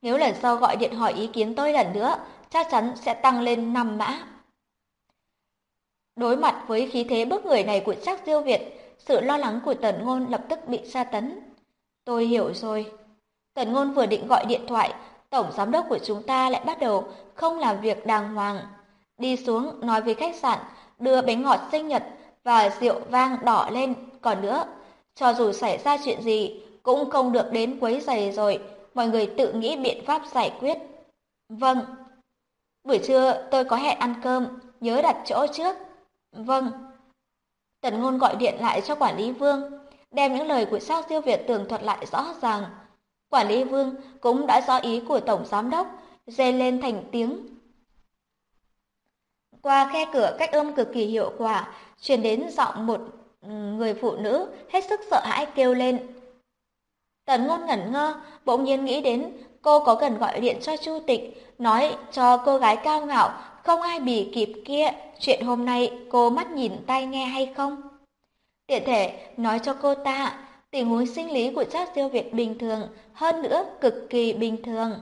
Nếu lần sau gọi điện hỏi ý kiến tôi lần nữa, chắc chắn sẽ tăng lên 5 mã. Đối mặt với khí thế bức người này của Trác Diêu Việt, sự lo lắng của Tần Ngôn lập tức bị sa tấn. Tôi hiểu rồi. Tần Ngôn vừa định gọi điện thoại, tổng giám đốc của chúng ta lại bắt đầu không làm việc đàng hoàng. Đi xuống nói với khách sạn, đưa bánh ngọt sinh nhật và rượu vang đỏ lên. Còn nữa, cho dù xảy ra chuyện gì, cũng không được đến quấy giày rồi, mọi người tự nghĩ biện pháp giải quyết. Vâng. Buổi trưa tôi có hẹn ăn cơm, nhớ đặt chỗ trước. Vâng. Tần Ngôn gọi điện lại cho quản lý Vương, đem những lời của Sao tiêu Việt tường thuật lại rõ ràng. Quản lý Vương cũng đã rõ ý của Tổng Giám Đốc, dê lên thành tiếng. Qua khe cửa cách âm cực kỳ hiệu quả, truyền đến giọng một người phụ nữ hết sức sợ hãi kêu lên. Tần ngôn ngẩn ngơ, bỗng nhiên nghĩ đến cô có cần gọi điện cho Chu Tịch, nói cho cô gái cao ngạo, không ai bì kịp kia, chuyện hôm nay cô mắt nhìn tai nghe hay không? Tiện thể nói cho cô ta, tình huống sinh lý của Trác Diêu Việt bình thường, hơn nữa cực kỳ bình thường.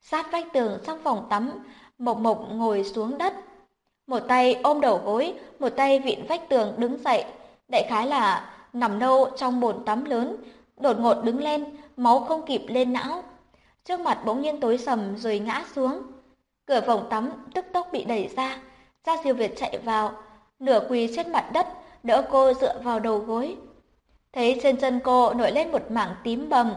Sát vách tường trong phòng tắm, Mộc Mộc ngồi xuống đất, một tay ôm đầu gối, một tay vịn vách tường đứng dậy, đại khái là nằm nâu trong bồn tắm lớn, đột ngột đứng lên, máu không kịp lên não. Trước mặt bỗng nhiên tối sầm rồi ngã xuống. Cửa phòng tắm tức tốc bị đẩy ra, Gia Diêu Việt chạy vào, nửa quỳ trên mặt đất, đỡ cô dựa vào đầu gối. Thấy trên chân cô nổi lên một mảng tím bầm.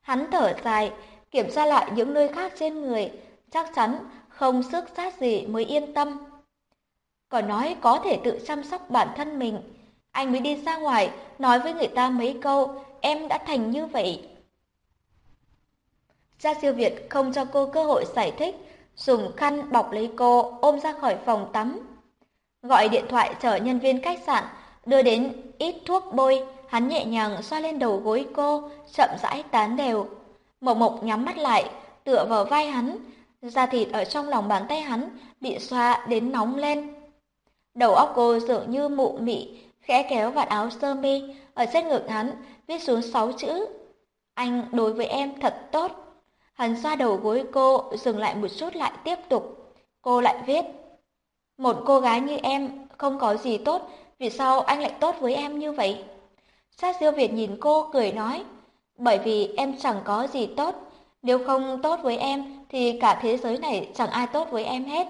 Hắn thở dài, kiểm tra lại những nơi khác trên người, chắc chắn không xước sát gì mới yên tâm còn nói có thể tự chăm sóc bản thân mình. Anh mới đi ra ngoài, nói với người ta mấy câu, em đã thành như vậy. Gia siêu Việt không cho cô cơ hội giải thích, dùng khăn bọc lấy cô, ôm ra khỏi phòng tắm. Gọi điện thoại chở nhân viên khách sạn, đưa đến ít thuốc bôi, hắn nhẹ nhàng xoa lên đầu gối cô, chậm rãi tán đều. Mộc Mộc nhắm mắt lại, tựa vào vai hắn, da thịt ở trong lòng bàn tay hắn bị xoa đến nóng lên. Đầu óc cô dường như mụ mị, khẽ kéo vạt áo sơ mi, ở trên ngực hắn viết xuống sáu chữ. Anh đối với em thật tốt. Hắn xoa đầu gối cô, dừng lại một chút lại tiếp tục. Cô lại viết. Một cô gái như em không có gì tốt, vì sao anh lại tốt với em như vậy? Sát siêu Việt nhìn cô cười nói, bởi vì em chẳng có gì tốt, nếu không tốt với em thì cả thế giới này chẳng ai tốt với em hết.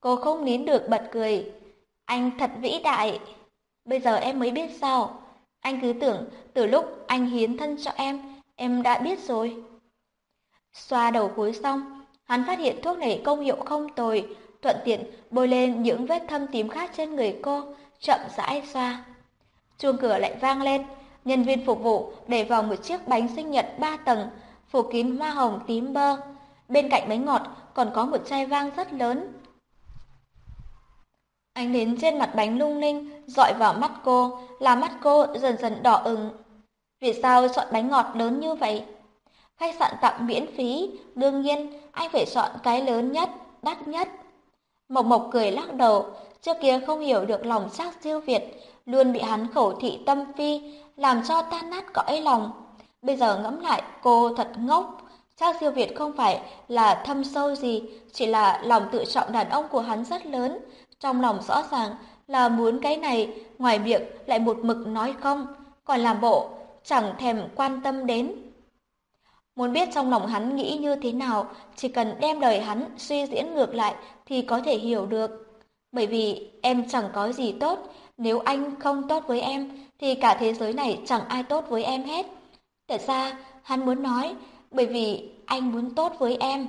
Cô không nín được bật cười, anh thật vĩ đại. Bây giờ em mới biết sao, anh cứ tưởng từ lúc anh hiến thân cho em, em đã biết rồi. Xoa đầu cuối xong, hắn phát hiện thuốc này công hiệu không tồi, thuận tiện bôi lên những vết thâm tím khác trên người cô, chậm rãi xoa. Chuông cửa lại vang lên, nhân viên phục vụ để vào một chiếc bánh sinh nhật ba tầng, phủ kín hoa hồng tím bơ. Bên cạnh bánh ngọt còn có một chai vang rất lớn. Ánh đến trên mặt bánh lung linh, dọi vào mắt cô, làm mắt cô dần dần đỏ ửng. Vì sao chọn bánh ngọt lớn như vậy? Khách sạn tặng miễn phí, đương nhiên anh phải chọn cái lớn nhất, đắt nhất. Mộc Mộc cười lắc đầu, trước kia không hiểu được lòng sắc siêu việt, luôn bị hắn khẩu thị tâm phi, làm cho tan nát cõi lòng. Bây giờ ngẫm lại, cô thật ngốc. Chắc siêu Việt không phải là thâm sâu gì, chỉ là lòng tự trọng đàn ông của hắn rất lớn. Trong lòng rõ ràng là muốn cái này, ngoài miệng lại một mực nói không, còn làm bộ, chẳng thèm quan tâm đến. Muốn biết trong lòng hắn nghĩ như thế nào, chỉ cần đem đời hắn suy diễn ngược lại thì có thể hiểu được. Bởi vì em chẳng có gì tốt, nếu anh không tốt với em thì cả thế giới này chẳng ai tốt với em hết. Thật ra hắn muốn nói bởi vì anh muốn tốt với em.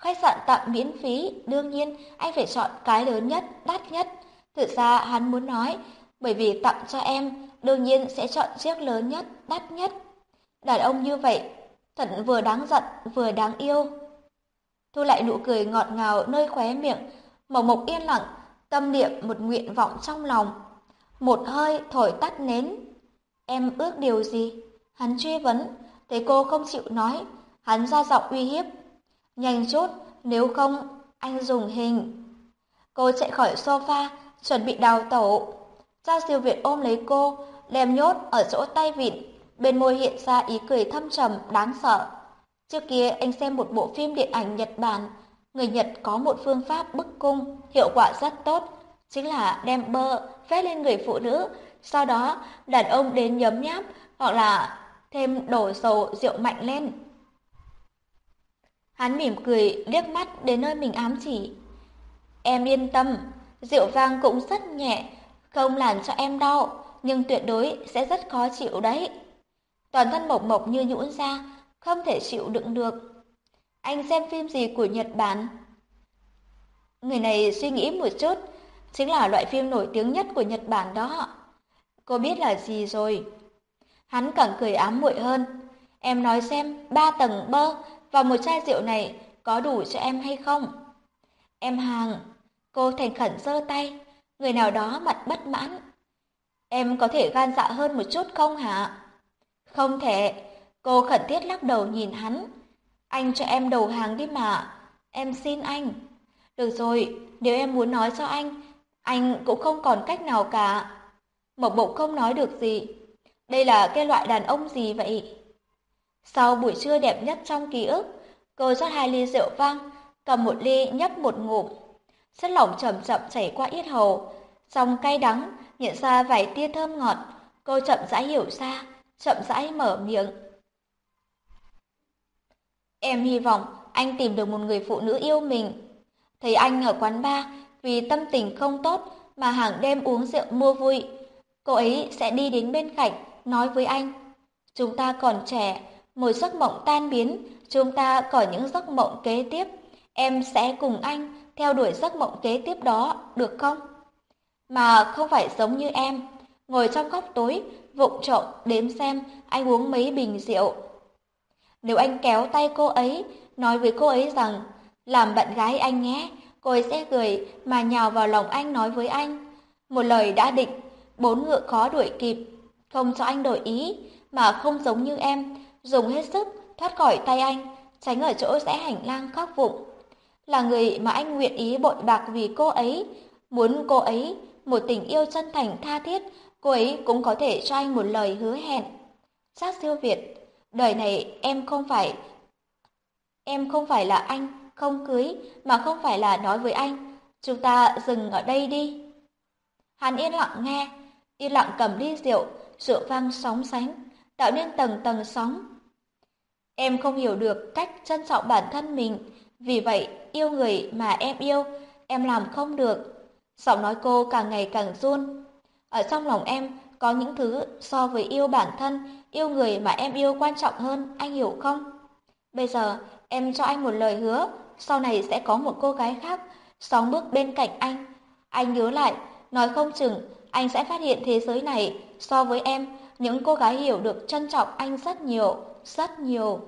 Khách sạn tặng miễn phí, đương nhiên anh phải chọn cái lớn nhất, đắt nhất. Thực ra hắn muốn nói bởi vì tặng cho em, đương nhiên sẽ chọn chiếc lớn nhất, đắt nhất. Đàn ông như vậy, thật vừa đáng giận, vừa đáng yêu. Thu lại nụ cười ngọt ngào nơi khóe miệng, Mộc Mộc yên lặng, tâm niệm một nguyện vọng trong lòng. Một hơi thổi tắt nến. Em ước điều gì? Hắn truy vấn, thấy cô không chịu nói, hắn ra giọng uy hiếp. Nhanh chút, nếu không, anh dùng hình. Cô chạy khỏi sofa, chuẩn bị đào tẩu. Cha siêu Việt ôm lấy cô, đem nhốt ở chỗ tay vịn, bên môi hiện ra ý cười thâm trầm, đáng sợ. Trước kia anh xem một bộ phim điện ảnh Nhật Bản, người Nhật có một phương pháp bức cung, hiệu quả rất tốt, chính là đem bơ vét lên người phụ nữ, sau đó đàn ông đến nhấm nháp hoặc là thêm đổ dầu rượu mạnh lên. Hắn mỉm cười liếc mắt đến nơi mình ám chỉ. Em yên tâm, rượu vang cũng rất nhẹ, không làm cho em đau, nhưng tuyệt đối sẽ rất khó chịu đấy. Toàn thân mộc mộc như nhũn ra, không thể chịu đựng được. Anh xem phim gì của Nhật Bản? Người này suy nghĩ một chút, chính là loại phim nổi tiếng nhất của Nhật Bản đó. Cô biết là gì rồi? Hắn càng cười ám muội hơn. Em nói xem, ba tầng bơ và một chai rượu này có đủ cho em hay không? Em hàng, cô thành khẩn giơ tay, người nào đó mặt bất mãn. Em có thể gan dạ hơn một chút không hả? Không thể, cô khẩn thiết lắc đầu nhìn hắn. Anh cho em đầu hàng đi mà, em xin anh. Được rồi, nếu em muốn nói cho anh, anh cũng không còn cách nào cả. Mộc Mộc không nói được gì. Đây là cái loại đàn ông gì vậy? Sau buổi trưa đẹp nhất trong ký ức, cô rót hai ly rượu vang, cầm một ly nhấp một ngụm. Chất lỏng chậm chậm chảy qua yết hầu, trong cay đắng, nhận ra vài tia thơm ngọt. Cô chậm rãi hiểu ra, chậm rãi mở miệng. Em hy vọng anh tìm được một người phụ nữ yêu mình. Thấy anh ở quán bar vì tâm tình không tốt mà hàng đêm uống rượu mua vui. Cô ấy sẽ đi đến bên cạnh, nói với anh. Chúng ta còn trẻ, một giấc mộng tan biến, chúng ta có những giấc mộng kế tiếp. Em sẽ cùng anh theo đuổi giấc mộng kế tiếp đó, được không? Mà không phải giống như em, ngồi trong góc tối, vụng trộm đếm xem anh uống mấy bình rượu. Nếu anh kéo tay cô ấy, nói với cô ấy rằng, làm bạn gái anh nhé, cô ấy sẽ cười mà nhào vào lòng anh nói với anh. Một lời đã định, bốn ngựa khó đuổi kịp, không cho anh đổi ý, mà không giống như em, dùng hết sức thoát khỏi tay anh, tránh ở chỗ rẽ hành lang khóc vụng. Là người mà anh nguyện ý bội bạc vì cô ấy, muốn cô ấy một tình yêu chân thành tha thiết, cô ấy cũng có thể cho anh một lời hứa hẹn. Sát siêu Việt, đời này em không phải em không phải là anh không cưới mà không phải là nói với anh, chúng ta dừng ở đây đi. Hắn yên lặng nghe, yên lặng cầm ly rượu, rượu vang sóng sánh, tạo nên tầng tầng sóng. Em không hiểu được cách trân trọng bản thân mình, vì vậy yêu người mà em yêu, em làm không được. Giọng nói cô càng ngày càng run. Ở trong lòng em có những thứ so với yêu bản thân, yêu người mà em yêu quan trọng hơn, anh hiểu không? Bây giờ em cho anh một lời hứa, sau này sẽ có một cô gái khác sóng bước bên cạnh anh. Anh nhớ lại, nói không chừng anh sẽ phát hiện thế giới này so với em, những cô gái hiểu được trân trọng anh rất nhiều, rất nhiều.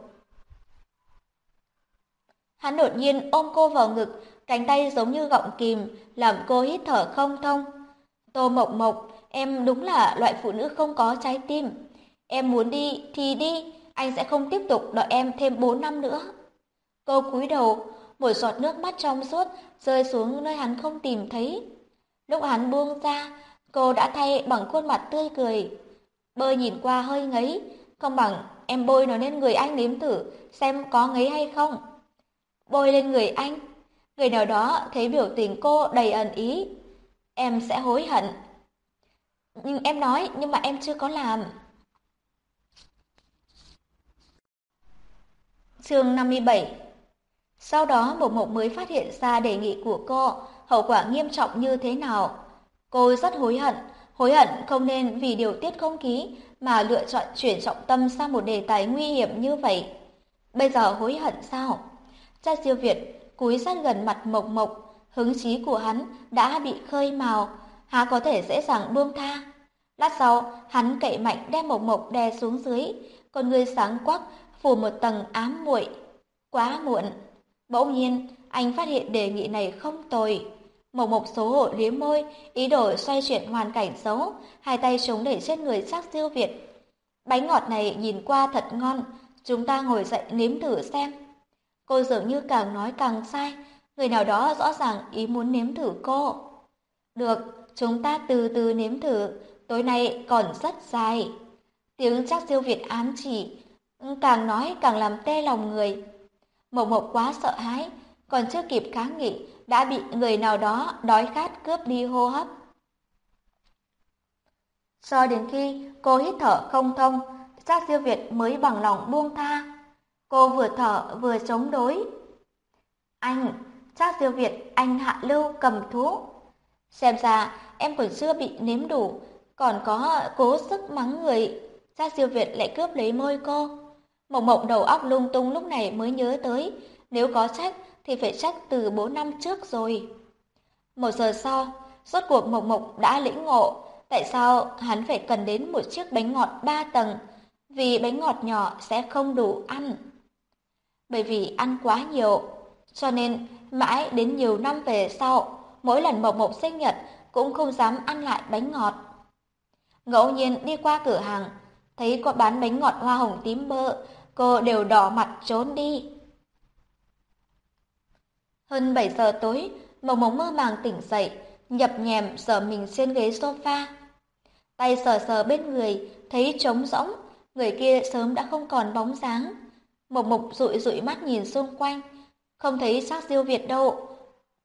Hắn đột nhiên ôm cô vào ngực, cánh tay giống như gọng kìm, làm cô hít thở không thông. Tô Mộc Mộc, em đúng là loại phụ nữ không có trái tim. Em muốn đi thì đi, anh sẽ không tiếp tục đợi em thêm 4 năm nữa. Cô cúi đầu, một giọt nước mắt trong suốt rơi xuống nơi hắn không tìm thấy. Lúc hắn buông ra, cô đã thay bằng khuôn mặt tươi cười. Bơi nhìn qua hơi ngấy, không bằng em bôi nó lên người anh nếm thử xem có ngấy hay không. Bôi lên người anh, người nào đó thấy biểu tình cô đầy ẩn ý. Em sẽ hối hận. Nhưng em nói, nhưng mà em chưa có làm. Chương 57 Sau đó Mộc Mộc mới phát hiện ra đề nghị của cô, hậu quả nghiêm trọng như thế nào. Cô rất hối hận, hối hận không nên vì điều tiết không khí mà lựa chọn chuyển trọng tâm sang một đề tài nguy hiểm như vậy. Bây giờ hối hận sao? Cha siêu Việt cúi sát gần mặt Mộc Mộc, hứng chí của hắn đã bị khơi mào, há có thể dễ dàng buông tha. Lát sau, hắn cậy mạnh đem Mộc Mộc đè xuống dưới, con người sáng quắc phủ một tầng ám muội. Quá muộn. Bỗng nhiên, anh phát hiện đề nghị này không tồi một một số hộ liếm môi, ý đồ xoay chuyển hoàn cảnh xấu, hai tay chống đẩy trên người sắc siêu Việt. Bánh ngọt này nhìn qua thật ngon, chúng ta ngồi dậy nếm thử xem. Cô dường như càng nói càng sai, người nào đó rõ ràng ý muốn nếm thử cô. Được, chúng ta từ từ nếm thử, tối nay còn rất dài. Tiếng chắc siêu Việt ám chỉ, càng nói càng làm tê lòng người. Mộc Mộc quá sợ hãi, còn chưa kịp kháng nghị đã bị người nào đó đói khát cướp đi hô hấp. Cho đến khi cô hít thở không thông, Trác Diêu Việt mới bằng lòng buông tha. Cô vừa thở vừa chống đối. Anh, Trác Diêu Việt, anh hạ lưu cầm thú. Xem ra em còn chưa bị nếm đủ, còn có cố sức mắng người. Trác Diêu Việt lại cướp lấy môi cô. Mộng mộng đầu óc lung tung lúc này mới nhớ tới, nếu có trách thì phải trách từ 4 năm trước rồi. Một giờ sau, rốt cuộc Mộc Mộc đã lĩnh ngộ tại sao hắn phải cần đến một chiếc bánh ngọt ba tầng, vì bánh ngọt nhỏ sẽ không đủ ăn. Bởi vì ăn quá nhiều, cho nên mãi đến nhiều năm về sau, mỗi lần Mộc Mộc sinh nhật cũng không dám ăn lại bánh ngọt. Ngẫu nhiên đi qua cửa hàng, thấy có bán bánh ngọt hoa hồng tím bơ, cô đều đỏ mặt trốn đi. Hơn 7 giờ tối, mộng mộng mơ màng tỉnh dậy, nhập nhèm sờ mình trên ghế sofa. Tay sờ sờ bên người, thấy trống rỗng, người kia sớm đã không còn bóng dáng. Mộc Mộc dụi dụi mắt nhìn xung quanh, không thấy xác diêu Việt đâu.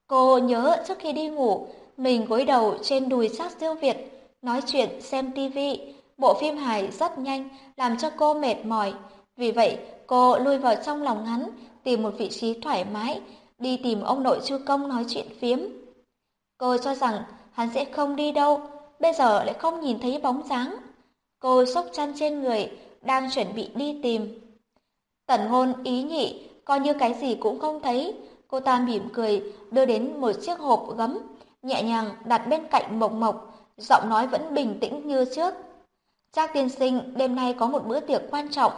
Cô nhớ trước khi đi ngủ, mình gối đầu trên đùi xác diêu Việt, nói chuyện xem tivi, bộ phim hài rất nhanh, làm cho cô mệt mỏi. Vì vậy, cô lui vào trong lòng hắn, tìm một vị trí thoải mái, đi tìm ông nội chư Công nói chuyện phiếm. Cô cho rằng hắn sẽ không đi đâu, bây giờ lại không nhìn thấy bóng dáng. Cô xốc chăn trên người, đang chuẩn bị đi tìm. Tần hôn ý nhị, coi như cái gì cũng không thấy, cô ta mỉm cười, đưa đến một chiếc hộp gấm, nhẹ nhàng đặt bên cạnh Mộc Mộc, giọng nói vẫn bình tĩnh như trước. Trác tiên sinh, đêm nay có một bữa tiệc quan trọng.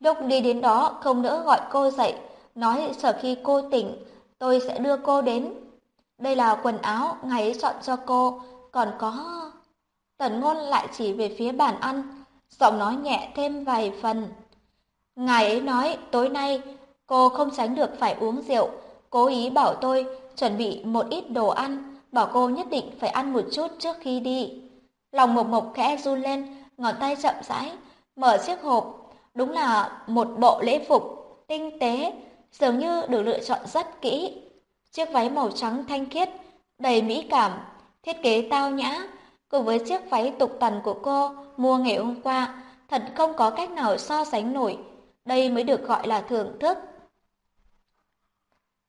Lúc đi đến đó, không nỡ gọi cô dậy, nói sợ khi cô tỉnh, tôi sẽ đưa cô đến. Đây là quần áo ngài ấy chọn cho cô, còn có... Tần ngôn lại chỉ về phía bàn ăn, giọng nói nhẹ thêm vài phần. Ngài ấy nói tối nay cô không tránh được phải uống rượu, cố ý bảo tôi chuẩn bị một ít đồ ăn, bảo cô nhất định phải ăn một chút trước khi đi. Lòng Mộc Mộc khẽ run lên, ngón tay chậm rãi mở chiếc hộp, đúng là một bộ lễ phục tinh tế, dường như được lựa chọn rất kỹ. Chiếc váy màu trắng thanh khiết, đầy mỹ cảm, thiết kế tao nhã, cùng với chiếc váy tục tần của cô mua ngày hôm qua, thật không có cách nào so sánh nổi. Đây mới được gọi là thưởng thức.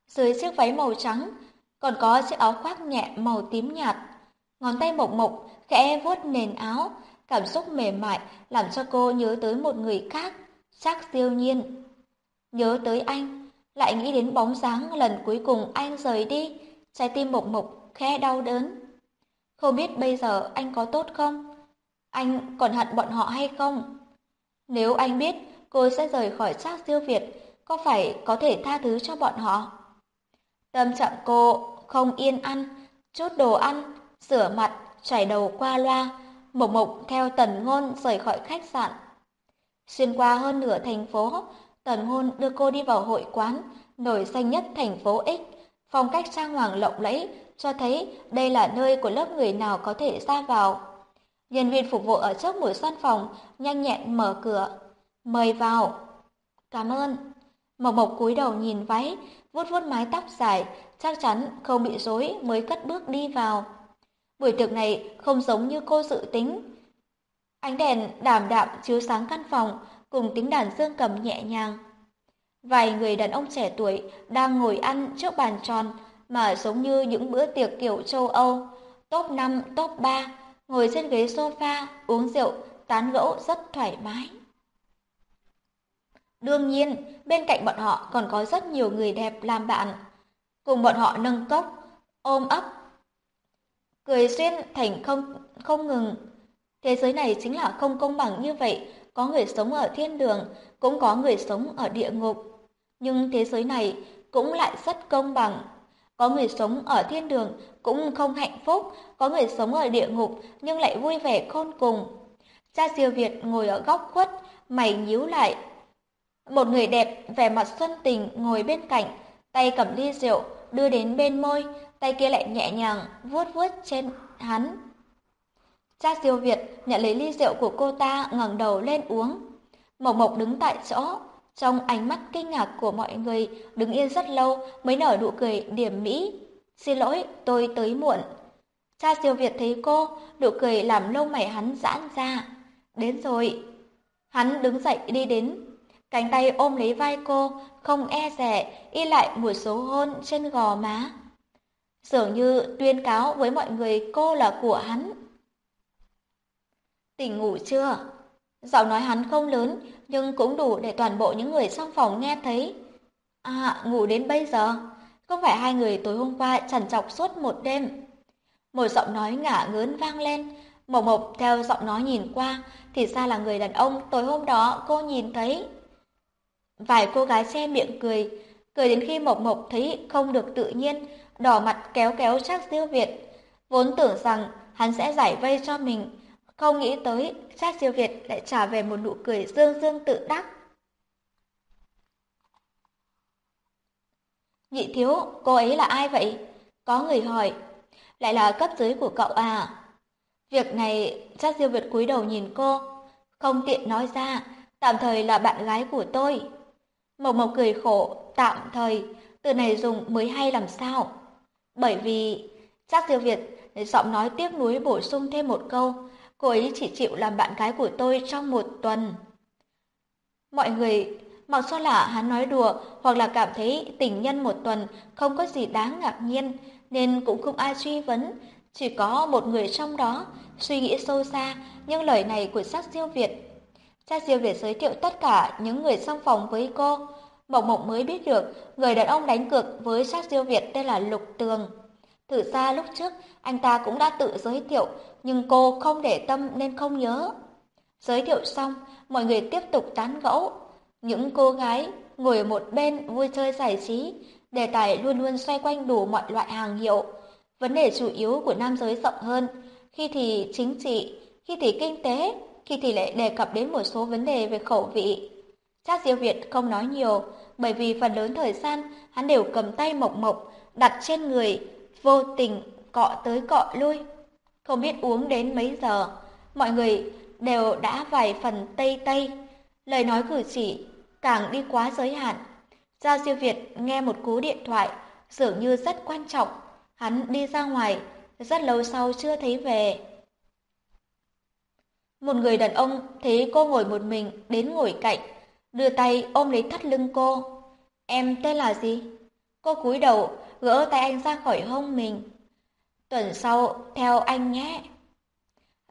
Dưới chiếc váy màu trắng, còn có chiếc áo khoác nhẹ màu tím nhạt. Ngón tay mộc mộc khẽ vuốt nền áo, cảm xúc mềm mại làm cho cô nhớ tới một người khác, chắc siêu nhiên. Nhớ tới anh, lại nghĩ đến bóng dáng lần cuối cùng anh rời đi, trái tim mộc mộc khẽ đau đớn. Không biết bây giờ anh có tốt không? Anh còn hận bọn họ hay không? Nếu anh biết cô sẽ rời khỏi xác siêu Việt, có phải có thể tha thứ cho bọn họ? Tâm trạng cô không yên ăn, chút đồ ăn, rửa mặt, chảy đầu qua loa, mộc mộc theo tần ngôn rời khỏi khách sạn. Xuyên qua hơn nửa thành phố, tần ngôn đưa cô đi vào hội quán, nổi danh nhất thành phố X, phong cách trang hoàng lộng lẫy, cho thấy đây là nơi của lớp người nào có thể ra vào. Nhân viên phục vụ ở trước một gian phòng nhanh nhẹn mở cửa. Mời vào. Cảm ơn. Mộc Mộc cúi đầu nhìn váy, vuốt vuốt mái tóc dài, chắc chắn không bị rối mới cất bước đi vào. Buổi tiệc này không giống như cô dự tính. Ánh đèn đảm đạm chiếu sáng căn phòng cùng tiếng đàn dương cầm nhẹ nhàng. Vài người đàn ông trẻ tuổi đang ngồi ăn trước bàn tròn mà giống như những bữa tiệc kiểu châu Âu, top 5, top 3, ngồi trên ghế sofa, uống rượu, tán gẫu rất thoải mái. Đương nhiên, bên cạnh bọn họ còn có rất nhiều người đẹp làm bạn. Cùng bọn họ nâng cốc, ôm ấp, cười xuyên thành không không ngừng. Thế giới này chính là không công bằng như vậy, có người sống ở thiên đường, cũng có người sống ở địa ngục. Nhưng thế giới này cũng lại rất công bằng. Có người sống ở thiên đường cũng không hạnh phúc, có người sống ở địa ngục nhưng lại vui vẻ khôn cùng. Cha Diêu Việt ngồi ở góc khuất, mày nhíu lại. Một người đẹp vẻ mặt xuân tình ngồi bên cạnh, tay cầm ly rượu đưa đến bên môi, tay kia lại nhẹ nhàng vuốt vuốt trên hắn. Cha Diêu Việt nhận lấy ly rượu của cô ta, ngẩng đầu lên uống. Mộc Mộc đứng tại chỗ, trong ánh mắt kinh ngạc của mọi người, đứng yên rất lâu mới nở nụ cười điểm mỹ. Xin lỗi, tôi tới muộn. Cha siêu Việt thấy cô, nụ cười làm lông mày hắn giãn ra. Đến rồi. Hắn đứng dậy đi đến. Cánh tay ôm lấy vai cô, không e rẻ, y lại một số hôn trên gò má. Dường như tuyên cáo với mọi người cô là của hắn. Tỉnh ngủ chưa? Giọng nói hắn không lớn, nhưng cũng đủ để toàn bộ những người trong phòng nghe thấy. À, ngủ đến bây giờ. Không phải hai người tối hôm qua trằn trọc suốt một đêm. Một giọng nói ngả ngớn vang lên. Mộc Mộc theo giọng nói nhìn qua, thì ra là người đàn ông tối hôm đó cô nhìn thấy. Vài cô gái che miệng cười, cười đến khi Mộc Mộc thấy không được tự nhiên, đỏ mặt kéo kéo chắc Diêu Việt. Vốn tưởng rằng hắn sẽ giải vây cho mình, không nghĩ tới, Trác siêu Việt lại trả về một nụ cười dương dương tự đắc. Nhị thiếu, cô ấy là ai vậy? Có người hỏi. Lại là cấp dưới của cậu à? Việc này, Trác siêu Việt cúi đầu nhìn cô. Không tiện nói ra, tạm thời là bạn gái của tôi. Mộc Mộc cười khổ, tạm thời, từ này dùng mới hay làm sao? Bởi vì, Trác siêu Việt giọng nói tiếc nuối bổ sung thêm một câu, cô ấy chỉ chịu làm bạn gái của tôi trong một tuần. Mọi người, mặc cho là hắn nói đùa hoặc là cảm thấy tình nhân một tuần không có gì đáng ngạc nhiên, nên cũng không ai truy vấn. Chỉ có một người trong đó suy nghĩ sâu xa những lời này của sắc diêu Việt. Cha diêu Việt giới thiệu tất cả những người trong phòng với cô. Mộng Mộng mới biết được người đàn ông đánh cược với sát diêu Việt tên là Lục Tường. Thử ra lúc trước anh ta cũng đã tự giới thiệu, nhưng cô không để tâm nên không nhớ. Giới thiệu xong, mọi người tiếp tục tán gẫu. Những cô gái ngồi một bên vui chơi giải trí, đề tài luôn luôn xoay quanh đủ mọi loại hàng hiệu. Vấn đề chủ yếu của nam giới rộng hơn, khi thì chính trị, khi thì kinh tế, khi thì lại đề cập đến một số vấn đề về khẩu vị. Chắc Diêu Việt không nói nhiều, bởi vì phần lớn thời gian hắn đều cầm tay mộc mộc, đặt trên người, vô tình cọ tới cọ lui. Không biết uống đến mấy giờ, mọi người đều đã vài phần tây tây. Lời nói cử chỉ càng đi quá giới hạn. Gia Diêu Việt nghe một cú điện thoại, dường như rất quan trọng. Hắn đi ra ngoài, rất lâu sau chưa thấy về. Một người đàn ông thấy cô ngồi một mình đến ngồi cạnh, đưa tay ôm lấy thắt lưng cô. Em tên là gì? Cô cúi đầu, gỡ tay anh ra khỏi hông mình. Tuần sau, theo anh nhé.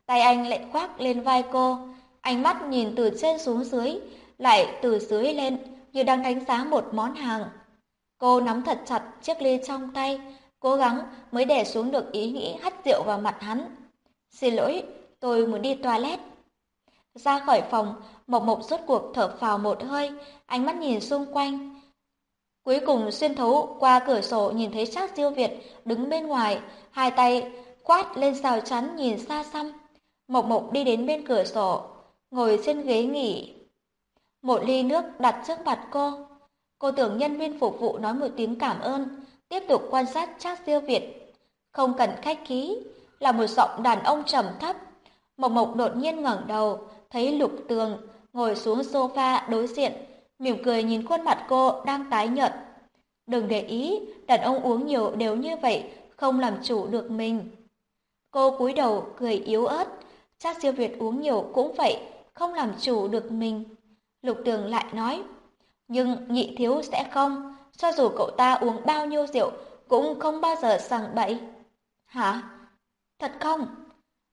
Tay anh lại khoác lên vai cô, ánh mắt nhìn từ trên xuống dưới, lại từ dưới lên như đang đánh giá một món hàng. Cô nắm thật chặt chiếc ly trong tay, cố gắng mới để xuống được ý nghĩ hắt rượu vào mặt hắn. Xin lỗi, tôi muốn đi toilet. Ra khỏi phòng, Mộc Mộc rốt cuộc thở phào một hơi, ánh mắt nhìn xung quanh. Cuối cùng xuyên thấu qua cửa sổ nhìn thấy Trác Diêu Việt đứng bên ngoài, hai tay quát lên rào chắn nhìn xa xăm. Mộc Mộc đi đến bên cửa sổ, ngồi trên ghế nghỉ. Một ly nước đặt trước mặt cô. Cô tưởng nhân viên phục vụ nói một tiếng cảm ơn, tiếp tục quan sát Trác Diêu Việt. Không cần khách khí, là một giọng đàn ông trầm thấp. Mộc Mộc đột nhiên ngẩng đầu, thấy Lục Tường ngồi xuống sofa đối diện, mỉm cười nhìn khuôn mặt cô đang tái nhợt. Đừng để ý, đàn ông uống nhiều đều như vậy, không làm chủ được mình. Cô cúi đầu cười yếu ớt, chắc siêu Việt uống nhiều cũng vậy, không làm chủ được mình. Lục Tường lại nói, nhưng nhị thiếu sẽ không, cho dù cậu ta uống bao nhiêu rượu cũng không bao giờ sằng bậy. Hả? Thật không?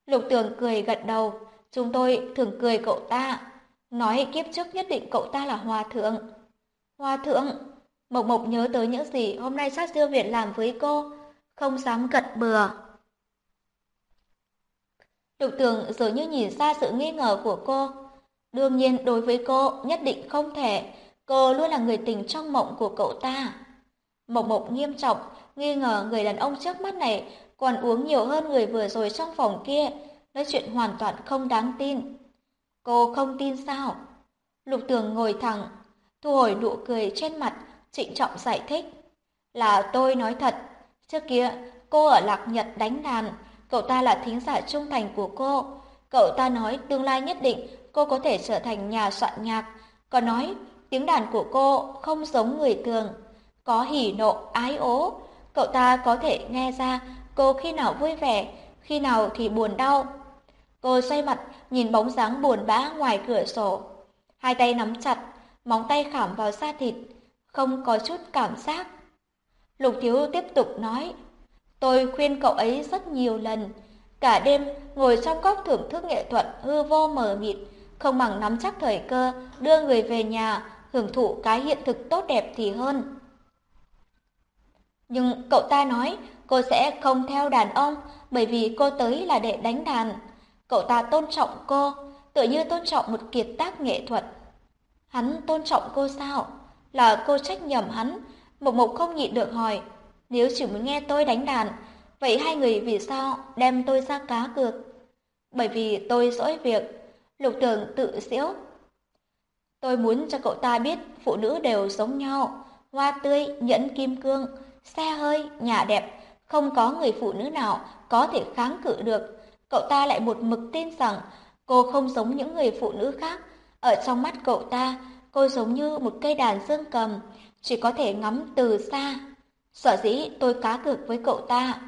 Lục Tường cười gật đầu, chúng tôi thường cười cậu ta, nói kiếp trước nhất định cậu ta là hòa thượng. Hòa thượng? Mộc Mộc nhớ tới những gì hôm nay sát siêu Việt làm với cô, không dám gật bừa. Lục Tường dường như nhìn ra sự nghi ngờ của cô. Đương nhiên đối với cô nhất định không thể, cô luôn là người tình trong mộng của cậu ta. Mộc Mộc nghiêm trọng, nghi ngờ người đàn ông trước mắt này còn uống nhiều hơn người vừa rồi trong phòng kia, nói chuyện hoàn toàn không đáng tin. Cô không tin sao? Lục Tường ngồi thẳng, thu hồi nụ cười trên mặt, trịnh trọng giải thích. Là tôi nói thật, trước kia cô ở Lạc Nhật đánh đàn, cậu ta là thính giả trung thành của cô. Cậu ta nói tương lai nhất định cô có thể trở thành nhà soạn nhạc, còn nói tiếng đàn của cô không giống người thường, có hỉ nộ, ái ố. Cậu ta có thể nghe ra cô khi nào vui vẻ, khi nào thì buồn đau. Cô xoay mặt nhìn bóng dáng buồn bã ngoài cửa sổ. Hai tay nắm chặt, móng tay khảm vào da thịt, không có chút cảm giác. Lục Thiếu tiếp tục nói, tôi khuyên cậu ấy rất nhiều lần, cả đêm ngồi trong góc thưởng thức nghệ thuật hư vô mờ mịt, không bằng nắm chắc thời cơ đưa người về nhà, hưởng thụ cái hiện thực tốt đẹp thì hơn. Nhưng cậu ta nói cô sẽ không theo đàn ông bởi vì cô tới là để đánh đàn. Cậu ta tôn trọng cô, tự như tôn trọng một kiệt tác nghệ thuật. Hắn tôn trọng cô sao? Là cô trách nhầm hắn. Mộc Mộc không nhịn được hỏi, nếu chỉ muốn nghe tôi đánh đàn, vậy hai người vì sao đem tôi ra cá cược? Bởi vì tôi dỗi việc, lục tường tự giễu. Tôi muốn cho cậu ta biết phụ nữ đều giống nhau, hoa tươi, nhẫn kim cương, xe hơi, nhà đẹp, không có người phụ nữ nào có thể kháng cự được. Cậu ta lại một mực tin rằng cô không giống những người phụ nữ khác. Ở trong mắt cậu ta, cô giống như một cây đàn dương cầm, chỉ có thể ngắm từ xa. Sở dĩ tôi cá cược với cậu ta.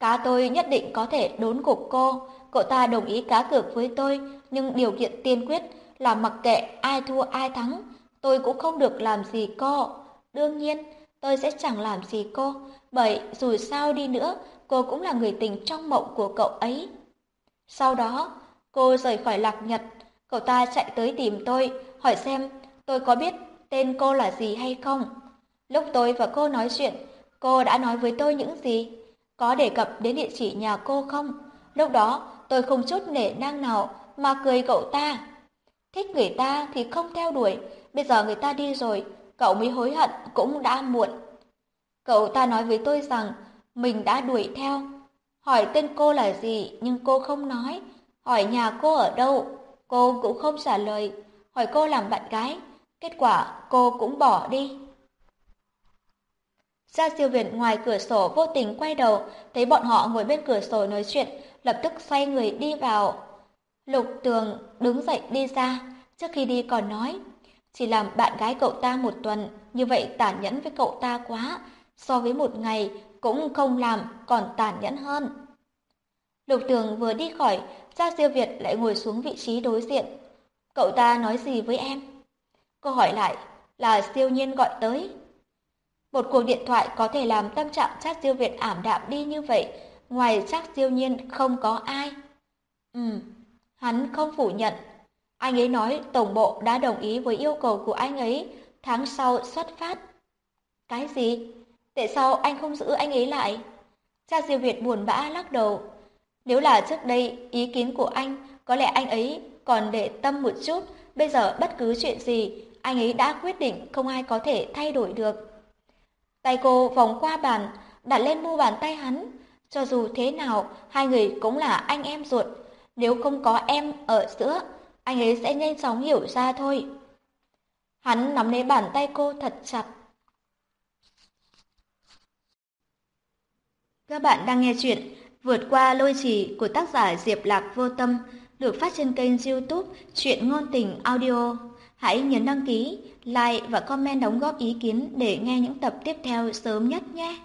Cá tôi nhất định có thể đốn gục cô, cậu ta đồng ý cá cược với tôi, nhưng điều kiện tiên quyết là mặc kệ ai thua ai thắng, tôi cũng không được làm gì cô. Đương nhiên, tôi sẽ chẳng làm gì cô, bởi dù sao đi nữa, cô cũng là người tình trong mộng của cậu ấy. Sau đó, cô rời khỏi lạc nhật, cậu ta chạy tới tìm tôi, hỏi xem tôi có biết tên cô là gì hay không? Lúc tôi và cô nói chuyện, cô đã nói với tôi những gì? Có đề cập đến địa chỉ nhà cô không? Lúc đó tôi không chút nể nang nào mà cười cậu ta. Thích người ta thì không theo đuổi, bây giờ người ta đi rồi, cậu mới hối hận cũng đã muộn. Cậu ta nói với tôi rằng mình đã đuổi theo. Hỏi tên cô là gì nhưng cô không nói. Hỏi nhà cô ở đâu, cô cũng không trả lời. Hỏi cô làm bạn gái, kết quả cô cũng bỏ đi. Gia siêu Việt ngoài cửa sổ vô tình quay đầu, thấy bọn họ ngồi bên cửa sổ nói chuyện, lập tức xoay người đi vào. Lục tường đứng dậy đi ra, trước khi đi còn nói, chỉ làm bạn gái cậu ta một tuần, như vậy tàn nhẫn với cậu ta quá, so với một ngày cũng không làm còn tàn nhẫn hơn. Lục tường vừa đi khỏi, Gia siêu Việt lại ngồi xuống vị trí đối diện. Cậu ta nói gì với em? Cô hỏi lại là siêu nhiên gọi tới. Một cuộc điện thoại có thể làm tâm trạng chắc siêu Việt ảm đạm đi như vậy, ngoài chắc siêu nhiên không có ai. ừ hắn không phủ nhận. Anh ấy nói tổng bộ đã đồng ý với yêu cầu của anh ấy, tháng sau xuất phát. Cái gì? Tại sao anh không giữ anh ấy lại? Cha Diêu Việt buồn bã lắc đầu. Nếu là trước đây, ý kiến của anh, có lẽ anh ấy còn để tâm một chút, bây giờ bất cứ chuyện gì, anh ấy đã quyết định không ai có thể thay đổi được. Tay cô vòng qua bàn, đặt lên mu bàn tay hắn. Cho dù thế nào, hai người cũng là anh em ruột. Nếu không có em ở giữa, anh ấy sẽ nhanh chóng hiểu ra thôi. Hắn nắm lấy bàn tay cô thật chặt. Các bạn đang nghe chuyện Vượt qua lôi trì của tác giả Diệp Lạc Vô Tâm được phát trên kênh youtube Chuyện Ngôn Tình Audio. Hãy nhấn đăng ký, like và comment đóng góp ý kiến để nghe những tập tiếp theo sớm nhất nhé.